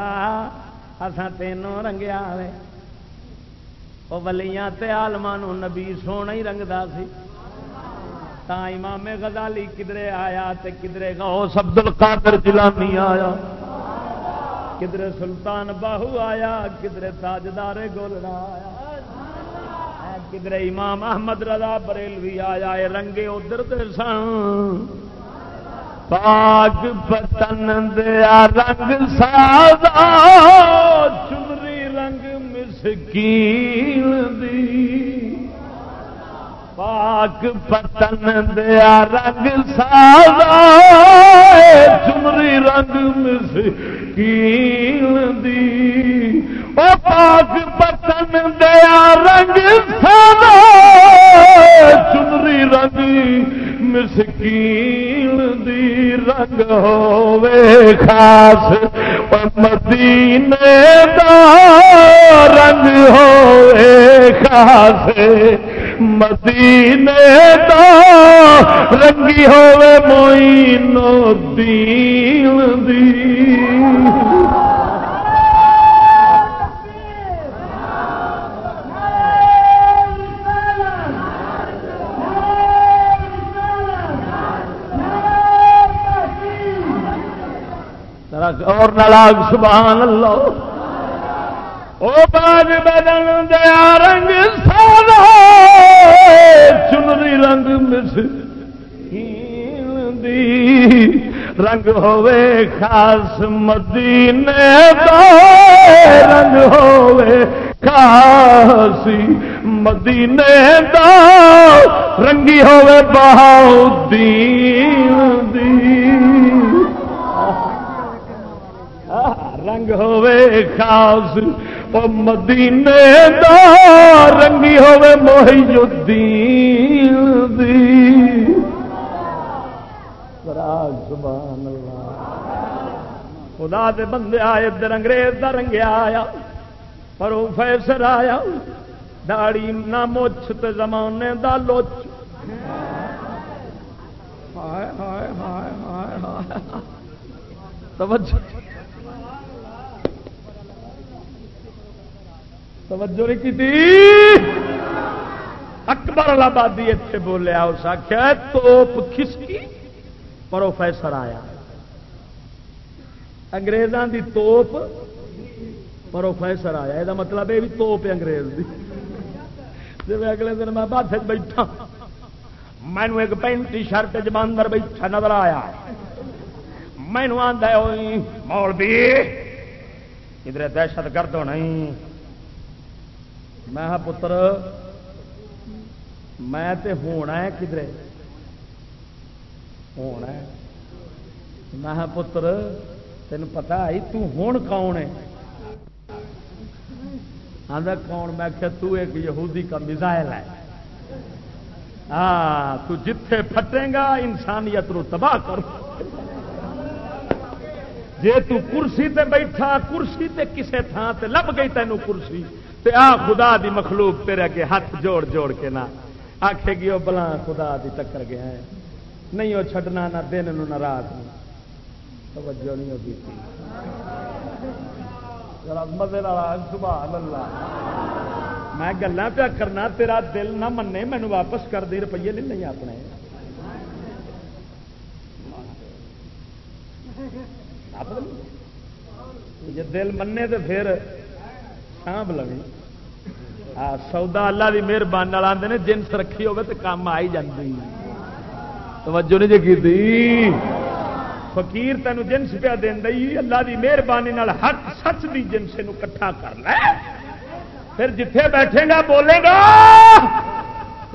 اسان تینوں رنگیا وہ ولیاں تے آلما نبی سونا ہی رنگتا سی تا امام غزالی کدرے آیا تے کدرے غوث عبد القادر جلانی آیا کدرے سلطان باہو آیا کدرے تاجدار گولڑا آیا کدرے امام احمد رضا بریلوی آیا اے رنگے ادھر سن پاک پتن دیا رنگ سادا چمری رنگ مسکین دی۔ پاک پتن دیا رنگ سادا چمری رنگ مسکین دی۔ او پاک پتن دیا رنگ سادا چمری رنگ مسکین دی رنگ ہوے خاص مدینے دا رنگ ہوے خاص مدینے دا رنگی ہوے موئینو دین دی اور نلاگ، سبحان اللہ. او باج بدن دیا رنگ سونا چنری رنگ مس دی. رنگ ہوے خاص مدینے دا، رنگ ہوے خاصی مدینے دا. رنگی ہوے بہاؤدین دی. رنگ ہوے خاص او مدینے دا رنگی ہوے محی الدین دی سبحان اللہ۔ خدا دے بندے آئے، ادھر انگریز دا رنگیا آیا پروفیسر آیا۔ داڑی نہ مچھ تے زمانے دا لوچ۔ ہائے ہائے ہائے ہائے ہائے۔ توجہ۔ توجہ نہیں کی تھی؟ اکبر آبادی اتنے بولیا اس آخیا توپ کھسکی، پروفیسر آیا۔ انگریزاں دی توپ، پروفیسر آیا۔ یہ مطلب یہ بھی توپ انگریز دی۔ جی اگلے دن میں بات بیٹھا مینو ایک پینٹی شرٹ جماندر بیٹھا نظر آیا۔ مینو آدھا مول بھی ادھر دہشت گرد ہونا میں پتر، میں تے ہونا ہے کدھر ہونا ہے. میں پتر، تین پتا آئی تون کون ہے؟ آدھا کون؟ میں کہ تو ایک یہودی کا میزائل ہے. ہاں تو جتھے پھٹے گا، انسانیت رو تباہ کر. جے تو کرسی تے بیٹھا، کرسی تے کسے تھان تے لب گئی تینوں کرسی. تے آ، خدا دی مخلوق تیرے اگے ہاتھ جوڑ جوڑ کے نہ آخے گی وہ بلا خدا دی ٹکر گیا ہے۔ نہیں وہ چھڈنا نہ، دن نو نہ رات نو۔ توجہ نہیں ہوگی۔ مزے سبحان اللہ میں گلا پیا کرنا، تیرا دل نہ منے مینو واپس کر دے، روپیے نہیں نہیں اپنے۔ جی دل منے تو پھر سانب لو ہاں سودا اللہ کی مہربانی آتے ہیں جنس رکھی ہوگی تو کام آئی جاتی توجہ نہیں جی کی فقیر تینوں جنس پیا دینا اللہ کی مہربانی حق سچ کی جنس کٹھا کر لے۔ پھر جتھے بیٹھے گا، بولے گا۔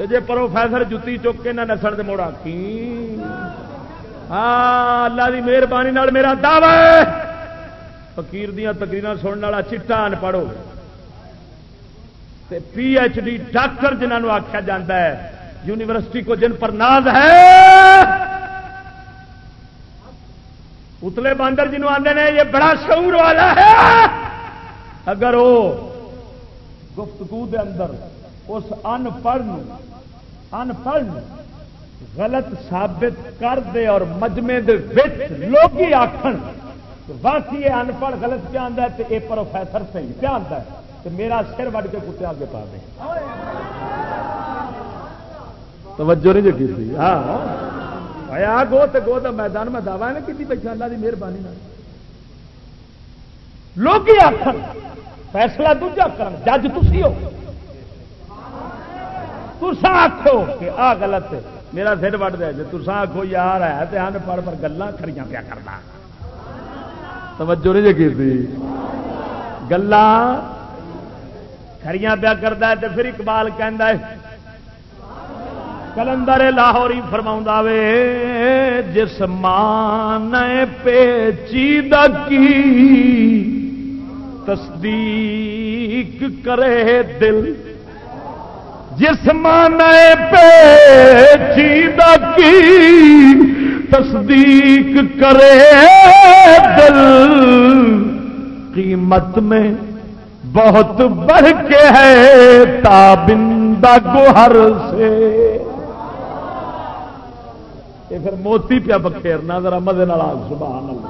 جی پروفیسر جتی چک کے نہ نسل سے موڑا کی۔ ہاں اللہ کی مہربانی میرا دعوی فقیر دیا تقریر سننے والا چٹا ان پڑھو۔ پی ایچ ڈی ڈاکٹر جنہوں آخیا جا ہے یونیورسٹی کو جن پر ناز ہے۔ اتلے باندر جنہوں آتے ہیں یہ بڑا شعور والا ہے۔ اگر وہ گفتگو دے اندر اس ان پڑھ ان پڑھ غلط ثابت کر دے اور مجمے لوگ آخر باقی یہ ان پڑھ غلط پہ آتا ہے تو یہ پروفیسر صحیح پہ آتا ہے؟ تو میرا سر وڈ کے کتے آگے پا دے۔ توجہ نہیں جگی تھی۔ ہاں۔ گو تو گو تو میدان میں دعوی نے کی بھائی اللہ کی مہربانی لوگ آخر فیصلہ دوجا کر جج تھی ہو۔ تسا آخو کہ آ غلط میرا سر وٹ دیا جی تسا آخو یار ہے تو ان پڑھ پر گلا کھڑیاں پیا کرنا۔ توجہ نہیں جی کی گلا کھڑیاں پیا کرتا ہے تو پھر اقبال کہہ کلندر لاہوری فرما وے، جس مان پیچیدہ کی تصدیق کرے دل، جس مانے پیچیدہ کی تصدیق کرے دل، قیمت میں بہت بڑھ کے ہے تابندہ گوہر سے۔ یہ پھر موتی پیا بکھیرنا، ذرا مدے سبحان اللہ۔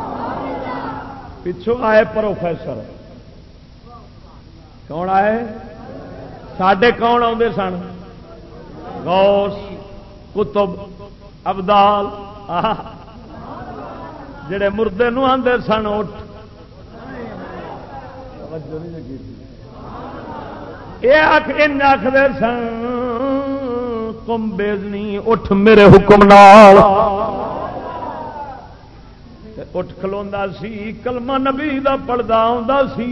پچھوں آئے پروفیسر۔ کون آئے؟ سڈے کون آتے سن؟ غوث کتب ابدال۔ جڑے مردے نو آدھے سن، اٹھ۔ یہ آخر سن کم بیزنی اٹھ میرے حکم نال۔ اٹھ کلو سی، کلمہ نبی کا پڑتا سی۔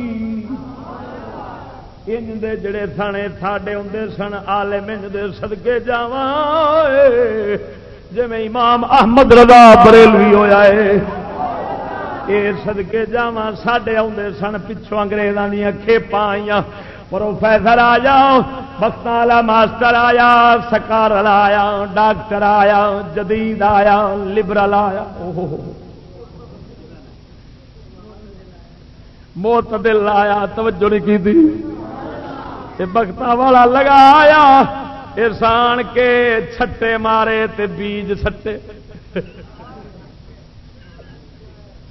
انج دے جڑے سنے ساڈے ہوں سن آلے منج دے سدکے جا جی امام احمد رضا بریلوی ہوا ہے یہ سدکے جا سڈے آدھے سن، پچھوں انگریزوں دیا کھیپا آئی پروفیسر آ جاؤ بخت والا ماسٹر آیا، سکار آیا، ڈاکٹر آیا، جدید آیا، لبرل آیا۔ موت دل آیا، توجہ نہیں کی تھی۔ بخت والا لگایا ارسان کے چھٹے مارے تے بیج سٹے۔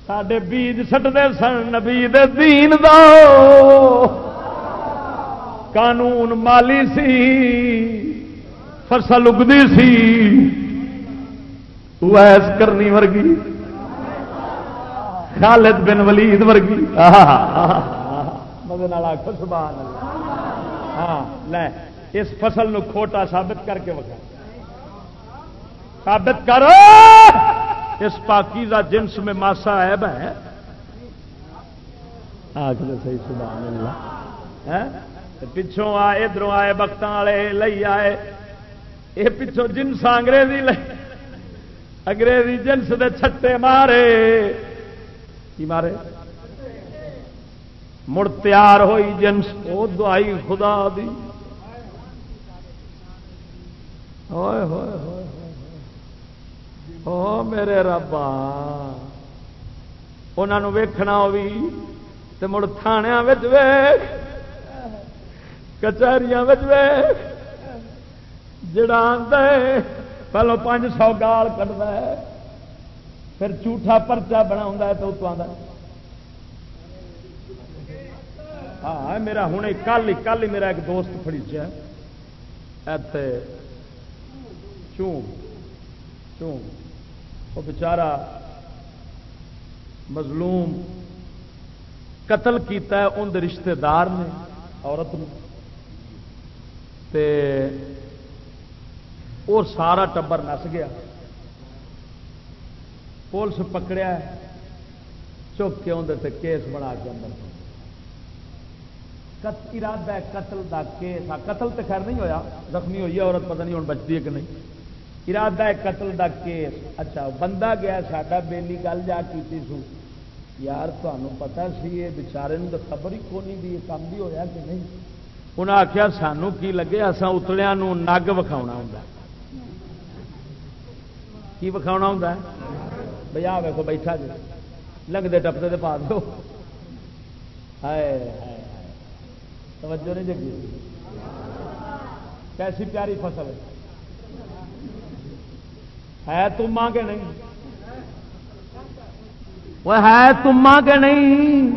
سڈے بیج سٹتے سن نبی دین دو۔ قانون مالی سی فصل اگتی سی۔ ویس کرنی ورگی، خالد بن ولید ورگی۔ مدد سبحان اللہ۔ ہاں لے، اس فصل نو کھوٹا ثابت کر کے وقت ثابت کرو اس پاکیزہ جنس میں ماسا عیب ہے۔ آخر صحیح، سبحان اللہ۔ ہاں؟ پچھوں آئے ادھر آئے بخت والے لئی آئے۔ یہ پچھوں جنس انگریزی لے انگریزی جنس دے چھٹے مارے۔ کی مارے؟ مڑ تیار ہوئی جنس۔ وہ دعائی خدا دی۔ ہوئے ہوئے ہوئے۔ او میرے ربا۔ انہوں ویکھنا بھی تو مڑ تھانیا ویخ کچہریاں جڑا آدھا پہلو پانچ سو گال کٹتا ہے، پھر جھوٹا پرچا بنا تو اتو آدھا ہاں میرا ہوں کل ہی کل ہی میرا ایک دوست فری چون چون وہ بچارا مظلوم قتل کیتا ہے ان رشتے دار نے، عورت تے اور سارا ٹبر نس گیا۔ پولیس پکڑیا چک کے اندر کیس بنا کے اندر ارادہ قتل دا کیس۔ آ، قتل تو خیر نہیں ہویا، زخمی ہوئی ہے، عورت پتہ نہیں ہوں بچتی ہے کہ نہیں۔ ارادہ ہے قتل دا کیس۔ اچھا بندہ گیا، ساڈا بیلی گل جا کی سو۔ یار تمہیں پتا سی، یہ بچارے تو خبر ہی کونی بھی یہ کام بھی ہویا کہ نہیں؟ انہیں آخیا سانو کی لگے؟ اصا اتلیا نگ وکھا ہوں کی وکھا ہوں بھائی آ ویکو بیٹھا جی۔ لگتے ٹپتے پا دو۔ توجہ نہیں جگی۔ کیسی پیاری فصل ہے۔ تما کے نہیں؟ وہ ہے تما کے نہیں؟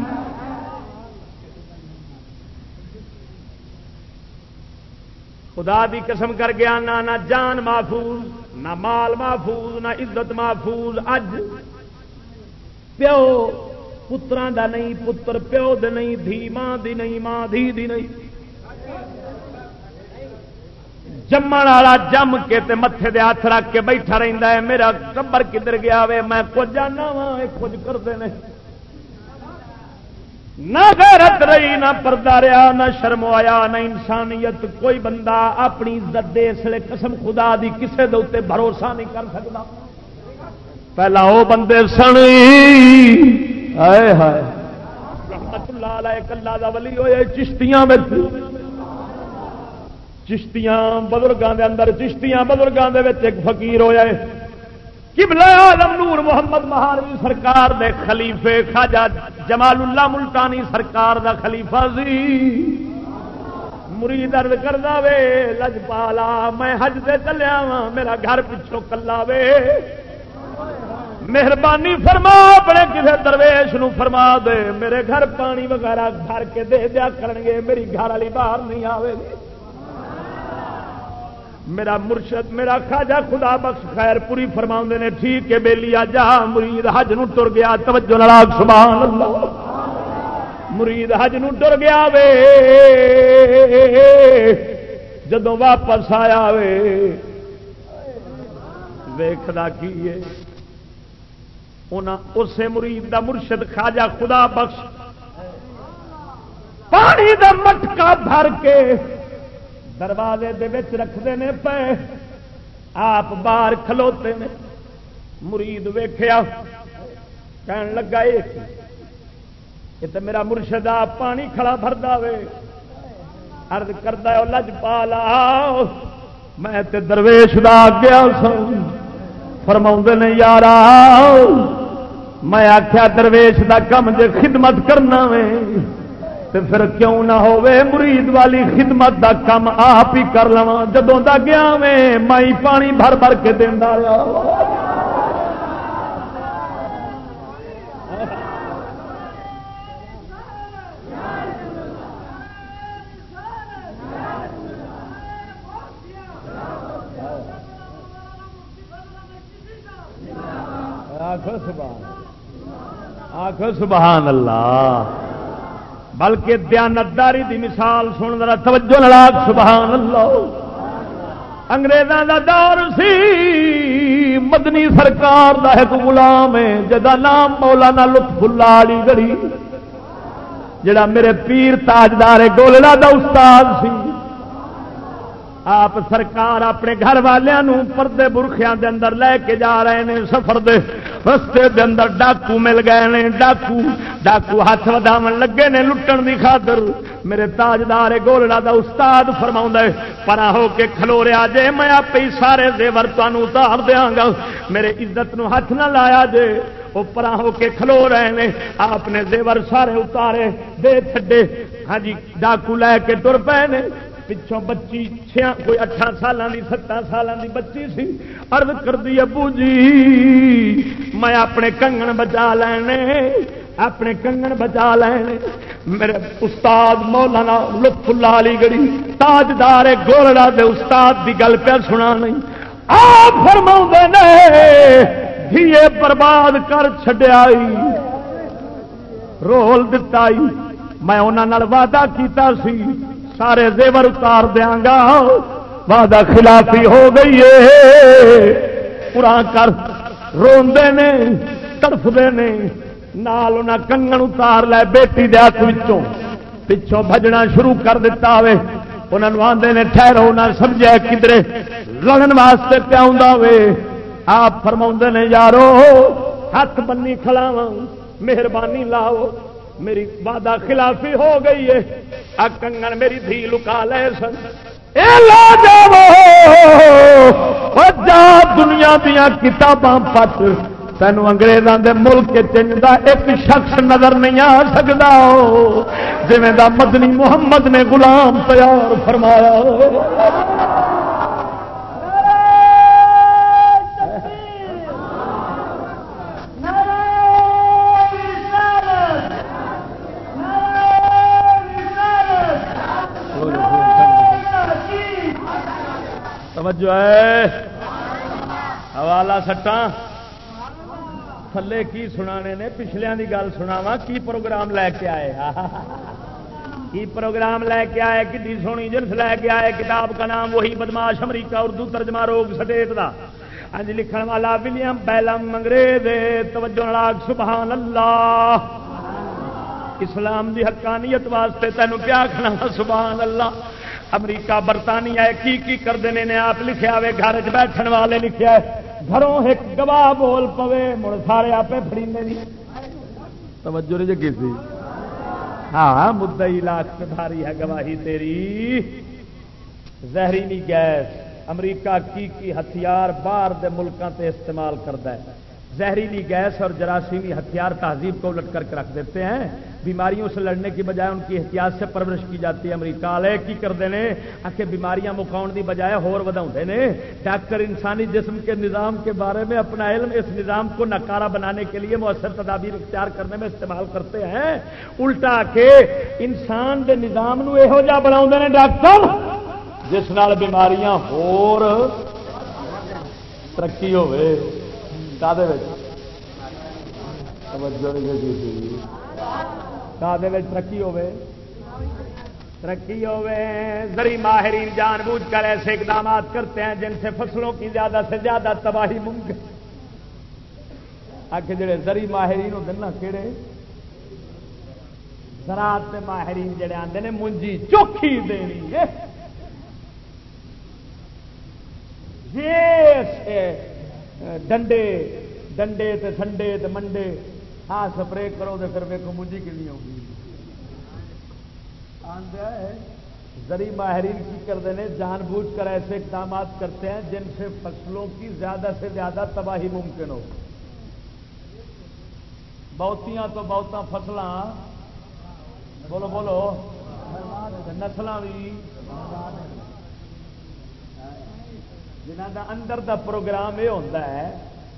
خدا دی قسم کر گیا، نہ نہ جان محفوظ، نہ مال محفوظ، نہ عزت محفوظ۔ اج پیو پترا دا نہیں، پتر پیو دے نہیں، دھی ماں دی نہیں، ماں دھی دی نہیں۔ جمن والا جم کے تے متے دے ہاتھ رکھ کے بیٹھا رہتا ہے، میرا کبر کدھر گیا وے؟ میں کچھ جانا وا کچھ کرتے ہیں نہ غیرت رہی، نہ پردہ رہا، نہ شرم آیا، نہ انسانیت۔ کوئی بندہ اپنی عزت دے اس لیے قسم خدا دی کسے دے اتنے بھروسہ نہیں کر سکتا۔ پہلا وہ بندے سن ہائے ہائے۔ رحمت اللہ علیہ کلا دا ولی ہوئے، چشتیاں میں چشتیاں بزرگوں دے اندر، چشتیاں بزرگوں دے ایک فقیر ہوئے۔ قبلہ عالم نور محمد مہاروی سرکار دے خلیفے خواجہ جمال اللہ ملتانی سرکار دا خلیفہ سی۔ مرید درد کر وے، لج پالا، میں حج دے چلیا وا میرا گھر پچھوں کلا وے۔ مہربانی فرما، اپنے کسی درویش نو فرما دے۔ میرے گھر پانی وغیرہ گھر کے دے دیا کرن گے میری گھر والی باہر نہیں آئے گی۔ میرا مرشد، میرا خاجا خدا بخش خیر پوری فرما نے، ٹھیک ہے بیلی آ جا مرید حج نو ٹر گیا، توجہ نلاگ سبحان اللہ۔ مرید حج نو ٹر گیا وے۔ جدو واپس آیا وے۔ ویخلا کی اسے مرید دا مرشد خاجا خدا بخش۔ پانی دا مٹکا بھر کے دروازے رکھتے ہیں پے، آپ باہر کھلوتے نے۔ مرید ویخیا کہن لگا یہ تو میرا مرشد آپ پانی کھڑا بھردا وے۔ ارد کرتا لج پا لا میں تے درویش دا گیا سن فرما نے، یار میں آخیا درویش دا کم جے خدمت کرنا وے۔ تو پھر کیوں نہ مرید والی خدمت دا کم آپ ہی کر لوا جدوں دا گیا میں مائی پانی بھر بھر کے دینا آخ سبحان اللہ۔ بلکہ دیانتداری دی مثال سن، ذرا توجہ لڑاک سبحان اللہ انگریزوں دا دور سی، مدنی سرکار دا ایک غلام ہے، جدا نام مولانا لطف اللہ علی گڑی جڑا میرے پیر تاجدار گولڑا دا استاد سی۔ آپ سرکار اپنے گھر والوں پردے برخیا دے اندر لے کے جا رہے ہیں سفر دے، رستے دے اندر ڈاکو مل گئے نے ڈاکو ڈاکو ہاتھ وداو لگے نے لٹن دی خاطر۔ میرے تاجدار گولڑا دا استاد فرما پرا ہو کے کھلو رہا جے، میں آپ ہی سارے زیور تمہوں اتار دیا گا۔ میرے عزت نو ہاتھ نہ لایا جے، وہ پرا ہو کے کھلو رہے ہیں آپ نے زیور سارے اتارے، دے چھڈے۔ ہاں جی ڈاکو لے کے تر پے نے۔ پچھوں بچی چھیا کوئی اٹھا سالوں کی ستان سالوں کی بچی سی۔ ارد کر دی ابو جی میں اپنے کنگن بچا لینے، اپنے کنگن بچا لینے۔ میرے استاد مولانا لطف اللہ علی گڑی تاجدار گولڑا دے استاد دی گل پہ سنا نہیں۔ آپ فرما نے، دھیے برباد کر چڈیا رول دتا میں انہوں وعدہ کیتا سی سارے زیور اتار دیا گا۔ وعدہ خلافی ہو گئی ہے۔ پورا کر روندے نے تڑفتے نے۔ نال انہیں کنگن اتار لے بیٹی دے ہاتھ پچھوں بجنا شروع کر دیتا ہوئے۔ انہوں آدھے نے، ٹھہرو نہ سمجھا کدرے لڑن واسطے پیا وے آپ فرما نے، یارو، ہاتھ بنی کھلاو مہربانی لاؤ۔ میری وعدہ خلافی ہو گئی ہے۔ آ کنگن میری دھی لکا لے سن۔ جا دنیا دیا کتاباں پٹ۔ تین اگریزوں کے ملک چنج ایک شخص نظر نہیں آ سکتا جی مدنی محمد نے غلام تیار فرمایا۔ توجہ ہے؟ حوالہ سٹا تھلے کی سنا نے پچھلے کی گل سناوا کی پروگرام لے کے آئے؟ کی پروگرام لے کے آئے؟ کتنی سونی جنس لے کے آئے؟ کتاب کا نام وہی بدماش امریکہ اردو ترجمہ روگ سٹیٹ کا ہاں جی لکھن والا ولیم بیلم انگریز، توجہ لاگ سبحان اللہ اسلام دی حقانیت واسطے تینوں پیا کھنا سبحان اللہ امریکہ برطانیہ کی کی کرتے ہیں آپ لکھا ہوئے گھر چ بیٹھن والے لکھا گھروں ایک گواہ بول پوے، مڑ سارے آپ فری توجہ نہیں جگی ہاں مدئی لاکھ داری ہے گواہی تیری۔ زہریلی گیس، امریکہ کی کی ہتھیار باہر دے ملکوں تے استعمال کرتا ہے۔ زہریلی گیس اور جراثیمی ہتھیار تہذیب کو الٹ کر کے رکھ دیتے ہیں۔ بیماریوں سے لڑنے کی بجائے ان کی احتیاط سے پرورش کی جاتی ہے۔ امریکہ والے کی کرتے ہیں آخر بیماریاں مکاؤ کی بجائے ہور ودا نے؟ ڈاکٹر انسانی جسم کے نظام کے بارے میں اپنا علم اس نظام کو نکارا بنانے کے لیے مؤثر تدابیر اختیار کرنے میں استعمال کرتے ہیں۔ الٹا کے انسان کے نظام یہو جہ بنا ڈاکٹر، جس نال بیماریاں ہور۔ ترقی ہوئے ترقی ہوے ترقی ہوے زری ماہرین جان بوجھ کر ایسے اقدامات کرتے ہیں جن سے فصلوں کی زیادہ سے زیادہ تباہی ممکن آ کے جڑے زری ماہرین ہوتے نا کہڑے زراعت ماہرین جڑے آتے ہیں منجی چوکھی دینی ڈنڈے ڈنڈے تے سنڈے تے منڈے ہاں سپرے کرو تو پھر ویکو منجی کنی ہوگی زری ماہرین کی کرتے ہیں جان بوجھ کر ایسے اقدامات کرتے ہیں جن سے فصلوں کی زیادہ سے زیادہ تباہی ممکن ہو۔ بہتیاں تو بہت فصل بولو بولو۔ نسل بھی جنہ دا اندر دا پروگرام یہ ہوتا ہے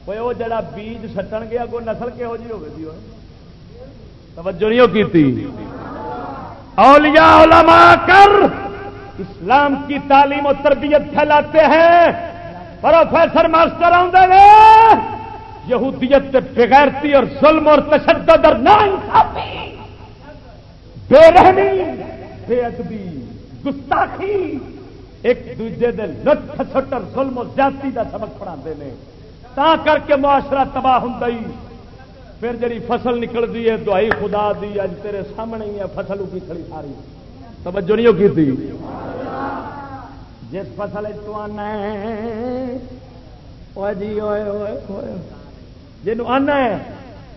وہ جڑا بیج سٹن گیا کوئی نسل کہہو جی ہوگی توجہ نہیں کی اولیاء علماء کر اسلام کی تعلیم و تربیت پھیلاتے ہیں پروفیسر ماسٹر آدھے یہودیت بغیرتی اور ظلم اور تشدد اور بے رحمی بے ادبی گستاخی ایک دوجے دے لٹ سٹر ظلم و زیادتی کا سبق پڑھا ہیں تا کر کے معاشرہ تباہ ہوں پھر جی فصل نکلتی ہے، دوائی خدا دی، اج تیرے سامنے ہی ہے، فصل کی کھڑی ساری۔ توجہ نہیں کی تھی؟ جس فصل جی جن آنا ہے،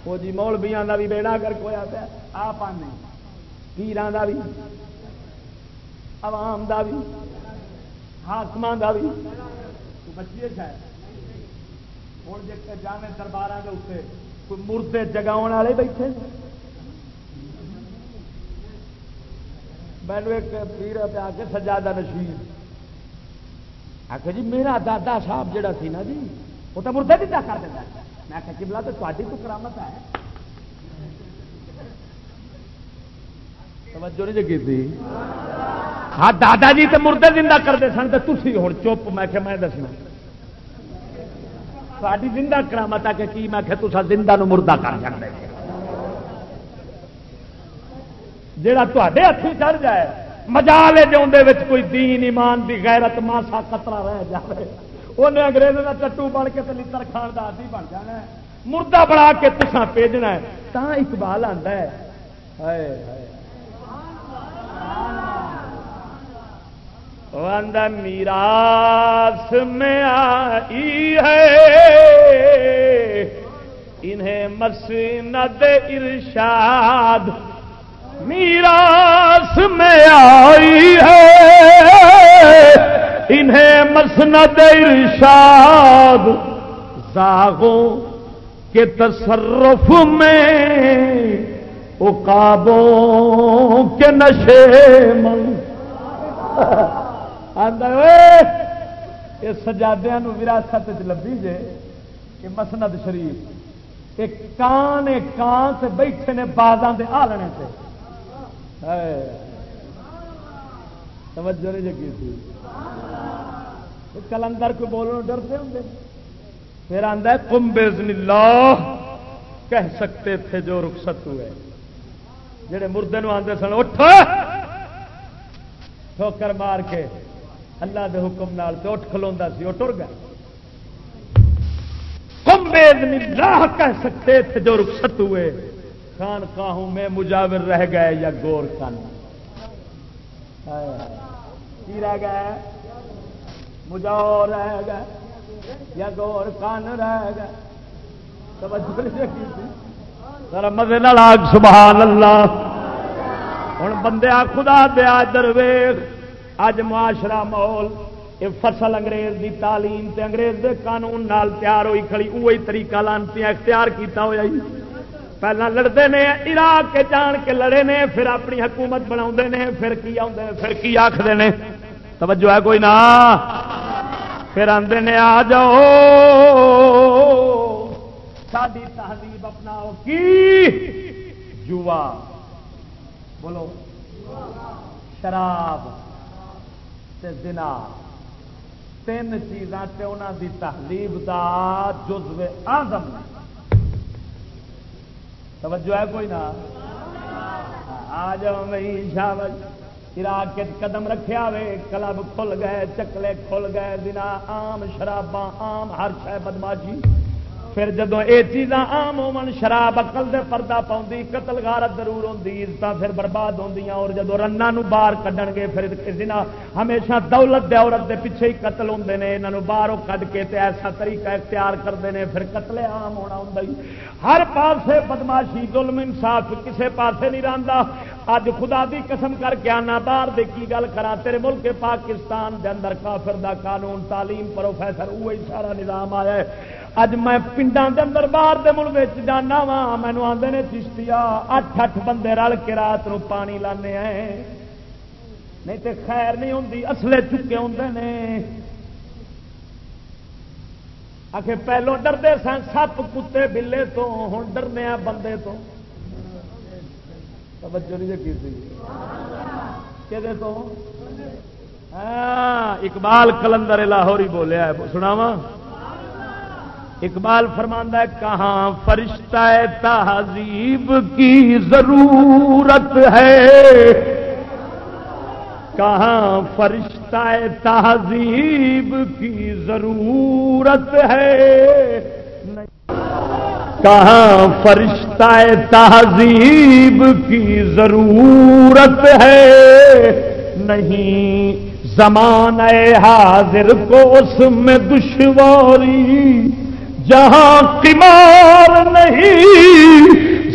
وہ جی مولبیاں کا بھی بیڑا کر کویا پیا، آپ آنے۔ پیران کا بھی، عوام کا بھی حاکمان کا بھی۔ بچیے شاید۔ ہوں جی جانے دربار کے اتنے کوئی مردے جگاؤ والے بیٹھے مینو ایک پیر پہ آ کے سجادہ نشیر آخر جی میرا دادا صاحب جڑا سی نا جی وہ تو مردے بھی کر دیتا میں آخر چملا تو تاری تو کرامت ہے؟ توجہ نہیں جگی تھی ہاں دادا جی تو مردے زندہ کرتے سن تو تھی ہوں چپ۔ میں کہ میں دسنا۔ ساری زندہ کرامت آ کے کی؟ میں کہ تصا زندہ نو مردہ کر سکتے جا تے ہاتھی چڑھ جائے، مجالے جو کوئی دین، ایمان دی غیرت، ماسا کترا رہ جائے انہیں انگریز کا چٹو بن کے لڑ کھان کا آدھی بن جانا مردہ بنا کے تسا بھیجنا ہے۔ تا اقبال آتا ہے۔ میراث میں آئی ہے۔ انہیں مسند ارشاد میراث میں آئی ہے۔ انہیں مسند ارشاد زاغوں کے تصرف میں اقابوں کے نشے من سجادیا وراثت لبھی جے، کہ مسند شریف ایک کان کان سے بیٹھے نے بازاں دے آلنے سے توجہ نہیں جگی تھی۔ کلندر کو بولنے ڈرتے ہوں پھر آتا ہے کمبے اللہ، کہہ سکتے تھے جو رخصت ہوئے۔ جڑے مردے آتے سن اٹھ ٹھوکر مار کے۔ اللہ دے حکم نال تو اٹھ کھلوا سی وہ ٹر گیا۔ راہ کہہ سکتے تھے جو رخصت ہوئے۔ خان کاہوں میں مجاور رہ گئے یا گور کان کی رہ گئے؟ مجاور رہ گئے یا گور کان رہ گئے۔ ذرا مزے آگ سبحان اللہ۔ ہوں بندے خدا دیا درویخ اج معاشرہ ماحول یہ فصل انگریز دی تعلیم تے انگریز دے قانون نال تیار ہوئی کھڑی وہی طریقہ لانتی اختیار کیتا ہوا جی پہلے لڑتے ہیں عراق کے جان کے لڑے نے، پھر اپنی حکومت بنا پھر کی آدھے پھر کی آخر نے۔ توجہ ہے کوئی نہ پھر آدھے نے، آ جاؤ۔ ساری تہذیب اپناؤ کی؟ جوا۔ بولو۔ شراب۔ زنا۔ تین چیزاں تے انہوں دی تحلیب دا جزو آزم توجہ ہے کوئی نہ آ جاؤ نہیں شاوج عراق کے قدم رکھیا وے، کلب کھل گئے، چکلے کھل گئے دنا آم شراباں آم ہر شہ بدماشی۔ پھر جدو یہ چیزاں آم ہومن شراب اقل دے پردہ پاؤں قتل غارت ضرور ہوتی عزت پھر برباد ہوندیاں، اور جدو رنا باہر کھڈن گے، پھر دن ہمیشہ دولت دے عورت دے پیچھے ہی قتل ہوندے نے انہوں باہروں کھ کے تے ایسا طریقہ اختیار کرتے ہیں پھر قتل عام ہونا ہوں ہر پاسے بدماشی، ظلم، انصاف، کسے پاسے نہیں رہتا اج خدا دی قسم کر کے آنا، باہر دے کی گل کرا تیرے ملک پاکستان دے اندر کافر دا قانون، تعلیم پروفیسر وہی سارا نظام آیا ہے۔ اج میں پنڈا کے اندر، باہر دے ملک جانا وا مینو آدھے نے چشتی اٹھ اٹھ بندے رل کے رات نو پانی لانے ہیں نہیں تے خیر نہیں ہوتی اصلے چکے ہوں نے۔ آخر پہلو ڈردے سن، سپ کتے بلے تو ہوں ڈرنے بندے تو۔ توجہ نہیں کی تو۔ ہاں اقبال کلندر لاہوری بولیا سناوا اقبال فرماندہ ہے، کہاں فرشتہ تہذیب کی ضرورت ہے؟ کہاں فرشتہ تہذیب کی ضرورت ہے؟ کہاں فرشتہ تہذیب کی ضرورت ہے؟ نہیں زمان حاضر کو اس میں دشواری، جہاں کمار نہیں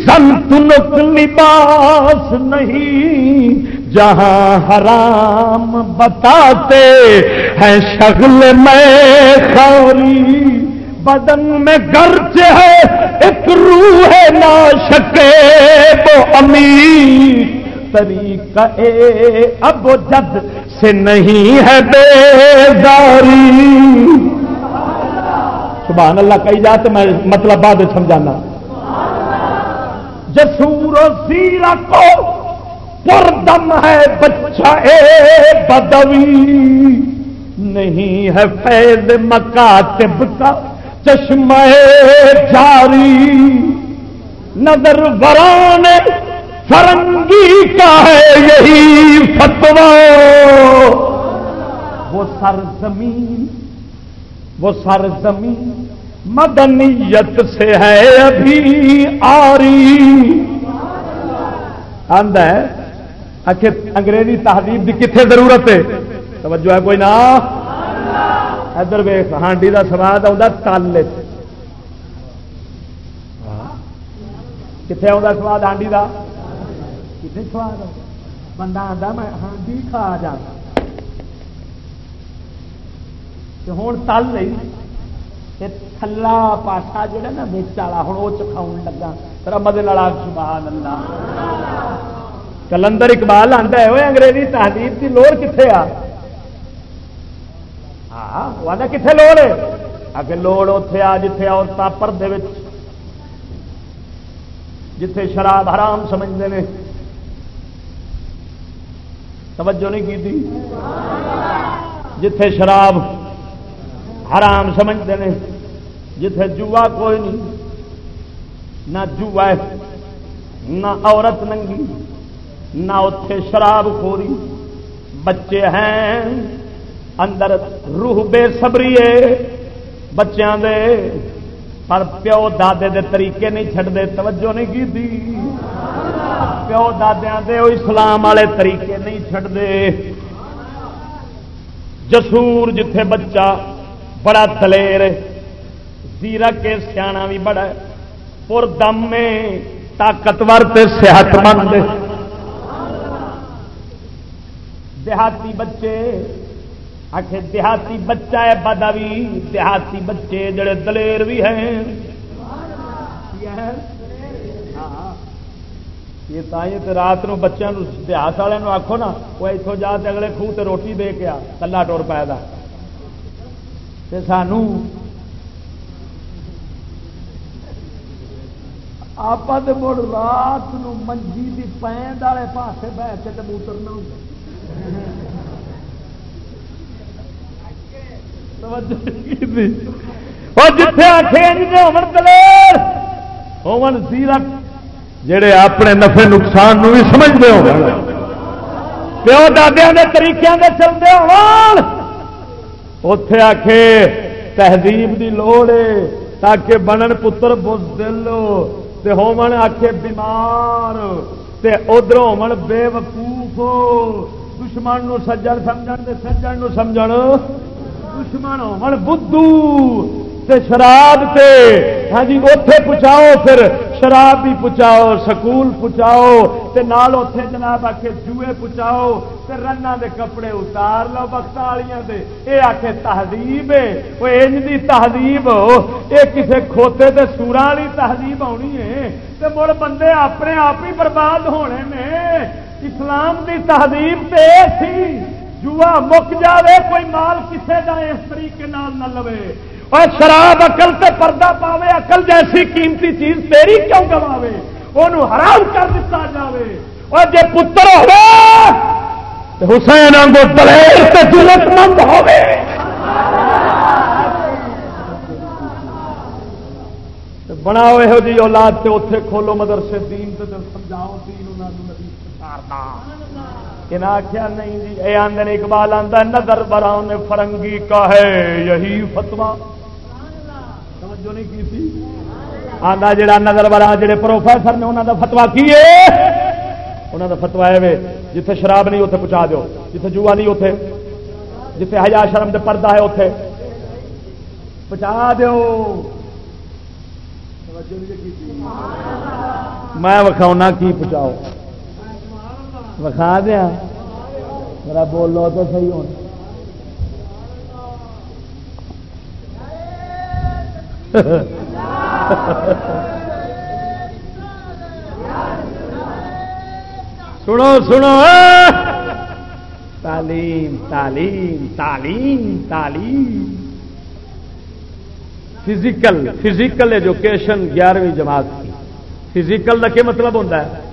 سنتنک لباس نہیں، جہاں حرام بتاتے ہیں شغل میں خوری، بدن میں گرج ہے ایک روح ہے نا شکے وہ امیر طریقہ اب جد سے نہیں ہے بیداری سبحان اللہ، کئی جات میں مطلب بعد سمجھانا۔ جسور و سیرا کو پردم ہے بچہ اے بدوی۔ نہیں ہے فیض مکاتب کا چشمہ جاری، نظر وران فرنگی کا ہے یہی فتوا وہ سرزمین، وہ سر زمین مدنیت سے ہے ابھی آری۔ آدھا ہے آخر انگریزی تہذیب کی کتنے ضرورت ہے؟ توجہ ہے کوئی نہ ادھر ویخ ہانڈی کا سواد آتا تل کتنے آتا سواد ہانڈی کا کتنے سواد بندہ آتا میں ہانڈی کھا جاتا ہوں تل نہیں تھلا پاسا جا نا بچ والا ہوں وہ چکھاؤ لگا۔ رمد لڑا سبحان اللہ کلندر اقبال آتا ہے وہ انگریزی تحریر کی لوڑ کتنے آ؟ ہاں وہ کتنے لوڑ ہے آگے لوڑ اتے آ جتے عورتیں پردے جتھے شراب حرام سمجھتے ہیں توجہ نہیں کی جتھے شراب حرام سمجھتے ہیں جتھے جوا کوئی نہیں نہ جوا نہ عورت ننگی نہ اتے شراب خوری بچے ہیں اندر روح بے سبری بچوں دے، پر پیو دادے دے طریقے نہیں چھڑتے توجہ نہیں کی دی۔ پیو دادیا دے وہ اسلام والے طریقے نہیں چھڑتے جسور جتھے بچہ بڑا دلیر زیرک کے سیاح بھی بڑا پور دم میں طاقتور صحت مند دیہاتی بچے آخر دیہاتی بچہ ہے بادا بھی دیہاتی بچے جڑے دلیر بھی ہیں۔ یہ تھی تو رات نو بچوں دیہات والے آخو نا، وہ اتوں جا کے اگلے خوہ تے روٹی دے کے آ، کلا ٹور پائے سانو آپ مڑ رات منجی کی پینڈ والے پاسے بہ کے کبوتر نہ جتھے آخر ہومن سیرت جڑے اپنے نفے نقصان بھی سمجھتے ہو پیو دادیا کے طریقے کے چلتے اتے آخے تہذیب کی لوڑ ہے تاکہ بنن پتر بز دل۔ ہومن آخے بیمار ادھر ہومن بے وقوف۔ دشمن نو سجن سمجھ سجن سمجھ دشمن ہومن بدھو تے شراب تے۔ ہاں جی اتے پہنچاؤ پھر شراب بھی پہنچاؤ سکول پہنچاؤ تے نال اتے جناب آ کے جوئے پہنچاؤ تے رنگ دے کپڑے اتار لو بخت والیاں دے۔ اے آ کے تہذیب ہے وہ انج دی تہذیب اے کسے کھوتے تے سورا والی تہذیب آنی ہے۔ تے مڑ بندے اپنے آپ ہی برباد ہونے نے۔ اسلام دی تہذیب تے سی جوا مک جاوے، کوئی مال کسے دا اس طریقے نال نہ لوے۔ اور شراب اقل سے پردہ پاوے اقل جیسی قیمتی چیز تیری کیوں گواوے؟ وہ حرام کر دیتا جاوے۔ اور جے پتر ہو حسین آنگو دلیر سے ضرورت مند ہوے۔ بناؤ یہ جی اولاد سے اتے کھولو مدرسے، دین سے سمجھاؤ دین انہوں نے آخیا نہیں جی؟ یہ آدھے اقبال آتا نظر براؤن فرنگی کا ہے یہی فتوا توجہ نہیں کی تھی؟ آدھا جڑا نظر والا جڑے پروفیسر نے انہوں کا فتوا کی انہوں کا فتوا ہے جتھے شراب نہیں اتنے پہنچا دو جتھے جوا نہیں اتے جتھے ہزار شرم دے پردہ ہے اتے پہنچا دو میں وکھاؤنا کی پہنچاؤ۔ وکھا دیا۔ میرا بولو تو صحیح ہونا سنو سنو تعلیم تعلیم تعلیم تعلیم۔ فزیکل فزیکل ایجوکیشن گیارہویں جماعت کی۔ فزیکل کا کیا مطلب ہوتا ہے؟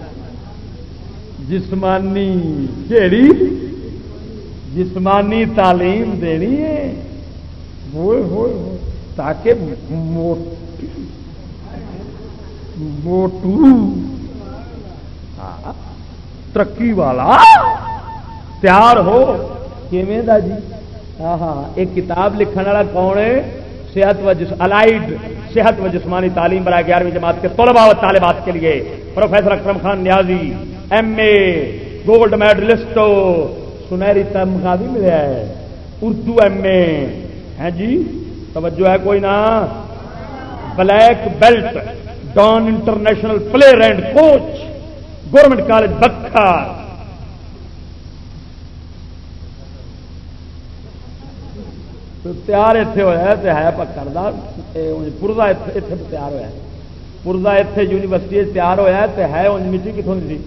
جسمانی کہڑی جسمانی تعلیم دینی ہے۔ ہوئے ہوئے ہوئے، تاکہ موٹو ہاں، ترقی والا تیار ہو۔ کیویں جی؟ ہاں ہاں ایک کتاب لکھن والا کون ہے؟ صحت و جس الائڈ صحت و جسمانی تعلیم برائے گیارہویں جماعت کے طلبا و طالبات کے لیے۔ Professor Akram Khan Niazi. M A gold medallist سنہری تمغہ بھی ملیا ہے اردو ایم اے ہیں جی توجہ ہے کوئی نا black belt dan international player and coach government college بکا تیار اتنے ہوا تو ہے پکڑ کا پورزا اتنے تیار ہوا پورزا اتنے یونیورسٹی تیار ہوا تو ہے انج مٹی کتوں کی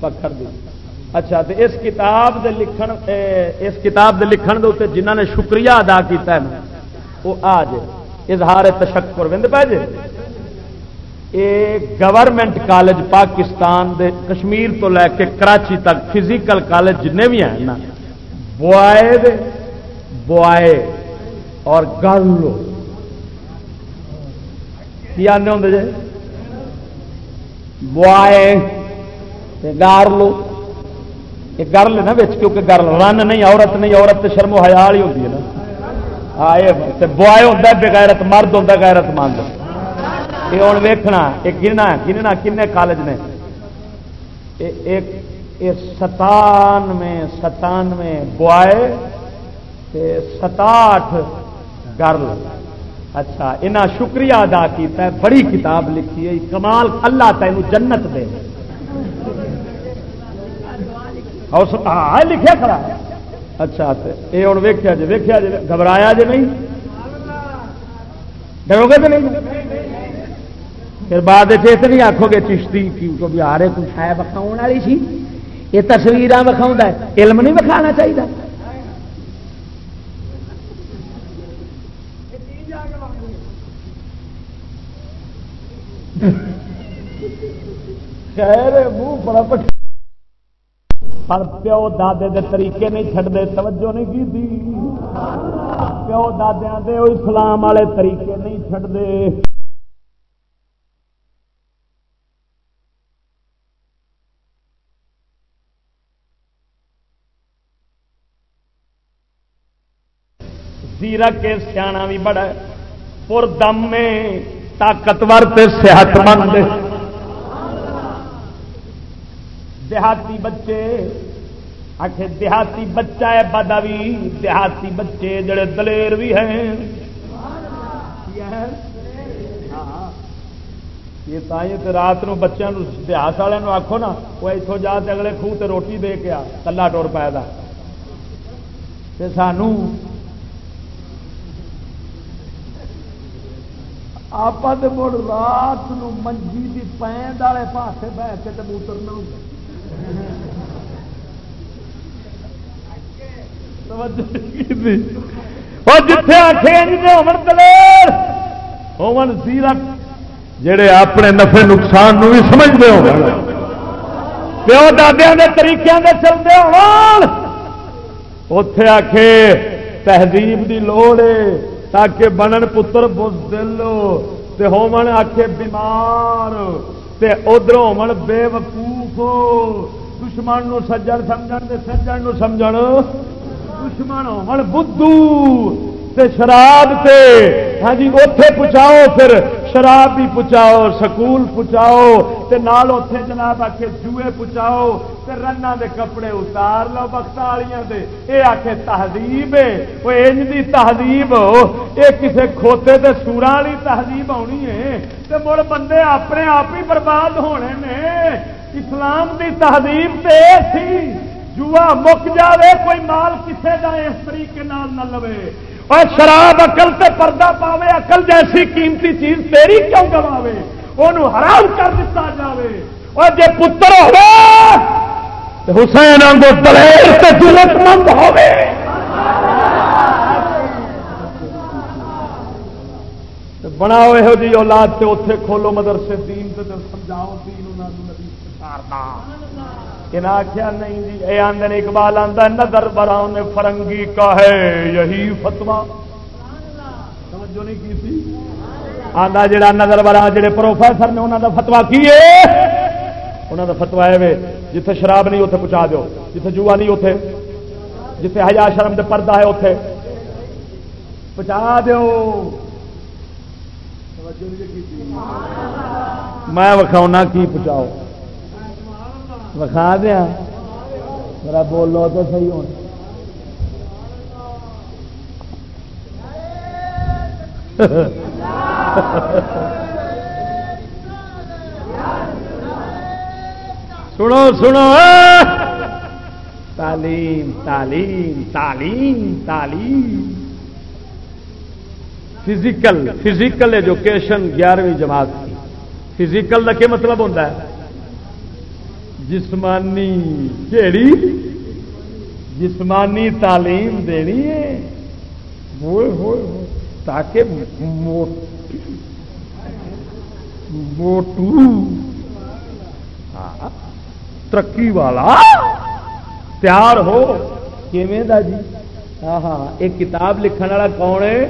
پکڑ دی۔ اچھا تو اس کتاب دے لکھن اس کتاب دے لکھن دے اتنے جنہ نے شکریہ ادا کیتا ہے وہ آج اظہار تشکر وند پہ جے؟ یہ گورنمنٹ کالج پاکستان دے، کشمیر تو لے کے کراچی تک، فزیکل کالج جن بھی ہیں نا، بوائے دے، بوائے، اور گرل کی آنے ہوں جی بوائے۔ گار لو یہ گرل نا بچ کیونکہ گرل رن نہیں، عورت نہیں، عورت شرم و حیا والی ہوتی ہے نا۔ ہاں یہ بوائے ہوتا بغیرت مرد ہوتا غیرت مند۔ یہ ہوں ویکھنا، یہ گننا گننا کنے کالج نے؟ ایک ستانوے ستانوے بوائے ستاٹھ گرل۔ اچھا یہاں شکریہ ادا کیتا ہے، بڑی کتاب لکھی ہے کمال اللہ تین جنت دے۔ ہاں لکھا کھڑا ہے۔ اچھا یہ ہوں ویکیا جی ویکیا جی گھبرایا جی نہیں؟ ڈرو گے تو نہیں؟ پھر بعد چیت نہیں آخو گے چشتی کیوں بہارے کچھ ہے بکھاؤ والی سی؟ یہ تصویر وکھاؤں علم نہیں وکھانا چاہیے خیر منہ بڑا پٹ پر پیو دادے دے طریقے نہیں چڑھتے توجہ نہیں کی پیو دادیا دے اسلام والے طریقے نہیں چڑھتے زیرک کے سیاح بھی بڑا پور دم میں طاقتور صحت مند دیہاتی بچے آخر دیہاتی بچہ ہے بداوی، دیہاتی بچے جڑے دلیر بھی ہیں۔ یہ رات نو بچوں دیہات والوں آخو نا، وہ اتوں جا اگلے خوہ روٹی دے کے آ، کلا ٹور پایا سانو آپ مڑ رات منجی کی پینڈ والے پاسے بہ کے اترنا جتھے آخر ہومن سیرت جڑے اپنے نفے نقصان نو بھی سمجھتے ہو پیو دادیا کے طریقے کے چلتے ہو اتے آخے تہذیب کی لوڑ ہے تاکہ بنن پتر بز تے ہومن آکھے بیمار۔ تے ادھر ہومن بے وقوف دشمن نو سجن سمجھ سجن نو سمجھ دشمن ہو بدھو۔ تے شراب تے۔ ہاں جی اتے پہنچاؤ پھر۔ شراب بھی پہنچاؤ سکول پہنچاؤ تے نال اتے جناب آ کے جوئے پہنچاؤ تے رنا دے کپڑے اتار لو بخت والیا یہ آ کے تہذیب وہ انج دی تہذیب یہ کسے کھوتے تے سورا والی تہذیب آنی ہے تے مڑ بندے اپنے آپ ہی برباد ہونے نے۔ اسلام دی تہذیب تے سی۔ جوا مک جاوے، کوئی مال کسے کا اس طریقے نہ لوے۔ اور شراب اقل سے پردہ پاوے اقل جیسی قیمتی چیز تیری کیوں گواوے؟ وہ حرام کر دیتا جاوے۔ اور جے پتر ہو حسین آنگو دلیر سے ضرورت مند ہوے۔ بناؤ یہ جی اولاد سے اتے کھولو مدرسے، دین سے سمجھاؤ دین انہوں نے آخیا نہیں جی؟ یہ آدھے اقبال آتا نظر براؤن فرنگی کا ہے یہی فتوا توجہ نہیں کی آدھا جڑا نظر برا، جڑے پروفیسر نے انہوں کا فتوا کی انہوں کا فتوا ہے جتھے شراب نہیں اتنے پہنچا دو جتھے جوا نہیں اتے جتھے ہزار شرم سے پردہ ہے اتے پہنچا دو میں وکھاؤنا کی پہنچاؤ۔ وکھا دیا۔ میرا بولو تو صحیح ہونا سنو سنو۔ تعلیم تعلیم تعلیم تعلیم۔ فزیکل فزیکل ایجوکیشن گیارہویں جماعت کی۔ فزیکل کا کیا مطلب ہوتا ہے؟ جسمانی کہڑی جسمانی تعلیم دینی ہے ہوئے ہوئے تاکہ موٹو ترقی والا تیار ہو کیویں دا جی ہاں ہاں ایک کتاب لکھن والا کون ہے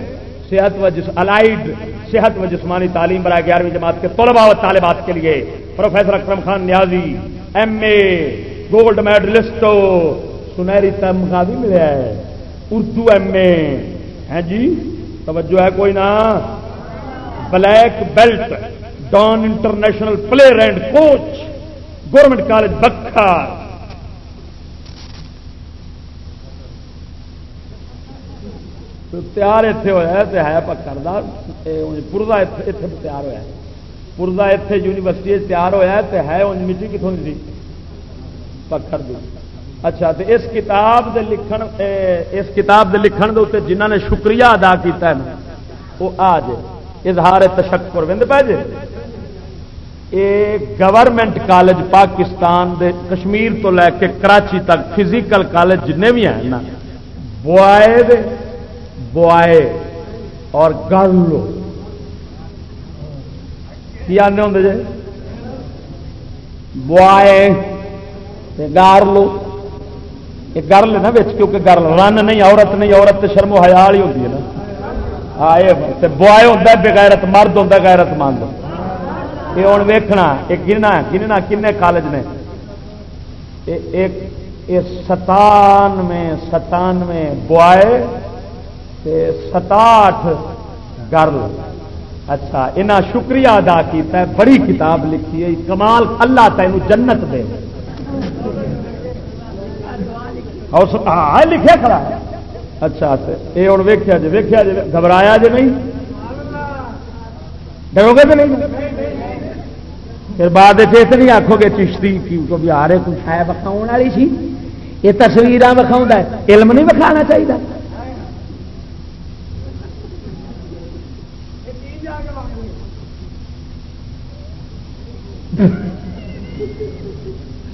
صحت و جس الائڈ صحت و جسمانی تعلیم برائے گیارہویں جماعت کے طلبا و طالبات کے لیے professor Akram Khan Niazi M A gold medallist سنہری تمغہ بھی ملیا ہے اردو ایم اے ہے جی توجہ ہے کوئی نہ black belt dan international player and coach government college بکھا تیار اتنے ہوا ہے پکڑا پورزا اتنے تیار ہوا ہے پورزا اتنے یونیورسٹی تیار ہوا تو ہے انج مٹی کتوں کی پکھر دی۔ اچھا تو اس کتاب دے لکھن اس کتاب دے لکھن دے اتنے جنہ نے شکریہ ادا کیتا ہے وہ آ جائے اظہار تشکر وند پہ جے؟ یہ گورنمنٹ کالج پاکستان دے کشمیر تو لے کے کراچی تک، فزیکل کالج جن بھی ہیں نا، بوائے دے، بوائے اور گرل کی آدھے ہوں جی بوائے گار لو یہ گرل نا بچ کیونکہ گرل رن نہیں عورت نہیں عورت شرم و حیال ہی ہوتی ہے نا ہاں یہ بوائے ہوتا بغیرت مرد ہوتا غیرت مند یہ ہوں ویکھنا یہ گننا گننا کن کالج نے ستانوے ستانوے بوائے ستاٹھ گرل اچھا یہاں شکریہ ادا کیتا ہے، بڑی کتاب لکھی ہے کمال اللہ تین جنت دے۔ ہاں لکھا کھڑا اچھا یہ ہوں ویخیا جی ویخیا جی گھبرایا جی نہیں؟ ڈرو گے تو نہیں؟ پھر بعد یہ نہیں آخو گے، چشتی کیونکہ بہار کچھ ہے وکھاؤ والی سی۔ یہ تصویر وکھاؤں علم نہیں وکھانا چاہیے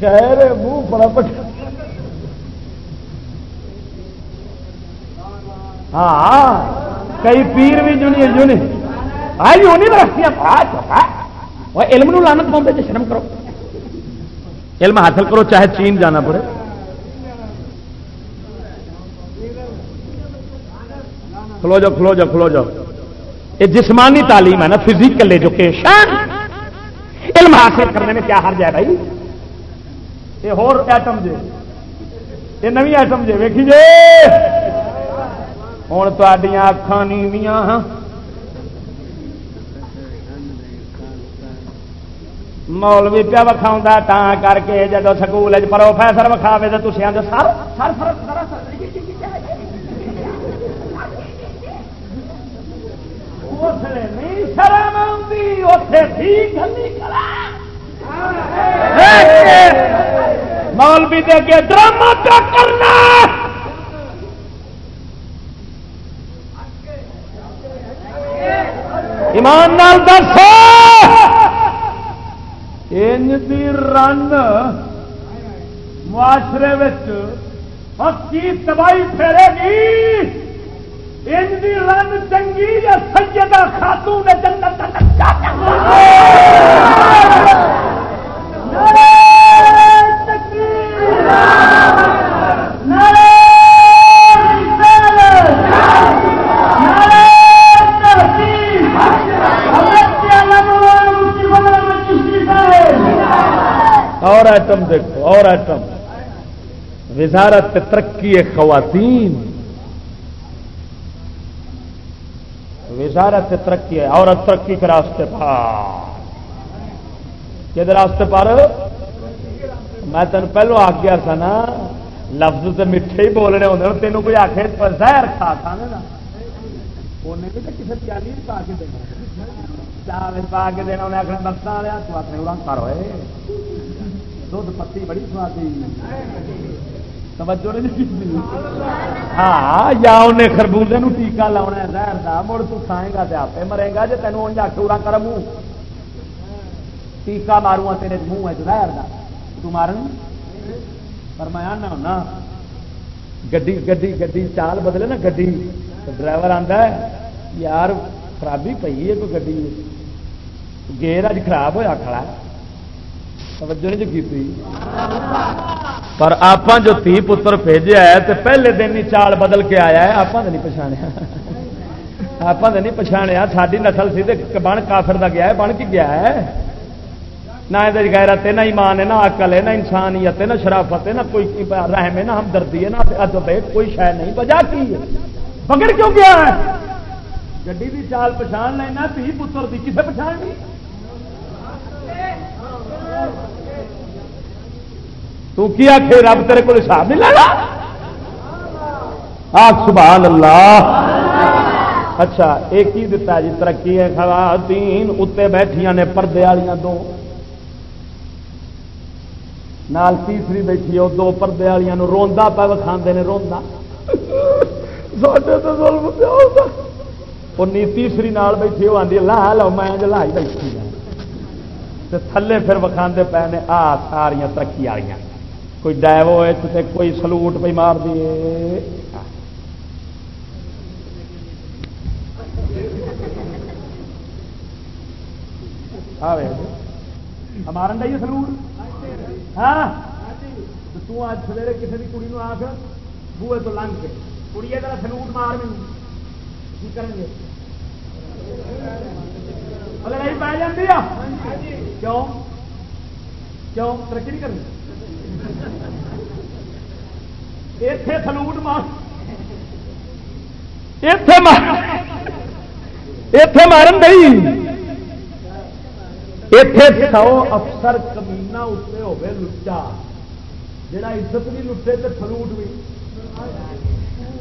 خیر منہ بڑا پٹ ہاں کئی پیر بھی جنی جنی۔ وہ علم نو لانت پاؤں جی شرم کرو۔ علم حاصل کرو، چاہے چین جانا پڑے۔ کھلو جاؤ کھلو جاؤ کھلو جاؤ۔ یہ جسمانی تعلیم ہے نا، فزیکل ایجوکیشن۔ علم حاصل کرنے میں کیا حرج ہے بھائی؟ یہ ہور ایٹم جے۔ یہ نوی ایٹم جے۔ ویکھی جے۔ ہوں اکھان نیویاں ہاں۔ مولوی پیا وکھاؤں کر کے جب سکول پروفیسر وکھاوے تو تھی آدھے سر سر سر نہیں شرم مولوی دے کے ڈرامہ کیا کرنا ایمان نال دس رن معاشرے کی تباہی پھیرے گی ان کی رن چنگی یا سیدہ خاتون جنت اور ایٹم دیکھو، اور ایٹم۔ وزارت ترقی خواتین۔ وزارت ترقی ہے، عورت ترقی کے راستے پر کہ راستے پر میں تین پہلو آ گیا سا نا، لفظ تو میٹھے ہی بولنے ہوتے تینوں کوئی آخے زہر کھا کھانے نا۔ انہیں بھی کسی پیالی پا کے دینا چار پا کے دینا انہیں آخر بستا تو کر ہوئے۔ دھد پتی بڑی سوادی۔ توجہ نہیں جی۔ ہاں یا انہیں خربوزے ٹیکا لاؤنا ہے، زہر کا مڑ تو کھائے گا تو آپ مرے گا جی تینوں انج آخ کر منہ ٹیکا ماروں تیرے منہ ہے زہر کا تو مارن؟ پر میں آنا ہونا گڈی گڈی گڈی چال بدلے نا، گڈی۔ ڈرائیور آتا ہے، یار، خرابی پی ہے کوئی گی گیر اج خراب ہوا کھڑا توجہ نہیں جو کی پر آپ جو تھی پتر بھیجا ہے تو پہلے دن ہی چال بدل کے آیا ہے آپ نہیں پچھاڑیا آپ نے نہیں پچھاڑیا ساری نسل سی بن کافر کا گیا ہے بن کے گیا ہے نہ یہ غیرت ہے نہ ایمان ہے نہ عقل ہے نہ انسانیت ہے نہ شرافت ہے نہ کوئی رحم ہے نہ ہمدردی ہے نہ ادب ہے کوئی شاید نہیں وجہ کی ہے بگڑ کیوں گیا ہے گی کی چال پچھان لینا تھی پتر کی کسے پچھان لی تو کیا کہ رب تیرے کو حساب نہیں لگا آگ سبحان اللہ اچھا ایک ہی دتا جی؟ ترقی ہے، خواتین اتنے بیٹھیاں نے، پردے والیاں دو۔ نال تیسری بیٹھی وہ دو پردے والوں روندا پہ وکھا نے، روندا۔ تیسری نال بیٹھی وہ آدھی لا لو میں لائی بیٹھی تھلے پھر وکھا پے نے آ ساریا ترقی والی کوئی ڈائو ڈائیو کوئی سلوٹ پہ مار دیے ہمارا جی۔ سلوٹ؟ ہاں؟ تو آج سویرے کسی بھی کڑی آخ بوے تو لنگ کے۔ کڑی کا سلوٹ مار میں کی کریں گے؟ لڑائی پی جاتی کیوں؟ کیوں؟ ترقی نہیں کرنی؟ اتے سلوٹ مار اتے مارن نہیں اتے سو افسر کمینا اتنے ہوے لچا جا عزت بھی لٹے تو فلوٹ بھی۔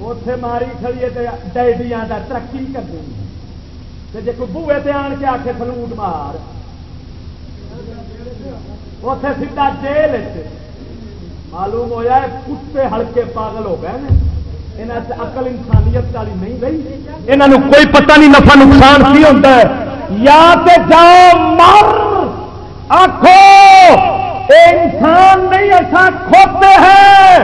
اتے ماری کھڑی ڈائڈیاں کا ترقی کر دیں جی کوئی بوے تے آن کے آخے فلوٹ مار۔ اتے سیدا جیل معلوم ہوا ہے کتے ہلکے پاگل ہو گئے یہاں اقل انسانیت والی نہیں رہی یہاں کوئی پتہ نہیں نفع نقصان کی ہوتا ہے۔ یا تے جاؤ مر۔ آخو اے انسان نہیں، ایسا کھوتے ہیں۔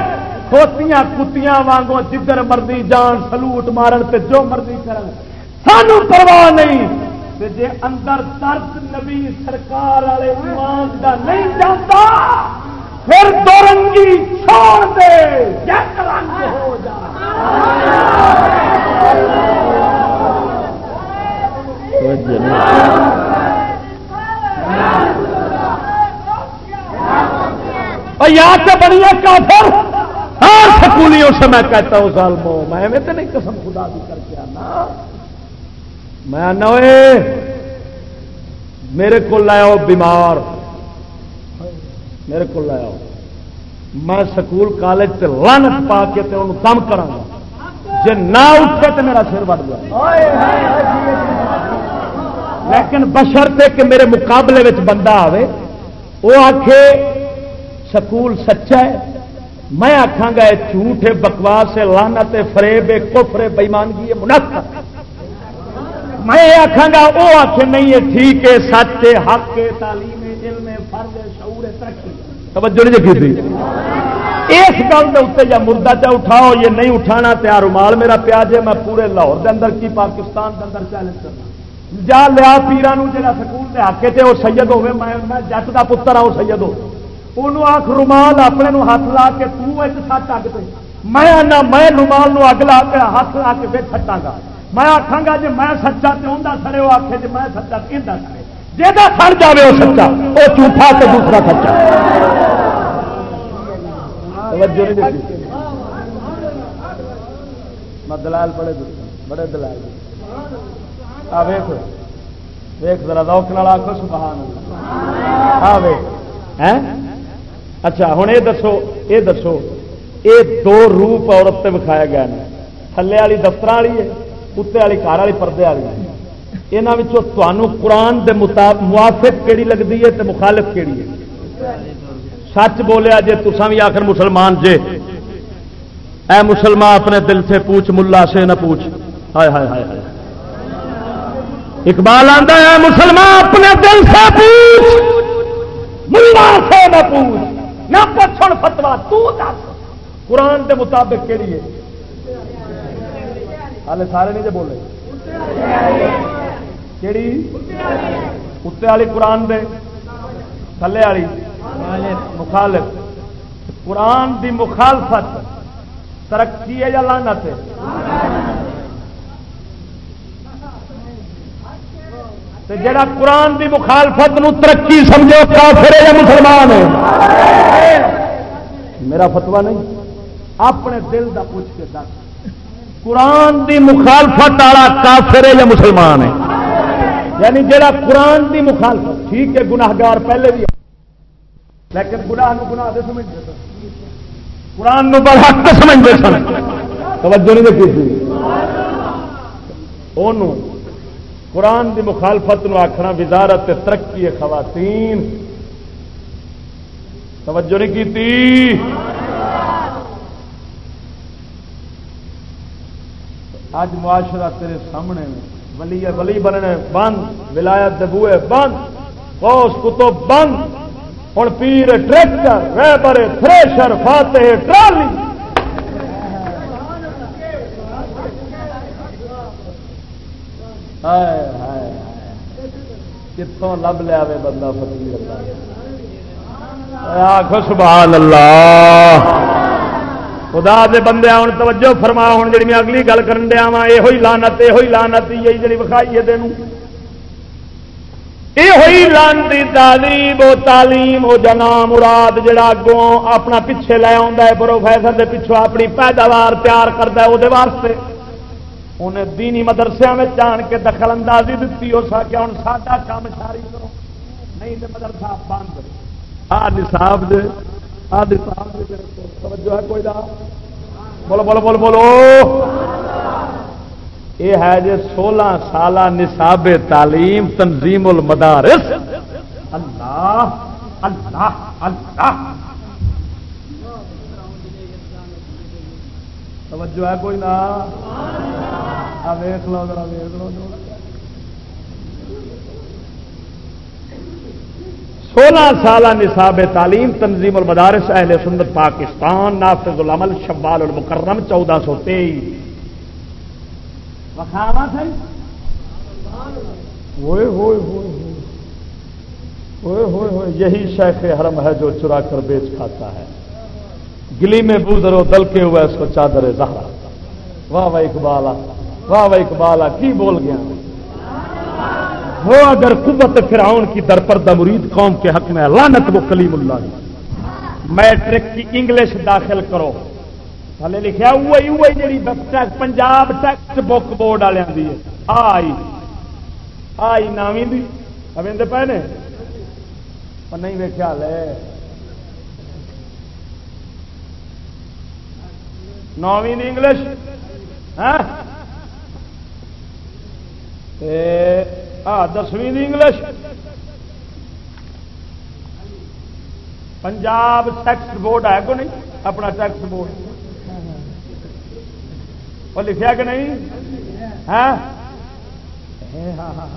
کھوتیاں کتیاں وانگو جدھر مرضی جان، سلوٹ مارن تے جو مرضی کرن۔ سانو پرواہ نہیں۔ تے جے اندر درد نبی سرکار والے ایمان دا نہیں جانتا پھر دورنگی چھوڑ دے۔ جگ رنگ ہو جا یاد سے بڑی ہے کافر۔ ہر سکولیوں سے میں کہتا ہوں ظالمو میں تو نہیں قسم خدا بھی کر کے آنا۔ میں آنا میرے کو لاؤ بیمار۔ میرے کو لاؤ میں سکول کالج سے لانت پا کے انہوں کم کرا جی نہ اٹھے تو میرا سر بڑھ گیا لیکن بشرتے کہ میرے مقابلے میں بندہ آئے وہ آخ سکول سچا ہے۔ میں آخا گا یہ جھوٹ ہے بکواس ہے لانت فریب ہے کفر بےمانگی ہے منافع میں آخا گا وہ آخ نہیں ہے ٹھیک ہے سچ ہے حق ہے تعلیم ہے علم ہے فرض ہے شعور ہے ترقی توجہ نہیں جی اس گل کے اتنے یا مردہ چا اٹھاؤ، یہ نہیں اٹھانا تیار رومال میرا پیاج ہے میں پورے لاہور کے اندر کی، پاکستان کے اندر چیلنج کرنا۔ جا لیا پیران جا سکول کے حق سے وہ سید ہوے میں جٹ کا پتر آ وہ سید ہو۔ انہوں آخ رومال اپنے ہاتھ لا کے تک اگ پہ میں آنا، میں رومال اگ لا کے ہاتھ لا کے پھر چھٹا گا۔ میں آخا گا جی میں سچا تو انہیں سڑے وہ آخے جی میں سچا کہ سڑے۔ جا سڑ جائے وہ سچا، وہ جھوٹا تو دوسرا سچا۔ دلال بڑے بڑے دلال ویخ ذرا روک نال آخو سبحان اچھا ہوں یہ دسو یہ دسو یہ دو روپ عورت سے وکھایا گیا تھلے والی دفتر والی ہے اتنے والی کار والی پردے والی ہے۔ یہاں قرآن کے مطابق موافق کہڑی لگتی ہے تو مخالف کہڑی ہے؟ سچ بولیا جی تسا بھی آخر مسلمان جے۔ اے مسلمان، اپنے دل سے پوچھ، ملا سے نہ پوچھ۔ ہائے ہائے ہائے ہائے۔ اقبال آتا ہے مسلمان، اپنے دل سے پوچھ۔ ملا سے نہ پوچھ۔ نہ پچھڑ فتوا تو دس۔ قرآن کے مطابق کہڑی ہے؟ ہالے سارے نہیں جی بولے۔ کہڑی اتنے والی قرآن دے تھلے والی مخالف قرآن دی مخالفت ترقی ہے یا لانت ہے جڑا قرآن دی مخالفت نو ترقی سمجھو کافر ہے یا مسلمان ہے میرا فتوا نہیں اپنے دل دا پوچھ کے دس قرآن دی مخالفت والا کافر ہے یا مسلمان ہے یعنی جڑا قرآن دی مخالفت، ٹھیک ہے، گناہگار پہلے بھی لیکن گناہ نو گناہ دے سمجھتے سن۔ قرآن نو بڑا حق سمجھتے سن۔ توجہ نہیں دیکھی تھی۔ انہوں قرآن دی مخالفت نو آخنا وزارت ترقی خواتین۔ توجہ نہیں کی تھی۔ اج معاشرہ تیرے سامنے میں ولی ولی بننے، بند، ولایت دبوئے بند، غوث کتب بند ہوں پیر ٹریکٹر ریبر تھریشر، فاتح ٹرالی۔ کتوں لب لیا بندہ فقیر اللہ؟ آخو سبحان اللہ۔ خدا دے بندے ہوں توجہ فرما ہوں جی میں اگلی گل کر دیا وا یہ لانت یہ لانت یہی جی وکھائی ہے تینوں۔ یہ ہوئی لانتی تعلیم وہ تعلیم وہ جنا مراد جڑا اگوں اپنا پیچھے لے آتا ہے، پروفیسر دے پیچھوں اپنی پیداوار تیار کرتا ہے وہ واسطے۔ انہیں دینی مدرسے میں جان کے دخل اندازی دیتی ہو سکیا ہوں ساڈا کام ساری کرو، نہیں تو مدرسہ بند۔ آ نصاب آ نصاب دے توجہ ہے کوئی بولو بولو بولو بولو۔ یہ ہے جی سولہ سالہ نصاب تعلیم تنظیم المدارس۔ اللہ اللہ اللہ۔ توجہ ہے کوئی نہ ویخ لو ذرا ویخ لو۔ سولہ سالہ نصاب تعلیم تنظیم المدارس اہل سنت پاکستان نافذ العمل شبال المکرم چودہ سو تیئیس۔ یہی شیخ حرم ہے جو چرا کر بیچ کھاتا ہے۔ گلی میں بوزر و دل کے ہوئے اس کو چادر زہرا۔ واہ واہ اقبالا واہ واہ اقبالا کی بول گیا؟ وہ اگر قوت فرعون کی درپردہ مرید قوم کے حق میں لانت وہ کلیم اللہ میٹرک کی انگلش داخل کرو۔ تھلے لکھا وہی وہی جی پنجاب ٹیکسٹ بک بورڈ والے آئی آئی نویں دی۔ اویں پے نے نہیں ویکیا لے۔ نویں انگلش۔ ہاں؟ دسویں انگلش۔ پنجاب ٹیکسٹ بورڈ ہے کو نہیں؟ اپنا ٹیکسٹ بورڈ۔ وہ لکھا کہ نہیں؟ ہاں؟ دیتے ہاں، ہاں،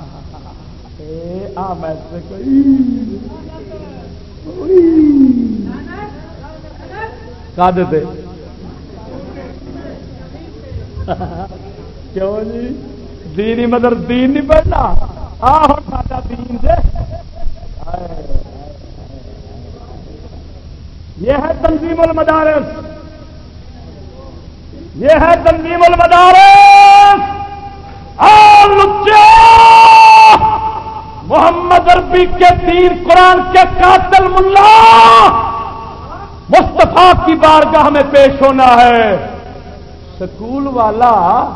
کیوں جی؟ دین مدر دین نہیں پڑھنا آ دین دے۔ یہ ہے تنظیم المدارس۔ یہ ہے تنظیم المدارس۔ محمد عربی کے تین قرآن کے قاتل ملا۔ مستفا کی بارگاہ میں پیش ہونا ہے۔ سکول والا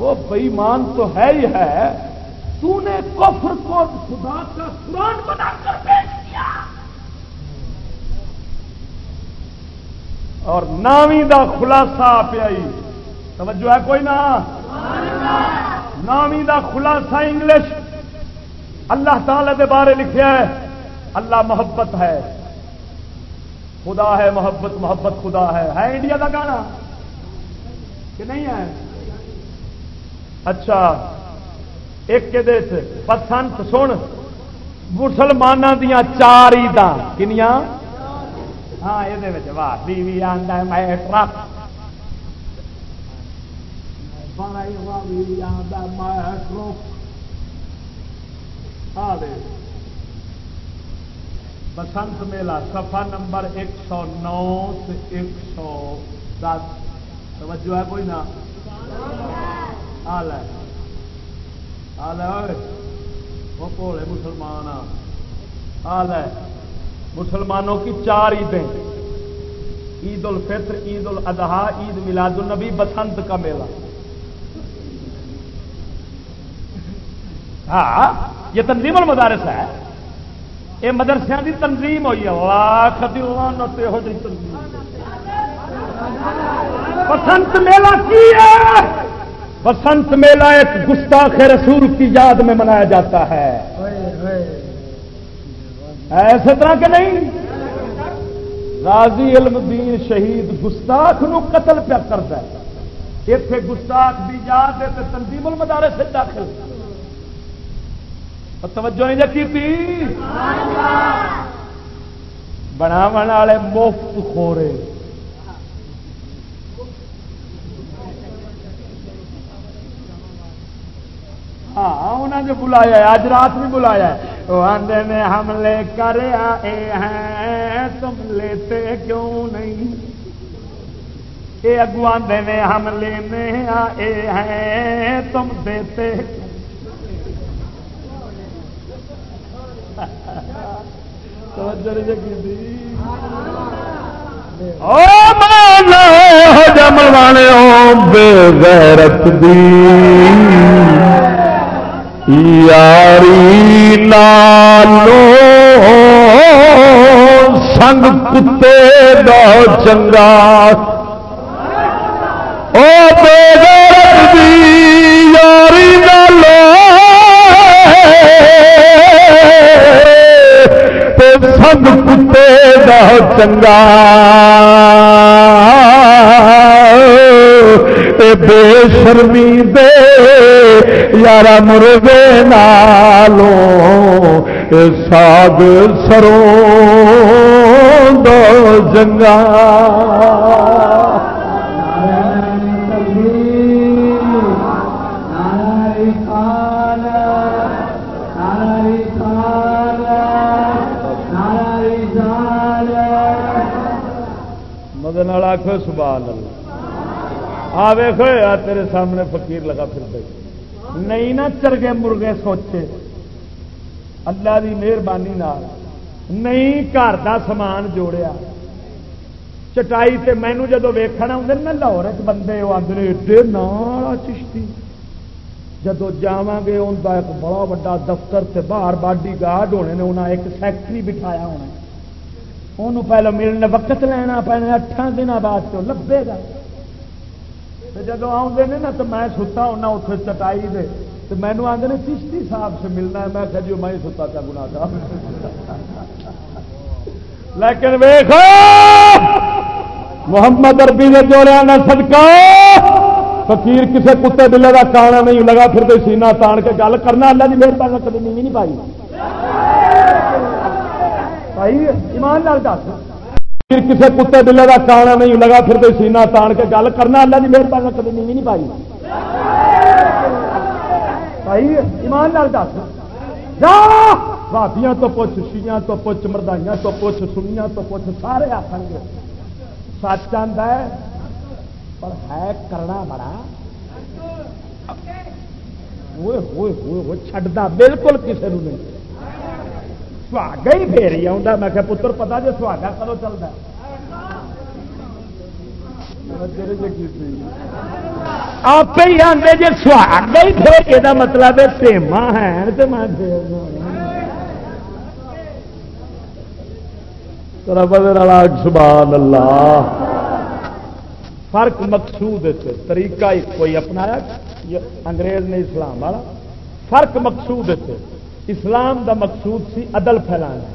وہ بےمان تو ہے ہی ہے۔ تو نے کفر کو خدا کا قرآن بنا کر پیش کیا۔ اور نامی دا خلاصہ پیا توجہ ہے کوئی نہ نامی دا خلاصہ انگلش۔ اللہ تعالی دے بارے لکھیا ہے۔ اللہ محبت ہے۔ خدا ہے محبت محبت خدا ہے۔ ہے انڈیا کا گانا؟ کہ نہیں ہے؟ اچھا ایک کے پسند سن مسلمانوں دیا چار عید کنیاں؟ ہاں یہ واہ، بیوی آدھا میں ٹرک۔ بسنت میلہ سفا نمبر ایک سو نو سے ایک سو دس۔ توجہ ہے کوئی نہ؟ آل ہے۔ وہ بھولے مسلمان۔ حال مسلمانوں کی چار عیدیں۔ عید الفطر، عید الاضحیٰ، عید میلاد النبی، بسنت کا میلہ۔ ہاں یہ تنظیم المدارس ہے۔ یہ مدرسے کی تنظیم ہوئی ہے۔ ہو تنظیم۔ بسنت میلہ کی ہے؟ بسنت میلہ ایک گستاخ رسول کی یاد میں منایا جاتا ہے۔ ایسے طرح کے نہیں۔ راضی علم دین شہید گستاخ نو قتل پیا کرتا ہے اتنے گستاخ بھی یاد ہے تو تنظیم المدارے سے داخل۔ توجہ نہیں رکھی تھی؟ بناو والے مفت خورے۔ ہاں انہوں نے بلایا اج رات بھی بلایا وہ نے حملے کر آئے ہیں، تم لیتے کیوں نہیں؟ یہ اگو آدھے نے حملے میں آئے ہیں، تم دیتے جمل والے بے غیرت دی۔ یاری لالو سنگ کتے دا چنگا او بے غیرت دی یاری لالو سنگ کتے دا چنگا بے شرمی یار مرغے نالوں ساگ سروں دو جنگا آخو سبحان اللہ۔ آ ویخو تیرے سامنے فقیر لگا پھر دے نہیں نہ چرگے مرغے سوچے۔ اللہ کی مہربانی نہیں گھر کا سامان جوڑیا۔ چٹائی سے مینو جدو ویکھنا آدھے نا لاہور چ بندے وہ آدھے ایڈے نالا چشتی۔ جدو جا گے ان کا ایک بڑا وا دفتر سے باہر باڈی گارڈ ہونے نے انہیں ایک سیکٹری بٹھایا ہونا انہوں پہلے ملنے وقت لینا پینا اٹھان دن بعد تو لبے گا۔ جب آتے ہیں نا تو میں ستا ہونا اتنے چٹائی دے تو مینو آتے ہیں چشتی صاحب سے ملنا ہے میں کہ جو میں ستا کا گنا کا لیکن ویخ محمد اربی نے جوڑیا نہ سدکا فقیر کسے کتے بلے کا کانا نہیں لگا پھر تو سینا تان کے گل کرنا اللہ کی مہربانی کبھی نہیں پائی پائی ایمان لال دس کسی کتے بلے کا کانا نہیں لگا پھر تو سینا تان کے گل کرنا اللہ کی مہربانی کبھی نہیں پائی۔ پائی ایمان لال دس۔ بھابیاں تو پوچھ شیاں تو پوچھ مردائیاں تو پوچھ سنیاں تو پوچھ سارے آخر گے۔ سچ آتا ہے پر ہے کرنا بڑا۔ چڈتا بالکل کسی نہیں۔ سہاگا ہی پھر ہی آتا میں کہ پتر پتا جی سہاگا کدو چلتا آپ ہی آتے جی سہاگا ہی پھر یہ مطلب ہے سیما ہے تو میں سبحان اللہ فرق مقصود طریقہ کوئی اپنایا انگریز نے اسلام والا فرق مقصود اسلام دا مقصود سی عدل پھیلانا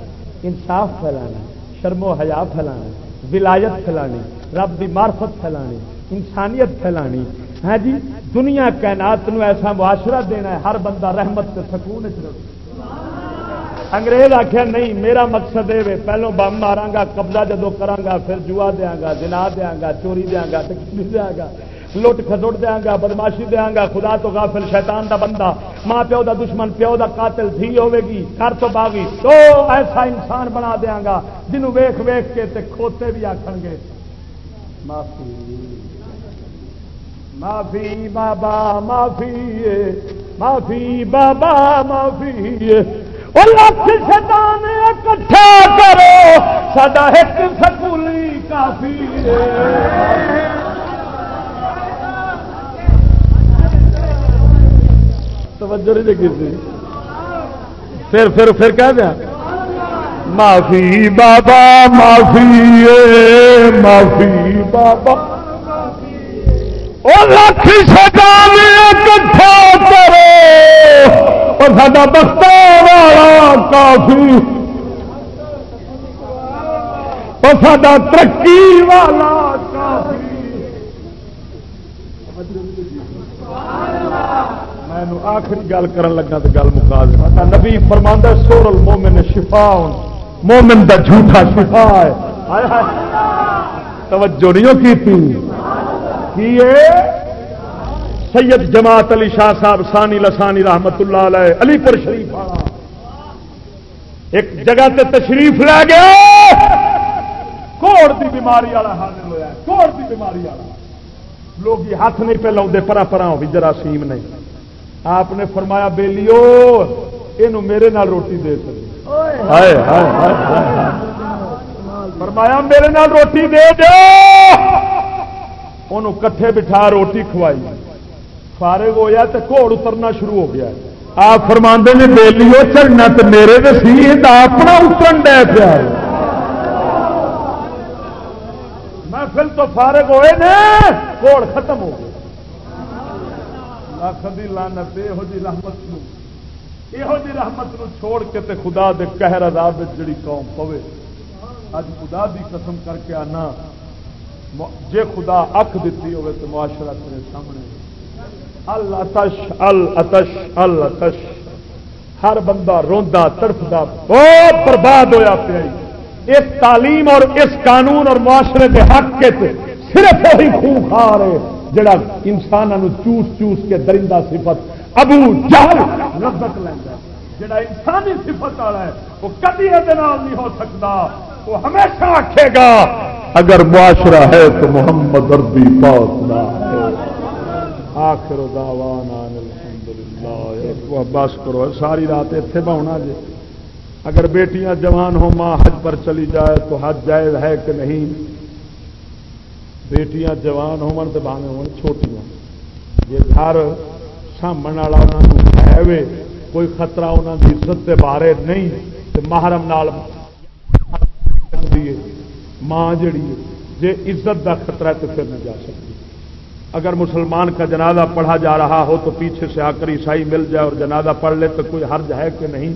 انصاف پھیلانا شرم و حیا پھیلانا ولایت پھیلانی، رب دی معرفت پھیلانی، انسانیت پھیلانی۔ ہے جی دنیا کائنات نو ایسا معاشرہ دینا ہے، ہر بندہ رحمت سے سکون انگریز آخیا نہیں، میرا مقصد یہ پہلو بم مارا گا قبضہ جدو کرا پھر جوا دیا گا جنا دیا گا چوری دیا گا دیا گا لٹ کھسٹ دیا گا بدماشی دیا گا خدا تو غافل شیطان دا بندہ، ماں پیو دا دشمن، پیو دا قاتل، دھی ہوے گی، گھر تو باغی۔ تو ایسا انسان بنا دیا گا جنہوں ویخ ویخ کے تے کھوتے بھی آخر گے۔ معافی معافی بابا، معافی معافی بابا، معافی۔ لکھ شیطان اکٹھا کرو سڈا ایک سکولی کافی توجہ نہیں کی پھر پھر پھر کہہ دیا۔ معافی بابا، معافی معافی بابا۔ وہ لکھ شیطان اکٹھا کرو۔ اور سا بختہ والا کافی۔ اور سا ترقی والا کافی۔ میں آخری گل کر لگا تو گل مکا نبی فرماندہ سور المومن شفا مومن دا جھوٹا شفا ہے۔ توجہ نہیں کی کی سید جماعت علی شاہ صاحب سانی لسانی رحمت اللہ علیہ، علی پور شریف۔ والا ایک جگہ تے تشریف لے گیا کوڑ دی بیماری والا حاضر ہوا کوڑ دی بیماری والا۔ لوگ ہاتھ نہیں پہ لاؤ پرا پرا ہو بھی جراثیم نہیں۔ آپ نے فرمایا بیلیو یہ میرے نال روٹی دے سکتے فرمایا میرے نال روٹی دے دو. کٹھے بٹھا روٹی کھوائی۔ فارغ ہوا تو گھوڑ اترنا شروع ہو گیا۔ آپ فرما نے بیلیو چڑھنا تو میرے تو سی اپنا اترن ڈے پیا۔ محفل تو فارغ ہوئے نے گھوڑ ختم ہو گیا۔ لاکھ دی لانت یہو جی رحمت نو، یہو جی رحمت نو چھوڑ کے تے خدا دے قہر عذاب جڑی قوم پوے۔ اج خدا دی قسم کر کے آنا جے خدا اکھ دیتی ہوئے تو معاشرہ تیرے سامنے۔ الاتش الاتش الاتش۔ ہر بندہ روندا تڑفدا بہت برباد ہویا پیا اس تعلیم اور اس قانون اور معاشرے کے حق کے صرف وہی خون کھا رہے۔ جڑا انسان چوس چوس کے درندہ صفت، ابو جہل لذت لینا جڑا انسانی صفت والا ہے، وہ کبھی یہ نہیں ہو سکتا۔ وہ ہمیشہ آکھے گا، اگر معاشرہ ہے تو محمد اربی آخر بس کرو، ساری رات اتنے بہنا جی۔ اگر بیٹیاں جوان ہو ماں حج پر چلی جائے تو حج جائز ہے کہ نہیں؟ بیٹیاں جوان ہون تو بانے ہون چھوٹیاں جی گھر سامنے والا ہے کوئی خطرہ انہوں کی عزت کے بارے نہیں تو محرم نال ماں جڑی جی عزت کا خطرہ ہے تو پھر نہ جا سکتی اگر مسلمان کا جنازہ پڑھا جا رہا ہو تو پیچھے سے آ کر عیسائی مل جائے اور جنازہ پڑھ لے تو کوئی حرج ہے کہ نہیں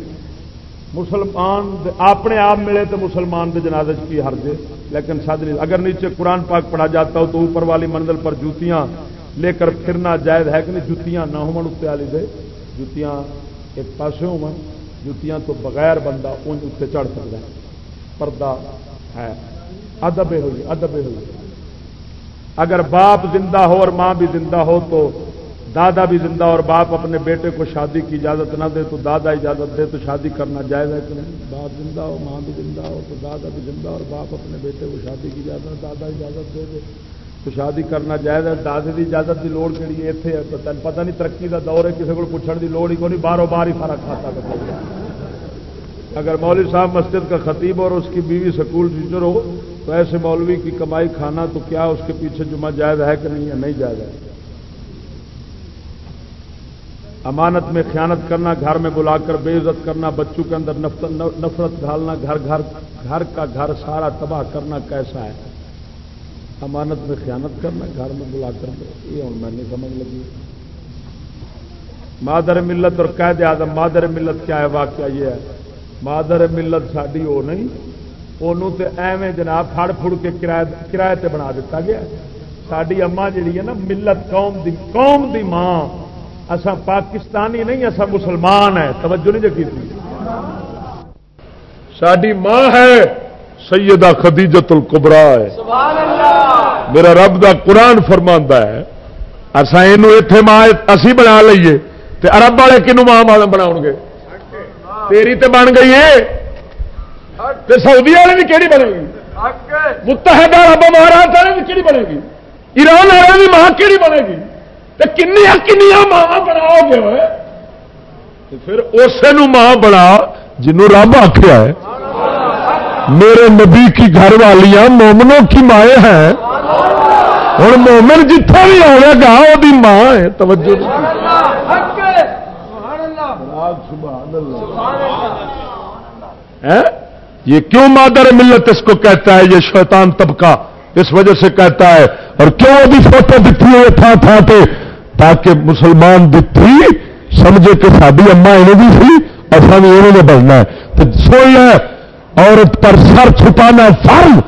مسلمان اپنے آپ ملے تو مسلمان کے جنازے کی حرج ہے؟ لیکن سادری اگر نیچے قرآن پاک پڑھا جاتا ہو تو اوپر والی منزل پر جوتیاں لے کر پھرنا جائز ہے کہ نہیں؟ جتیاں نہ ہو والی دے۔ جتیاں ایک پاس ہو جتیاں تو بغیر بندہ ان اتنے چڑھ سکتا ہے۔ پردہ ہے۔ ادب ہوئی ادب ہوئی۔ اگر باپ زندہ ہو اور ماں بھی زندہ ہو تو دادا بھی زندہ اور باپ اپنے بیٹے کو شادی کی اجازت نہ دے تو دادا اجازت دے تو شادی کرنا جائز ہے کہ نہیں؟ باپ زندہ ہو، ماں بھی زندہ ہو تو دادا بھی زندہ اور باپ اپنے بیٹے کو شادی کی اجازت دادا اجازت دے دے تو شادی کرنا جائز ہے۔ دادے کی اجازت کی لوڑ کہڑی ہے؟ اتنے پتہ نہیں ترقی کا دور ہے کسی کو پوچھنے کی لوڑ ہی کوئی نہیں؟ باروں بار ہی فرق کھاتا اگر مولوی صاحب مسجد کا خطیب اور اس کی بیوی سکول ٹیچر ہو، تو ایسے مولوی کی کمائی کھانا تو کیا اس کے پیچھے جمعہ جائز ہے کہ نہیں؟ ہے نہیں جائز ہے؟ امانت میں خیانت کرنا، گھر میں بلا کر بے عزت کرنا، بچوں کے اندر نفرت ڈالنا گھر گھر گھر کا گھر سارا تباہ کرنا کیسا ہے؟ امانت میں خیانت کرنا، گھر میں بلا کر یہ ہوں میں نہیں سمجھ لگی۔ مادر ملت اور قید آدم مادر ملت کیا ہے؟ واقعہ یہ ہے۔ مادر ملت ساری وہ نہیں انہوں تے ایویں جناب پھڑ پھڑ کے کرایہ تے بنا دیتا گیا۔ ساری اما جیڑی ہے نا، ملت قوم دی قوم دی ماں۔ اصا پاکستانی نہیں اصا مسلمان ہے توجہ نہیں جی ساری ماں ہے سیدہ خدیجت القبرا ہے۔ میرا رب دا قرآن فرما ہے اصا یہ اتے ماں اسی بنا لیے تے عرب والے کنو ماں ماں بنا گے؟ تیری تے بن گئی ہے۔ تے سعودی والے بھی کہڑی بنے گی؟ متحدہ عرب مہاراج والے بھی کہڑی بنے گی؟ ایران والے بھی ماں کہڑی بنے گی؟ کنیا کنیا ماوا بناؤ گے پھر اسے ماں بنا جنوں رب آخیا ہے۔ میرے نبی کی گھر والیاں مومنوں کی مائیں ہیں۔ ہوں مومن جتھا بھی آئے گا وہ ماں ہے۔ توجہ یہ کیوں مادر ملت اس کو کہتا ہے؟ یہ شیطان طبقہ اس وجہ سے کہتا ہے۔ اور کیوں ابھی فوٹو دکھی ہوئے تھا تھا پہ تاکہ مسلمان دکھی سمجھے کہ ساری اما انہیں بھی سی اور سب انہوں نے بڑھنا ہے۔ تو سن لے عورت پر سر چھپانا فرم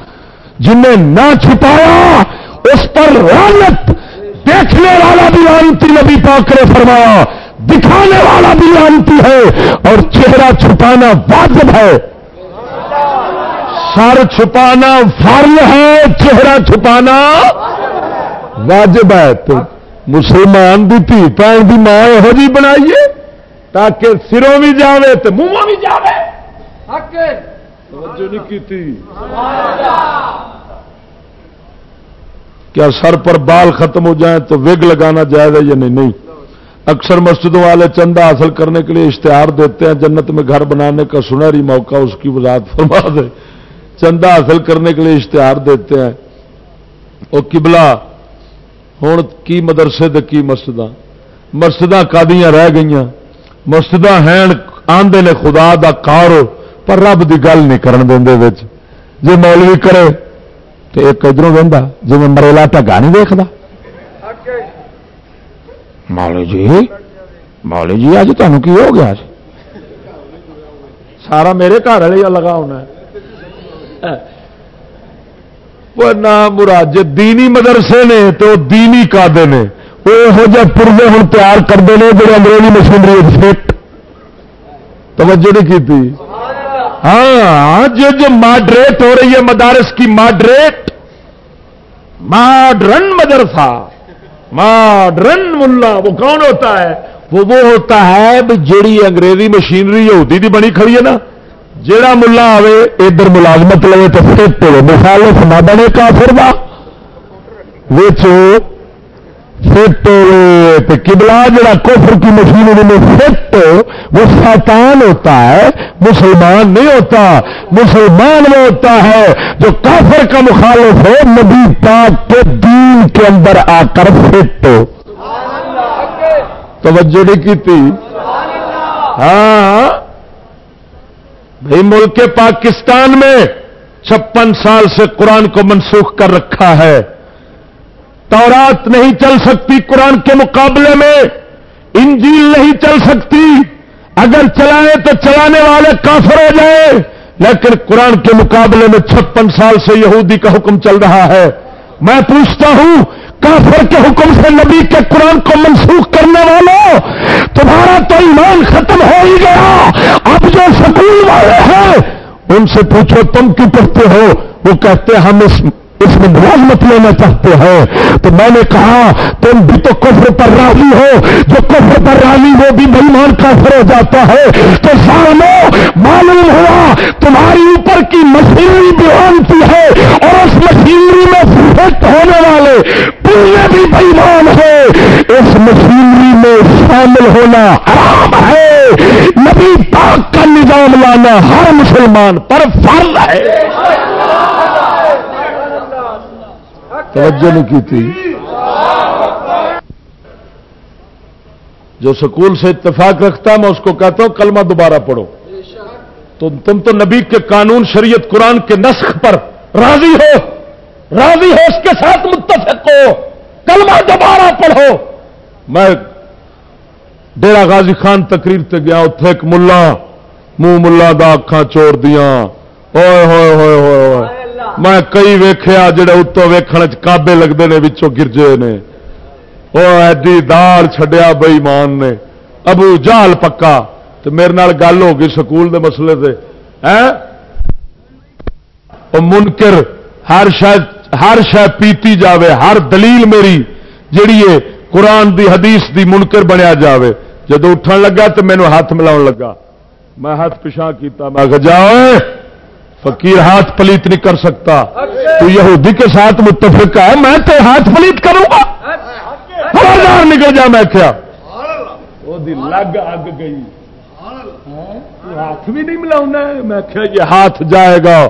جنہیں نہ چھپایا، اس پر رانت دیکھنے والا بھی لانتی نبی پاک نے فرمایا، دکھانے والا بھی لانتی ہے اور چہرہ چھپانا واجب ہے۔ سر چھپانا فرم ہے، چہرہ چھپانا واجب ہے۔ تو مسلمان کی تھی پہن کی ماں یہو جی بنائیے، تاکہ سروں بھی جاوے تو منہ بھی جاوے۔ نہیں کی کیا سر پر بال ختم ہو جائیں تو وگ لگانا جائے گا یا نہیں؟ نہیں۔ اکثر مسجدوں والے چندہ حاصل کرنے کے لیے اشتہار دیتے ہیں، جنت میں گھر بنانے کا سنہری موقع اس کی وضاحت فرما دے۔ چندہ حاصل کرنے کے لیے اشتہار دیتے ہیں۔ وہ کبلا ہوں کی مدرسے دے کی مسجد مسجد کادیاں رہ گئی مسجد ہیں آندے نے خدا دا کار پر رب دی گل نہیں کرن دے جی مولوی کرے تو ایک ادھر وہدا جی میں مریلا ٹگا نہیں دیکھتا مولوی جی مولوی جی اج تمہیں کی ہو گیا؟ سارا میرے گھر والے لگا ہونا مراد دینی مدرسے نے تو دینی کادے نے، وہ یہو جہ پورے ہوں تیار کرتے ہیں جڑے انگریزی مشینری فٹ۔ توجہ نہیں کی ہاں جو جو ماڈریٹ ہو رہی ہے مدارس کی، ماڈریٹ، ماڈرن مدرسہ، ماڈرن ملا، وہ کون ہوتا ہے؟ وہ وہ ہوتا ہے جیڑی انگریزی مشینری یہودی دی بنی کھڑی ہے نا۔ جیڑا ملا آئے ادھر ملازمت لے تو فٹ مثال سما بنے کافر دا۔ فٹ کبلا جڑا کفر کی مشین میں فٹ وہ ساتان ہوتا ہے، مسلمان نہیں ہوتا۔ مسلمان وہ ہوتا ہے جو کافر کا مخالف ہو، نبی پاک کے دین کے اندر آ کر فٹ ہو توجہ نہیں کی تھی؟ ہاں۔ بھائی ملک پاکستان میں چھپن سال سے قرآن کو منسوخ کر رکھا ہے۔ تورات نہیں چل سکتی قرآن کے مقابلے میں۔ انجیل نہیں چل سکتی۔ اگر چلائے تو چلانے والے کافر ہو جائے۔ لیکن قرآن کے مقابلے میں چھپن سال سے یہودی کا حکم چل رہا ہے۔ میں پوچھتا ہوں کافر کے حکم سے نبی کے قرآن کو منسوخ کرنے والوں، تمہارا تو ایمان ختم ہو ہی گیا۔ اب جو سکول والے ہیں، ان سے پوچھو تم کیوں پڑھتے ہو؟ وہ کہتے ہم اس اس میں ملازمت لینا چاہتے ہیں۔ تو میں نے کہا، تم بھی تو کفر پر راضی ہو۔ جو کفر پر راضی وہ بھی بےمان کافر ہو جاتا ہے۔ تو سامو، معلوم ہوا، تمہاری اوپر کی مشینری بھی ہے اور اس مشینری میں فٹ ہونے والے پورے بھی بےمان ہے اس مشینری میں شامل ہونا حرام ہے۔ نبی پاک کا نظام لانا ہر مسلمان پر فرض ہے۔ توجہ نہیں کی تھی۔ جو سکول سے اتفاق رکھتا میں اس کو کہتا ہوں، کلمہ دوبارہ پڑھو۔ تو تم تو نبی کے قانون، شریعت، قرآن کے نسخ پر راضی ہو۔ راضی ہو، اس کے ساتھ متفق ہو۔ کلمہ دوبارہ پڑھو۔ میں ڈیرا غازی خان تقریر تے گیا اتنے ایک ملا، منہ ملا دا اکھان چور دیا ہوئے ہوئے ہوئے ہوئے۔ میں کئی ویخیا جڑے اتوں ویخن کابے لگتے ہیں گرجے نے۔ وہ ایڈی دال چڈیا بئی مان نے۔ ابو جال پکا۔ تو میرے نال گل ہو گئی سکول دے مسئلے سے ہاں؟ منکر۔ ہر شاید ہر شہ پیتی جاوے۔ ہر دلیل میری جیڑی ہے قرآن دی حدیث دی منکر بنیا جاوے۔ جدو اٹھن لگا تو مینو ہاتھ ملاؤ لگا۔ میں ہاتھ پچھا کیتا۔ میں جاؤ فقیر ہاتھ پلیت نہیں کر سکتا۔ تو یہودی کے ساتھ متفق ہے، میں تو ہاتھ پلیت کروں گا۔ خبردار نکل جا، میں کیا۔ لگ اگ گئی۔ ہاتھ بھی نہیں ملا میں کیا، یہ ہاتھ جائے گا۔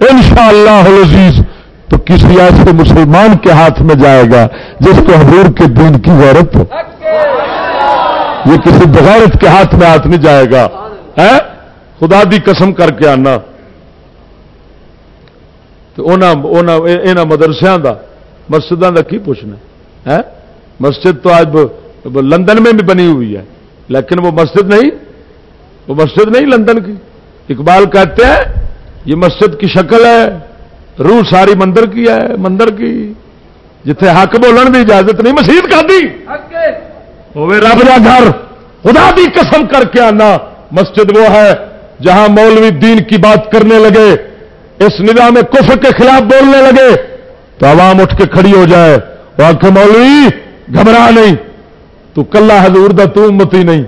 انشاءاللہ العزیز، تو کسی ایسے مسلمان کے ہاتھ میں جائے گا، جس کو حضور کے دین کی غیرت ہو یہ کسی بغیرت کے ہاتھ میں ہاتھ نہیں جائے گا۔ خدا دی قسم کر کے آنا۔ تو مدرسوں کا مسجدوں کا کی پوچھنا ہے؟ مسجد تو آج لندن میں بھی بنی ہوئی ہے، لیکن وہ مسجد نہیں، وہ مسجد نہیں لندن کی۔ اقبال کہتے ہیں، یہ مسجد کی شکل ہے، روح ساری مندر کی ہے، مندر کی۔ جتھے حق بولن کی اجازت نہیں، مسیح کا دی۔ رب کا گھر، خدا بھی قسم کر کے آنا۔ مسجد وہ ہے جہاں مولوی دین کی بات کرنے لگے۔ اس نظام کفر کے خلاف بولنے لگے تو عوام اٹھ کے کھڑی ہو جائے وہ آ کے مولوی گھبرا نہیں۔ تو کلا حضور دا تو امتی نہیں۔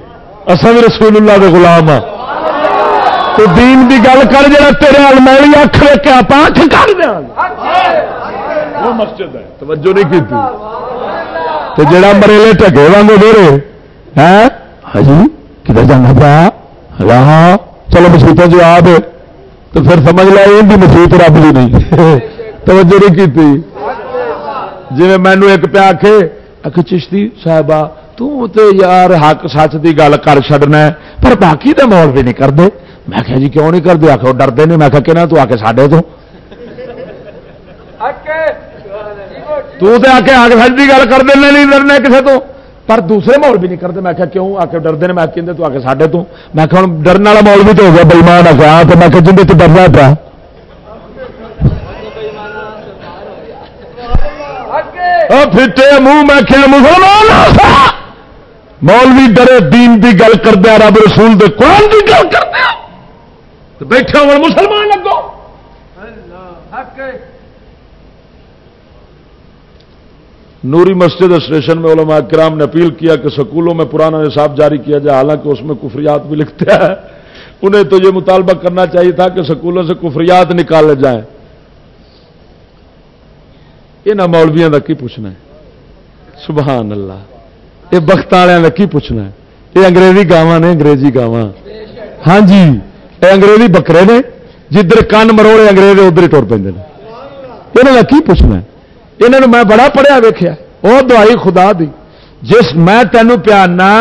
اصل رسول اللہ دے غلام ہاں۔ تو دین دی گل کر جا تیرے المولی اکھ لے کے آپ اکھ کر دیا۔ وہ مسجد ہے۔ توجہ نہیں کی تو جڑا مریلے ٹکے وانگو میرے ہے ہاں؟ جی کدھر جانا پا ہاں چلو مسیطوں جو آپ تو پھر سمجھ لیا یہ بھی مسیت رب بھی نہیں. توجہ نہیں کی جی مینو ایک پیا آخے آخ چشتی صاحبہ تو یار حق سچ کی گل کر چڈنا پر باقی تو مول بھی نہیں کرتے میں کہا جی کیوں نہیں کرتے آخر ڈرتے نہیں. میں کہنا تو آ کے ساڈے تو. تو آ کے آگ سچ کی گل کر دینا نہیں ڈرنا کسی تو. پر دوسرے مول بھی نہیں کرتے۔ میں کیوں؟ آ کے ڈرتے ہیں۔ میں کہ تو آ کے ساڈے تو میں کہ ڈرن والا مول بھی تو ہو گیا بلمان آ گیا. تو میں کہ جن تو ڈرنا پیا پھٹے منہ میں کیا مسلمان مولوی ڈرے دین دی گل کردیا رب رسول دے قرآن دی گل کردیا بیٹھے ہو مسلمان لگو اللہ حق نوری مسجد اسٹیشن میں علماء کرام نے اپیل کیا کہ سکولوں میں پرانا نصاب جاری کیا جائے، حالانکہ اس میں کفریات بھی لکھتے ہیں۔ انہیں تو یہ مطالبہ کرنا چاہیے تھا کہ سکولوں سے کفریات نکالے جائیں۔ یہ مولویا کا کی پوچھنا ہے؟ سبحان اللہ یہ بخت والوں کا کی پوچھنا ہے؟ یہ انگریزی گاواں نے، انگریزی گاواں۔ ہاں جی یہ انگریزی بکرے نے، جدھر کن مروڑے انگریز ادھر ہی ٹر پہ یہاں کا کی پوچھنا ہے؟ یہاں میں بڑا پڑھیا ویخیا وہ دوائی خدا دی۔ جس میں تینوں پیانا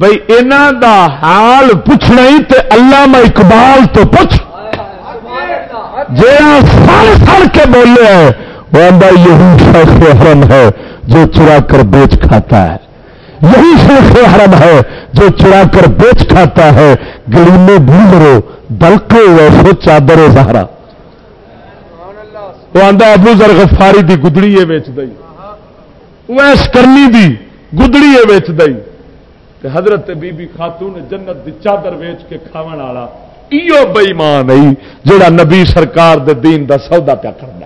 بھائی یہاں دا حال پوچھنا ہی تے اللہ میں اقبال تو پوچھ۔ جا سڑ سڑ کے بولے وہ یہی شیخ حرم ہے جو چرا کر بیچ کھاتا ہے۔ یہی شیخ حرم ہے جو چرا کر بیچ کھاتا ہے۔ گلی میں بھولو بلکہ ویسے چادر سہارا وہ آتا ابو ذر غفاری دی گدڑی یہ ویچ دئی ویس کرنی دی گدڑی یہ ویچ دئی حضرت بی بی خاتون جنت دی چادر ویچ کے کھاون والا، ایو بےمان نہیں جڑا نبی سرکار دے دین دا سودا پیا کرنا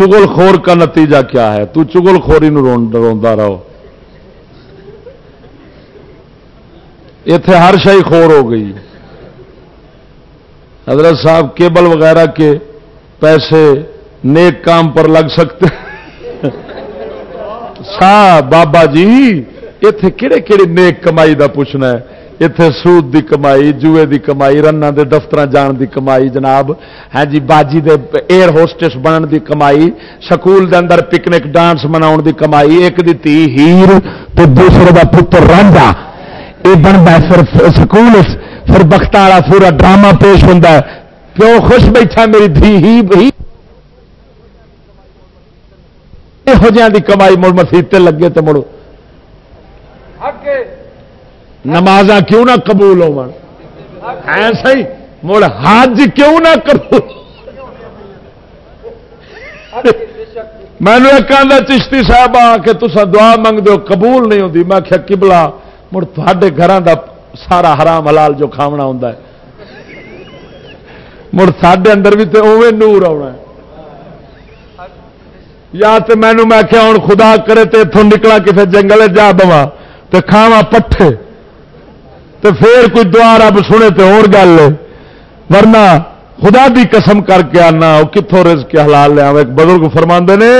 چگل خور کا نتیجہ کیا ہے؟ تو چگل خوری روندا رہو۔ اتے ہر شاہی خور ہو گئی۔ حضرت صاحب کیبل وغیرہ کے پیسے نیک کام پر لگ سکتے سا بابا جی اتے کہڑے کہڑے نیک کمائی دا پوچھنا ہے؟ اتے سود دی کمائی جوئے دی کمائی رن دے دفتر جان دی کمائی جناب ہے ہاں جی باجی دے ایئر ہوسٹس بنن دی کمائی سکول دے اندر پکنک ڈانس منا دی کمائی ایک دی تھی ہیر تو دوسرے دا پتر رنگا یہ بنتا پھر سکول پھر بخت والا پورا ڈرامہ پیش ہوتا ہے پیو خوش بیٹھا میری دھی ہی بہی یہو جی کمائی مڑ مسیطے لگے تو مڑو نماز کیوں نہ قبول ہو ایسا ہی مڑ حج کیوں نہ کرو مینو ایک آدھا چشتی صاحب آ کے تصا دعا منگ دو قبول نہیں ہوتی میں آخیا کبلا مڑ تے گھر دا سارا حرام حلال جو کھاونا ہوں مڑ سڈے اندر بھی تو اوے نور آنا یا تو مینو میں آخیا ہوں خدا کرے تو اتوں نکلا کسی جنگل جا بوا تو کھاوا پٹھے۔ تو پھر کوئی دعا رب سنے تو اور گل ورنہ خدا دی قسم کر کے آنا وہ کتوں رز کے حلال لیا ایک بزرگ فرما نے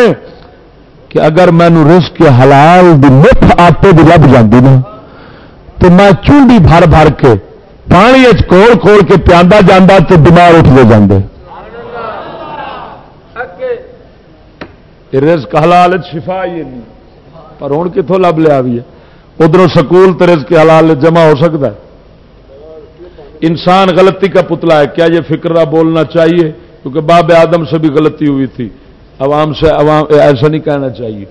کہ اگر مینو رز کے حلال دی مٹھ آٹے بھی لب جاتی نا، تو میں چونڈی بھر بھر کے پانی کول کھول کے پیادا جانا تو بیمار اٹھتے جاندے۔ رزق حلال شفا ہی نہیں پر ہوں کتوں لب لیا بھی ہے؟ ادھر سکول تو رزق حلال جمع ہو سکتا ہے۔ انسان غلطی کا پتلا ہے۔ کیا یہ فکرہ بولنا چاہیے؟ کیونکہ باب آدم سے بھی غلطی ہوئی تھی۔ عوام سے عوام ایسا نہیں کہنا چاہیے۔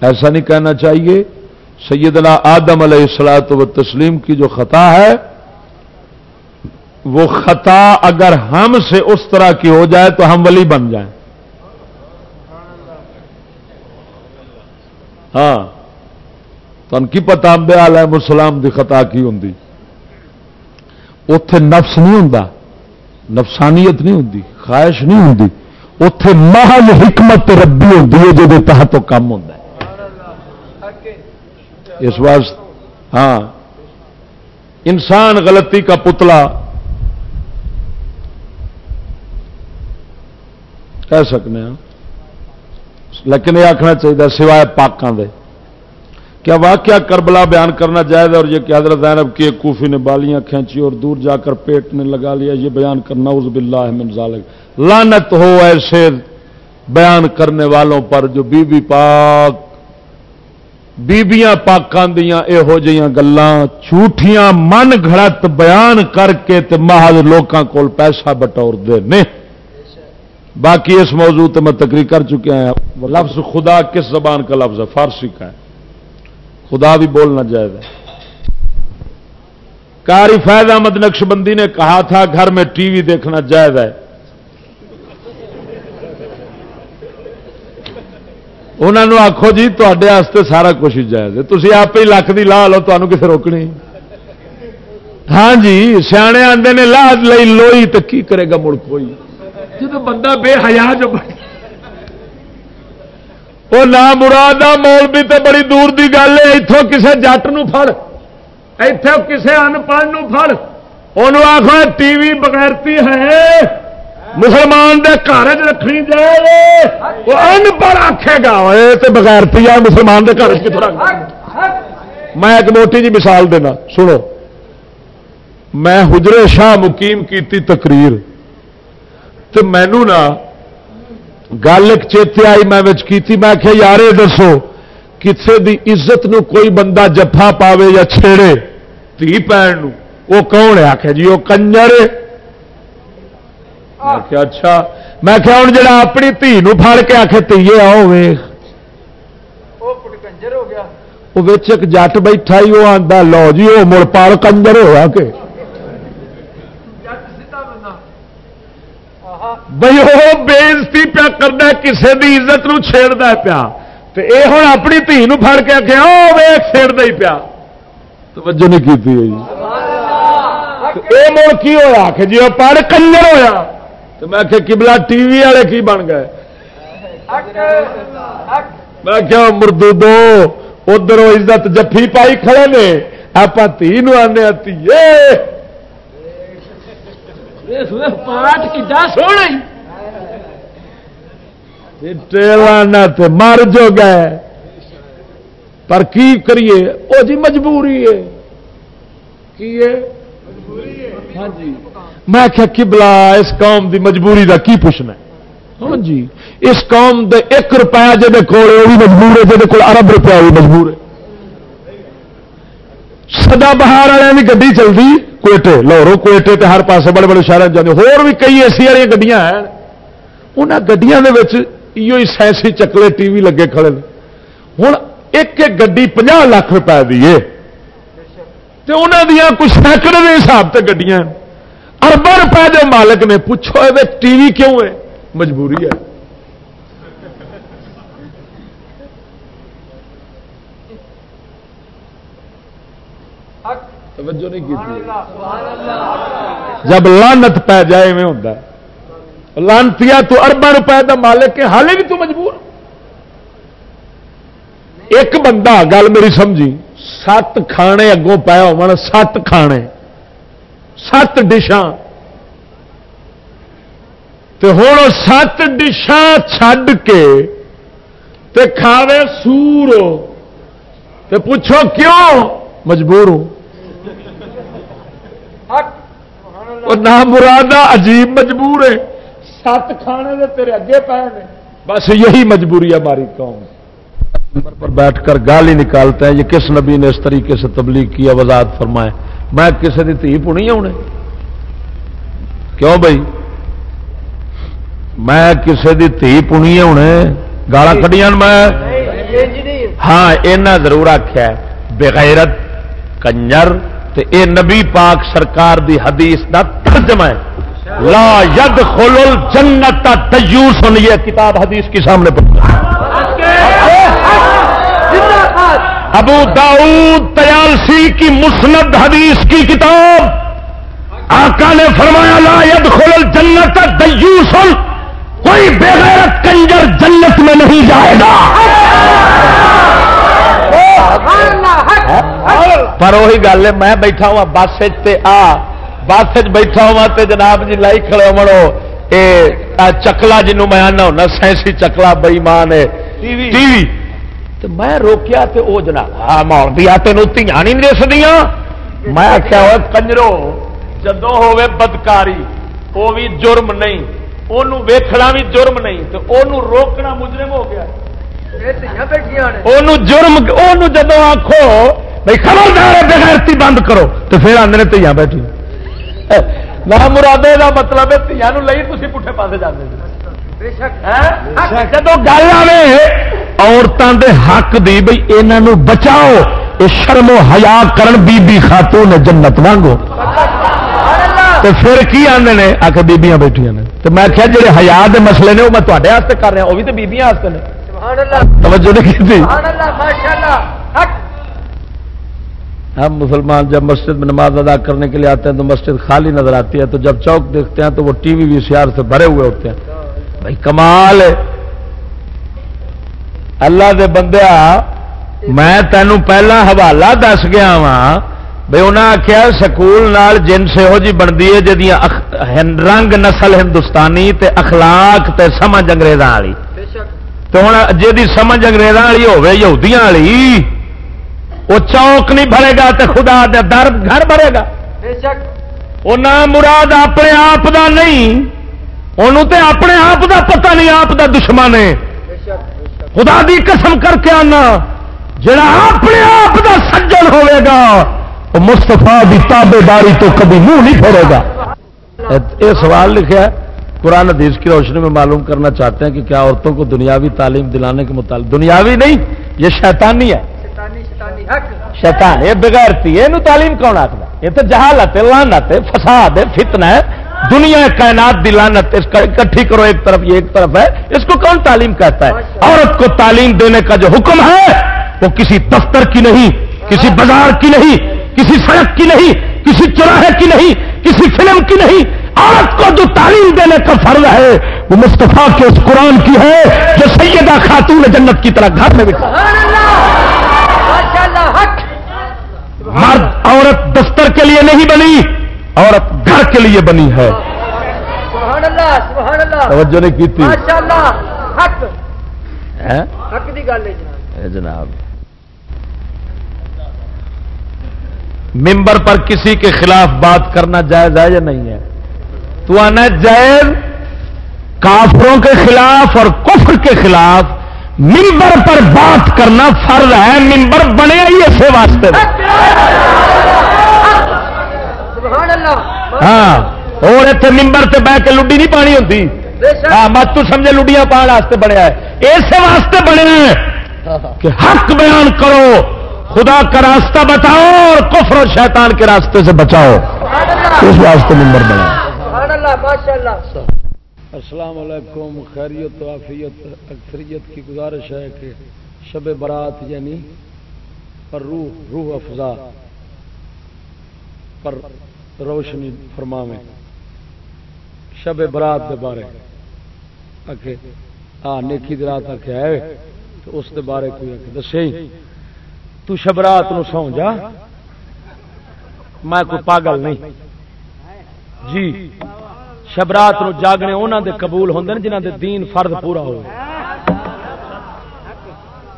ایسا نہیں کہنا چاہیے۔ سیدنا آدم علیہ السلاط و تسلیم کی جو خطا ہے، وہ خطا اگر ہم سے اس طرح کی ہو جائے تو ہم ولی بن جائیں۔ ہاں۔ تو ان کی پتا امبے علیہ السلام دی خطا کی ہوں اتے نفس نہیں ہوں نفسانیت نہیں ہوں خواہش نہیں ہوں اتے محل حکمت ربی ہوں جی تحت کام ہوتا ہے۔ اس واسطے ہاں۔ انسان غلطی کا پتلا کہہ سکتے ہیں لیکن یہ آخنا چاہیے سوائے پاکوں دے۔ کیا واقعہ کربلا بیان کرنا جائز اور یہ کہ حضرت زینب کی ایک کوفی نے بالیاں کھینچی اور دور جا کر پیٹ نے لگا لیا، یہ بیان کرنا اس باللہ من ذالک۔ لانت ہو ایسے بیان کرنے والوں پر جو بی بی پاک، بیبیاں پاکاں دیاں یہو جہاں گلان جھوٹیاں من گھڑت بیان کر کے تے محض لوکاں کول پیسہ بٹور دے نے۔ باقی اس موضوع تے میں تقریر کر چکے ہیں۔ لفظ خدا کس زبان کا لفظ ہے؟ فارسی کا ہے۔ خدا بھی بولنا جائز ہے کاری فیض احمد نقش بندی نے کہا تھا، گھر میں ٹی وی دیکھنا جائز ہے۔ انہوں نے آخو جی تے سارا کچھ جائز ہے۔ تھی آپ ہی لکھ دی لا لو تمہیں کتنے روکنی؟ ہاں جی سیانے آتے نے لا لئی لوئی تو کی کرے گا مڑ کوئی؟ جب بندہ بے حیا جو وہ نہ مراد مول بھی تو بڑی دور دی گل ہے اتوں کسے جٹ نڑ اتوں کسے انپڑھ پڑ انہوں آخو ٹی وی بغیرتی ہے۔ مسلمان دے گھر رکھنی جائے۔ وہ انپڑھ آخے گا۔ تو بغیرتی ہے، مسلمان دے گھر میں ایک موٹی جی مثال دینا، سنو۔ میں حجرے شاہ مقیم کی تقریر۔ تو مینو نا گل ایک چیتے آئی میں کی میں آخیا یار دسو کسی دی عزت نو کوئی بندہ جفا پاوے یا چھیڑے؟ تھی پہن وہ کون ہے؟ آخیا جی وہ کنجر اچھا۔ میں کیا ہوں جا اپنی دھی پھڑ کے آخ تیے آؤ ویخ۔ وہ ایک جٹ بیٹھا ہی وہ آتا لو جی وہ مڑ پال کنجر ہوا کہ؟ بھائی وہ بےزتی پیا کرنا کسی کی عزت چھیڑتا پیا۔ تو یہ ہوں اپنی دھی پھڑ کے آخیا وہ ویخ چھیڑ ہی پیا۔ توجہ نہیں کی یہ جی۔ مڑ کی ہوا کہ جی وہ پڑھ کنجر ہوا تو میں کہ کبلا ٹی وی والے کی بن گئے۔ میں کیا مردو دو ادھر عزت جفی پائی کھڑے نے۔ آپ تھی آنے تھی پاٹ مر جو گئے پر کی کریے؟ وہ جی مجبوری ہے۔ کی ہاں جی۔ میں کیا کبلا اس قوم دی مجبوری دا کی پوچھنا ہاں جی۔ اس قوم دے ایک روپیہ جی کول وہ بھی مجبور ہے جی کول ارب روپیہ بھی مجبور ہے۔ سدا بہار والے کی گی چلتی کوئٹے لاہوروں کوئٹے تے ہر پاسے بڑے بڑے شہر جاتے ہور بھی کئی اے سی والی گڈیاں ہیں انہوں گڈیاں یہ سائنسی چکلے ٹی وی لگے کھڑے ہوں ایک ایک گڈی پناہ لاکھ روپئے دی ہے انہوں دیا کچھ سینکڑے کے حساب سے گڈیاں اربوں روپئے کے مالک نے پوچھو یہ ٹی وی کیوں ہے مجبوری ہے توجہ نہیں کی جب لانت پی جائے میں ہوتا لانتی تو اربا روپئے کا مالک کے حالے بھی تو مجبور۔ ایک بندہ، گل میری سمجھی، سات کھانے اگوں پایا ہو سات کھانے۔ سات ڈشاں۔ تو ہوں سات ڈشا چھڈ کے تے کھاوے سور تے پوچھو کیوں؟ مجبور ہوں۔ نہ مرادہ عجیب مجبور ہے۔ سات کھانے دے تیرے اگے پے بس یہی مجبوری ہے ہماری قوم۔ پر بیٹھ کر گالی نکالتا ہے یہ کس نبی نے اس طریقے سے تبلیغ کیا وضاحت فرمائے میں کسی کی تھی پونی ہونے کیوں بھائی؟ میں کسی کی تھی پونی ہونے گالا کھڑیاں میں؟ ہاں اینا ضرور آخیا بغیرت کنجر تے اے نبی پاک سرکار دی حدیث دا ترجمہ ہے۔ لا ید خلول جنت تیوس یہ کتاب حدیث کی سامنے پڑھ ابو داؤد تیالسی کی مسند حدیث کی کتاب۔ آقا نے فرمایا، لا ید خلول جنت تیوس کوئی بغیرت کنجر جنت میں نہیں جائے گا۔ پر وہی گل ہے میں بیٹھا ہوا بس آ بس بیٹھا ہوا تے جناب جی لائی کھڑے مرو اے چکلا جنوں میں آنا ہونا سائنسی چکلا بئی مان ہے۔ TV. تو میں روکیا تے او جناب۔ ہاں مول بھی آ تین تیاں نہیں دس دیا میں آخیا ہوا کنجرو جدو ہوے بدکاری وہ بھی جرم نہیں انہوں ویکھنا بھی جرم نہیں تو انہوں روکنا مجرم ہو گیا جرم جدو آخو بھائی خبردار بغیرتی بند کرو تو پھر آدھے تیاں بیٹھی نہ مرادے کا مطلب ہے تیاں لئی تھی پٹھے پاس جانے جب گل آئے عورتوں کے حق دی بھائی یہاں بچاؤ یہ شرم و حیا کرن بی بی خاتون جنت وانگو تو پھر کی آدھے نے آ کے بیبیاں بیٹھیا نے تو میں کیا جڑے ہیا کے مسئلے نے وہ میں تے کر رہا وہ بھی تو بیبیاں نے توجہ نہیں کی ہم مسلمان جب مسجد میں نماز ادا کرنے کے لیے آتے ہیں تو مسجد خالی نظر آتی ہے تو جب چوک دیکھتے ہیں تو وہ ٹی وی وی سی آر سے بھرے ہوئے ہوتے ہیں۔ بھائی کمال اللہ دے بندیا میں تینوں پہلا حوالہ دس گیا وا بھائی انہیں آخیا سکول جن سے ہو جی بنتی ہے جی رنگ نسل ہندوستانی تے اخلاق تے سمجھ انگریزاں والی۔ تو ہوں جی سمجھ اگریزاں والی ہوے یہودیاں والی وہ چوک نہیں بھرے گا تو خدا در گھر بھرے گا۔ وہ نہ مراد اپنے آپ دا نہیں انہوں تے اپنے آپ دا پتہ نہیں آپ دا دشمن ہے۔ خدا دی قسم کر کے آنا جڑا اپنے آپ دا سجن ہوئے گا مستفا کی تابے داری تو کبھی منہ نہیں پھیرے گا۔ یہ سوال لکھا ہے قرآن حدیث کی روشنی میں معلوم کرنا چاہتے ہیں کہ کیا عورتوں کو دنیاوی تعلیم دلانے کے متعلق دنیاوی نہیں یہ شیطانی ہے۔ شیطان یہ بغیرتی یہ تعلیم کون آخر یہ تو جہالت ہے لانت ہے فساد ہے فتنہ ہے۔ دنیا کائنات دی لانت اکٹھی کرو ایک طرف یہ ایک طرف ہے۔ اس کو کون تعلیم کہتا ہے؟ عورت کو تعلیم دینے کا جو حکم ہے وہ کسی دفتر کی نہیں کسی بازار کی نہیں کسی سڑک کی نہیں۔ کسی چوراہے کی نہیں کسی فلم کی نہیں عورت کو جو تعلیم دینے کا فرض ہے وہ مستفا کے اس قرآن کی ہے جو سیدہ خاتون جنت کی طرح گھر میں بکھا مرد عورت دفتر کے لیے نہیں بنی عورت گھر کے لیے بنی ہے۔ توجہ نہیں کی تھی۔ جناب۔ ممبر پر کسی کے خلاف بات کرنا جائز ہے یا نہیں ہے؟ تو آنا جائز کافروں کے خلاف اور کفر کے خلاف ممبر پر بات کرنا فرض ہے۔ ممبر بنے ہی ایسے واسطے۔ ہاں اور اتنے ممبر سے بہ کے لڈی نہیں پانی ہوتی ہاں مت تو سمجھے لڈیاں پان واسطے بنیا ہے۔ اسے واسطے بنے کہ حق بیان کرو۔ خدا کا راستہ بتاؤ اور کفر و شیطان کے راستے سے بچاؤ۔ اس واسطے نمبر بنا السلام علیکم خیریت و عافیت اکثریت کی گزارش ہے کہ شب برات یعنی پر روح روح افزا پر روشنی فرما میں شب برات کے بارے آ نیکی درات آخیا ہے تو اس دے بارے کوئی دسے تو شبرات نو سو جا۔ میں کوئی پاگل نہیں۔ جی۔ شبرات نو جاگنے انہوں دے قبول ہوں جنہ دے دین فرد پورا ہو۔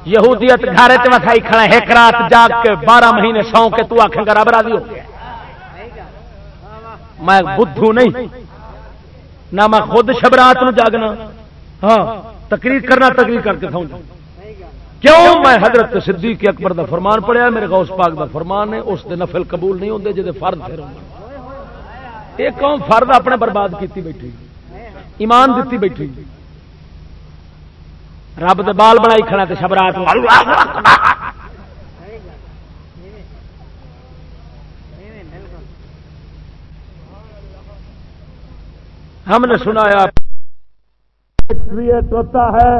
یہودیت گھر وسائی کھڑا ایک رات جاگ کے بارہ مہینے سو کے تو آخر گا رب راضی ہو۔ میں بدھو نہیں۔ نہ میں خود شبرات نو جاگنا۔ ہاں تقریر کرنا، تقریر کر کے سمجھ کیوں؟ میں حضرت صدیق اکبر دا فرمان پڑھیا میرے غوث پاک دا فرمان ہے، اس دے نفل قبول نہیں ہوندے، جے فرد پھر ہوں۔ یہ قوم فرد اپنے برباد کیتی بیٹھی، ایمان دیتی بیٹھی۔ رب دے بال بنائی کھڑا تے شبرات ہم نے سنایا ہوتا ہے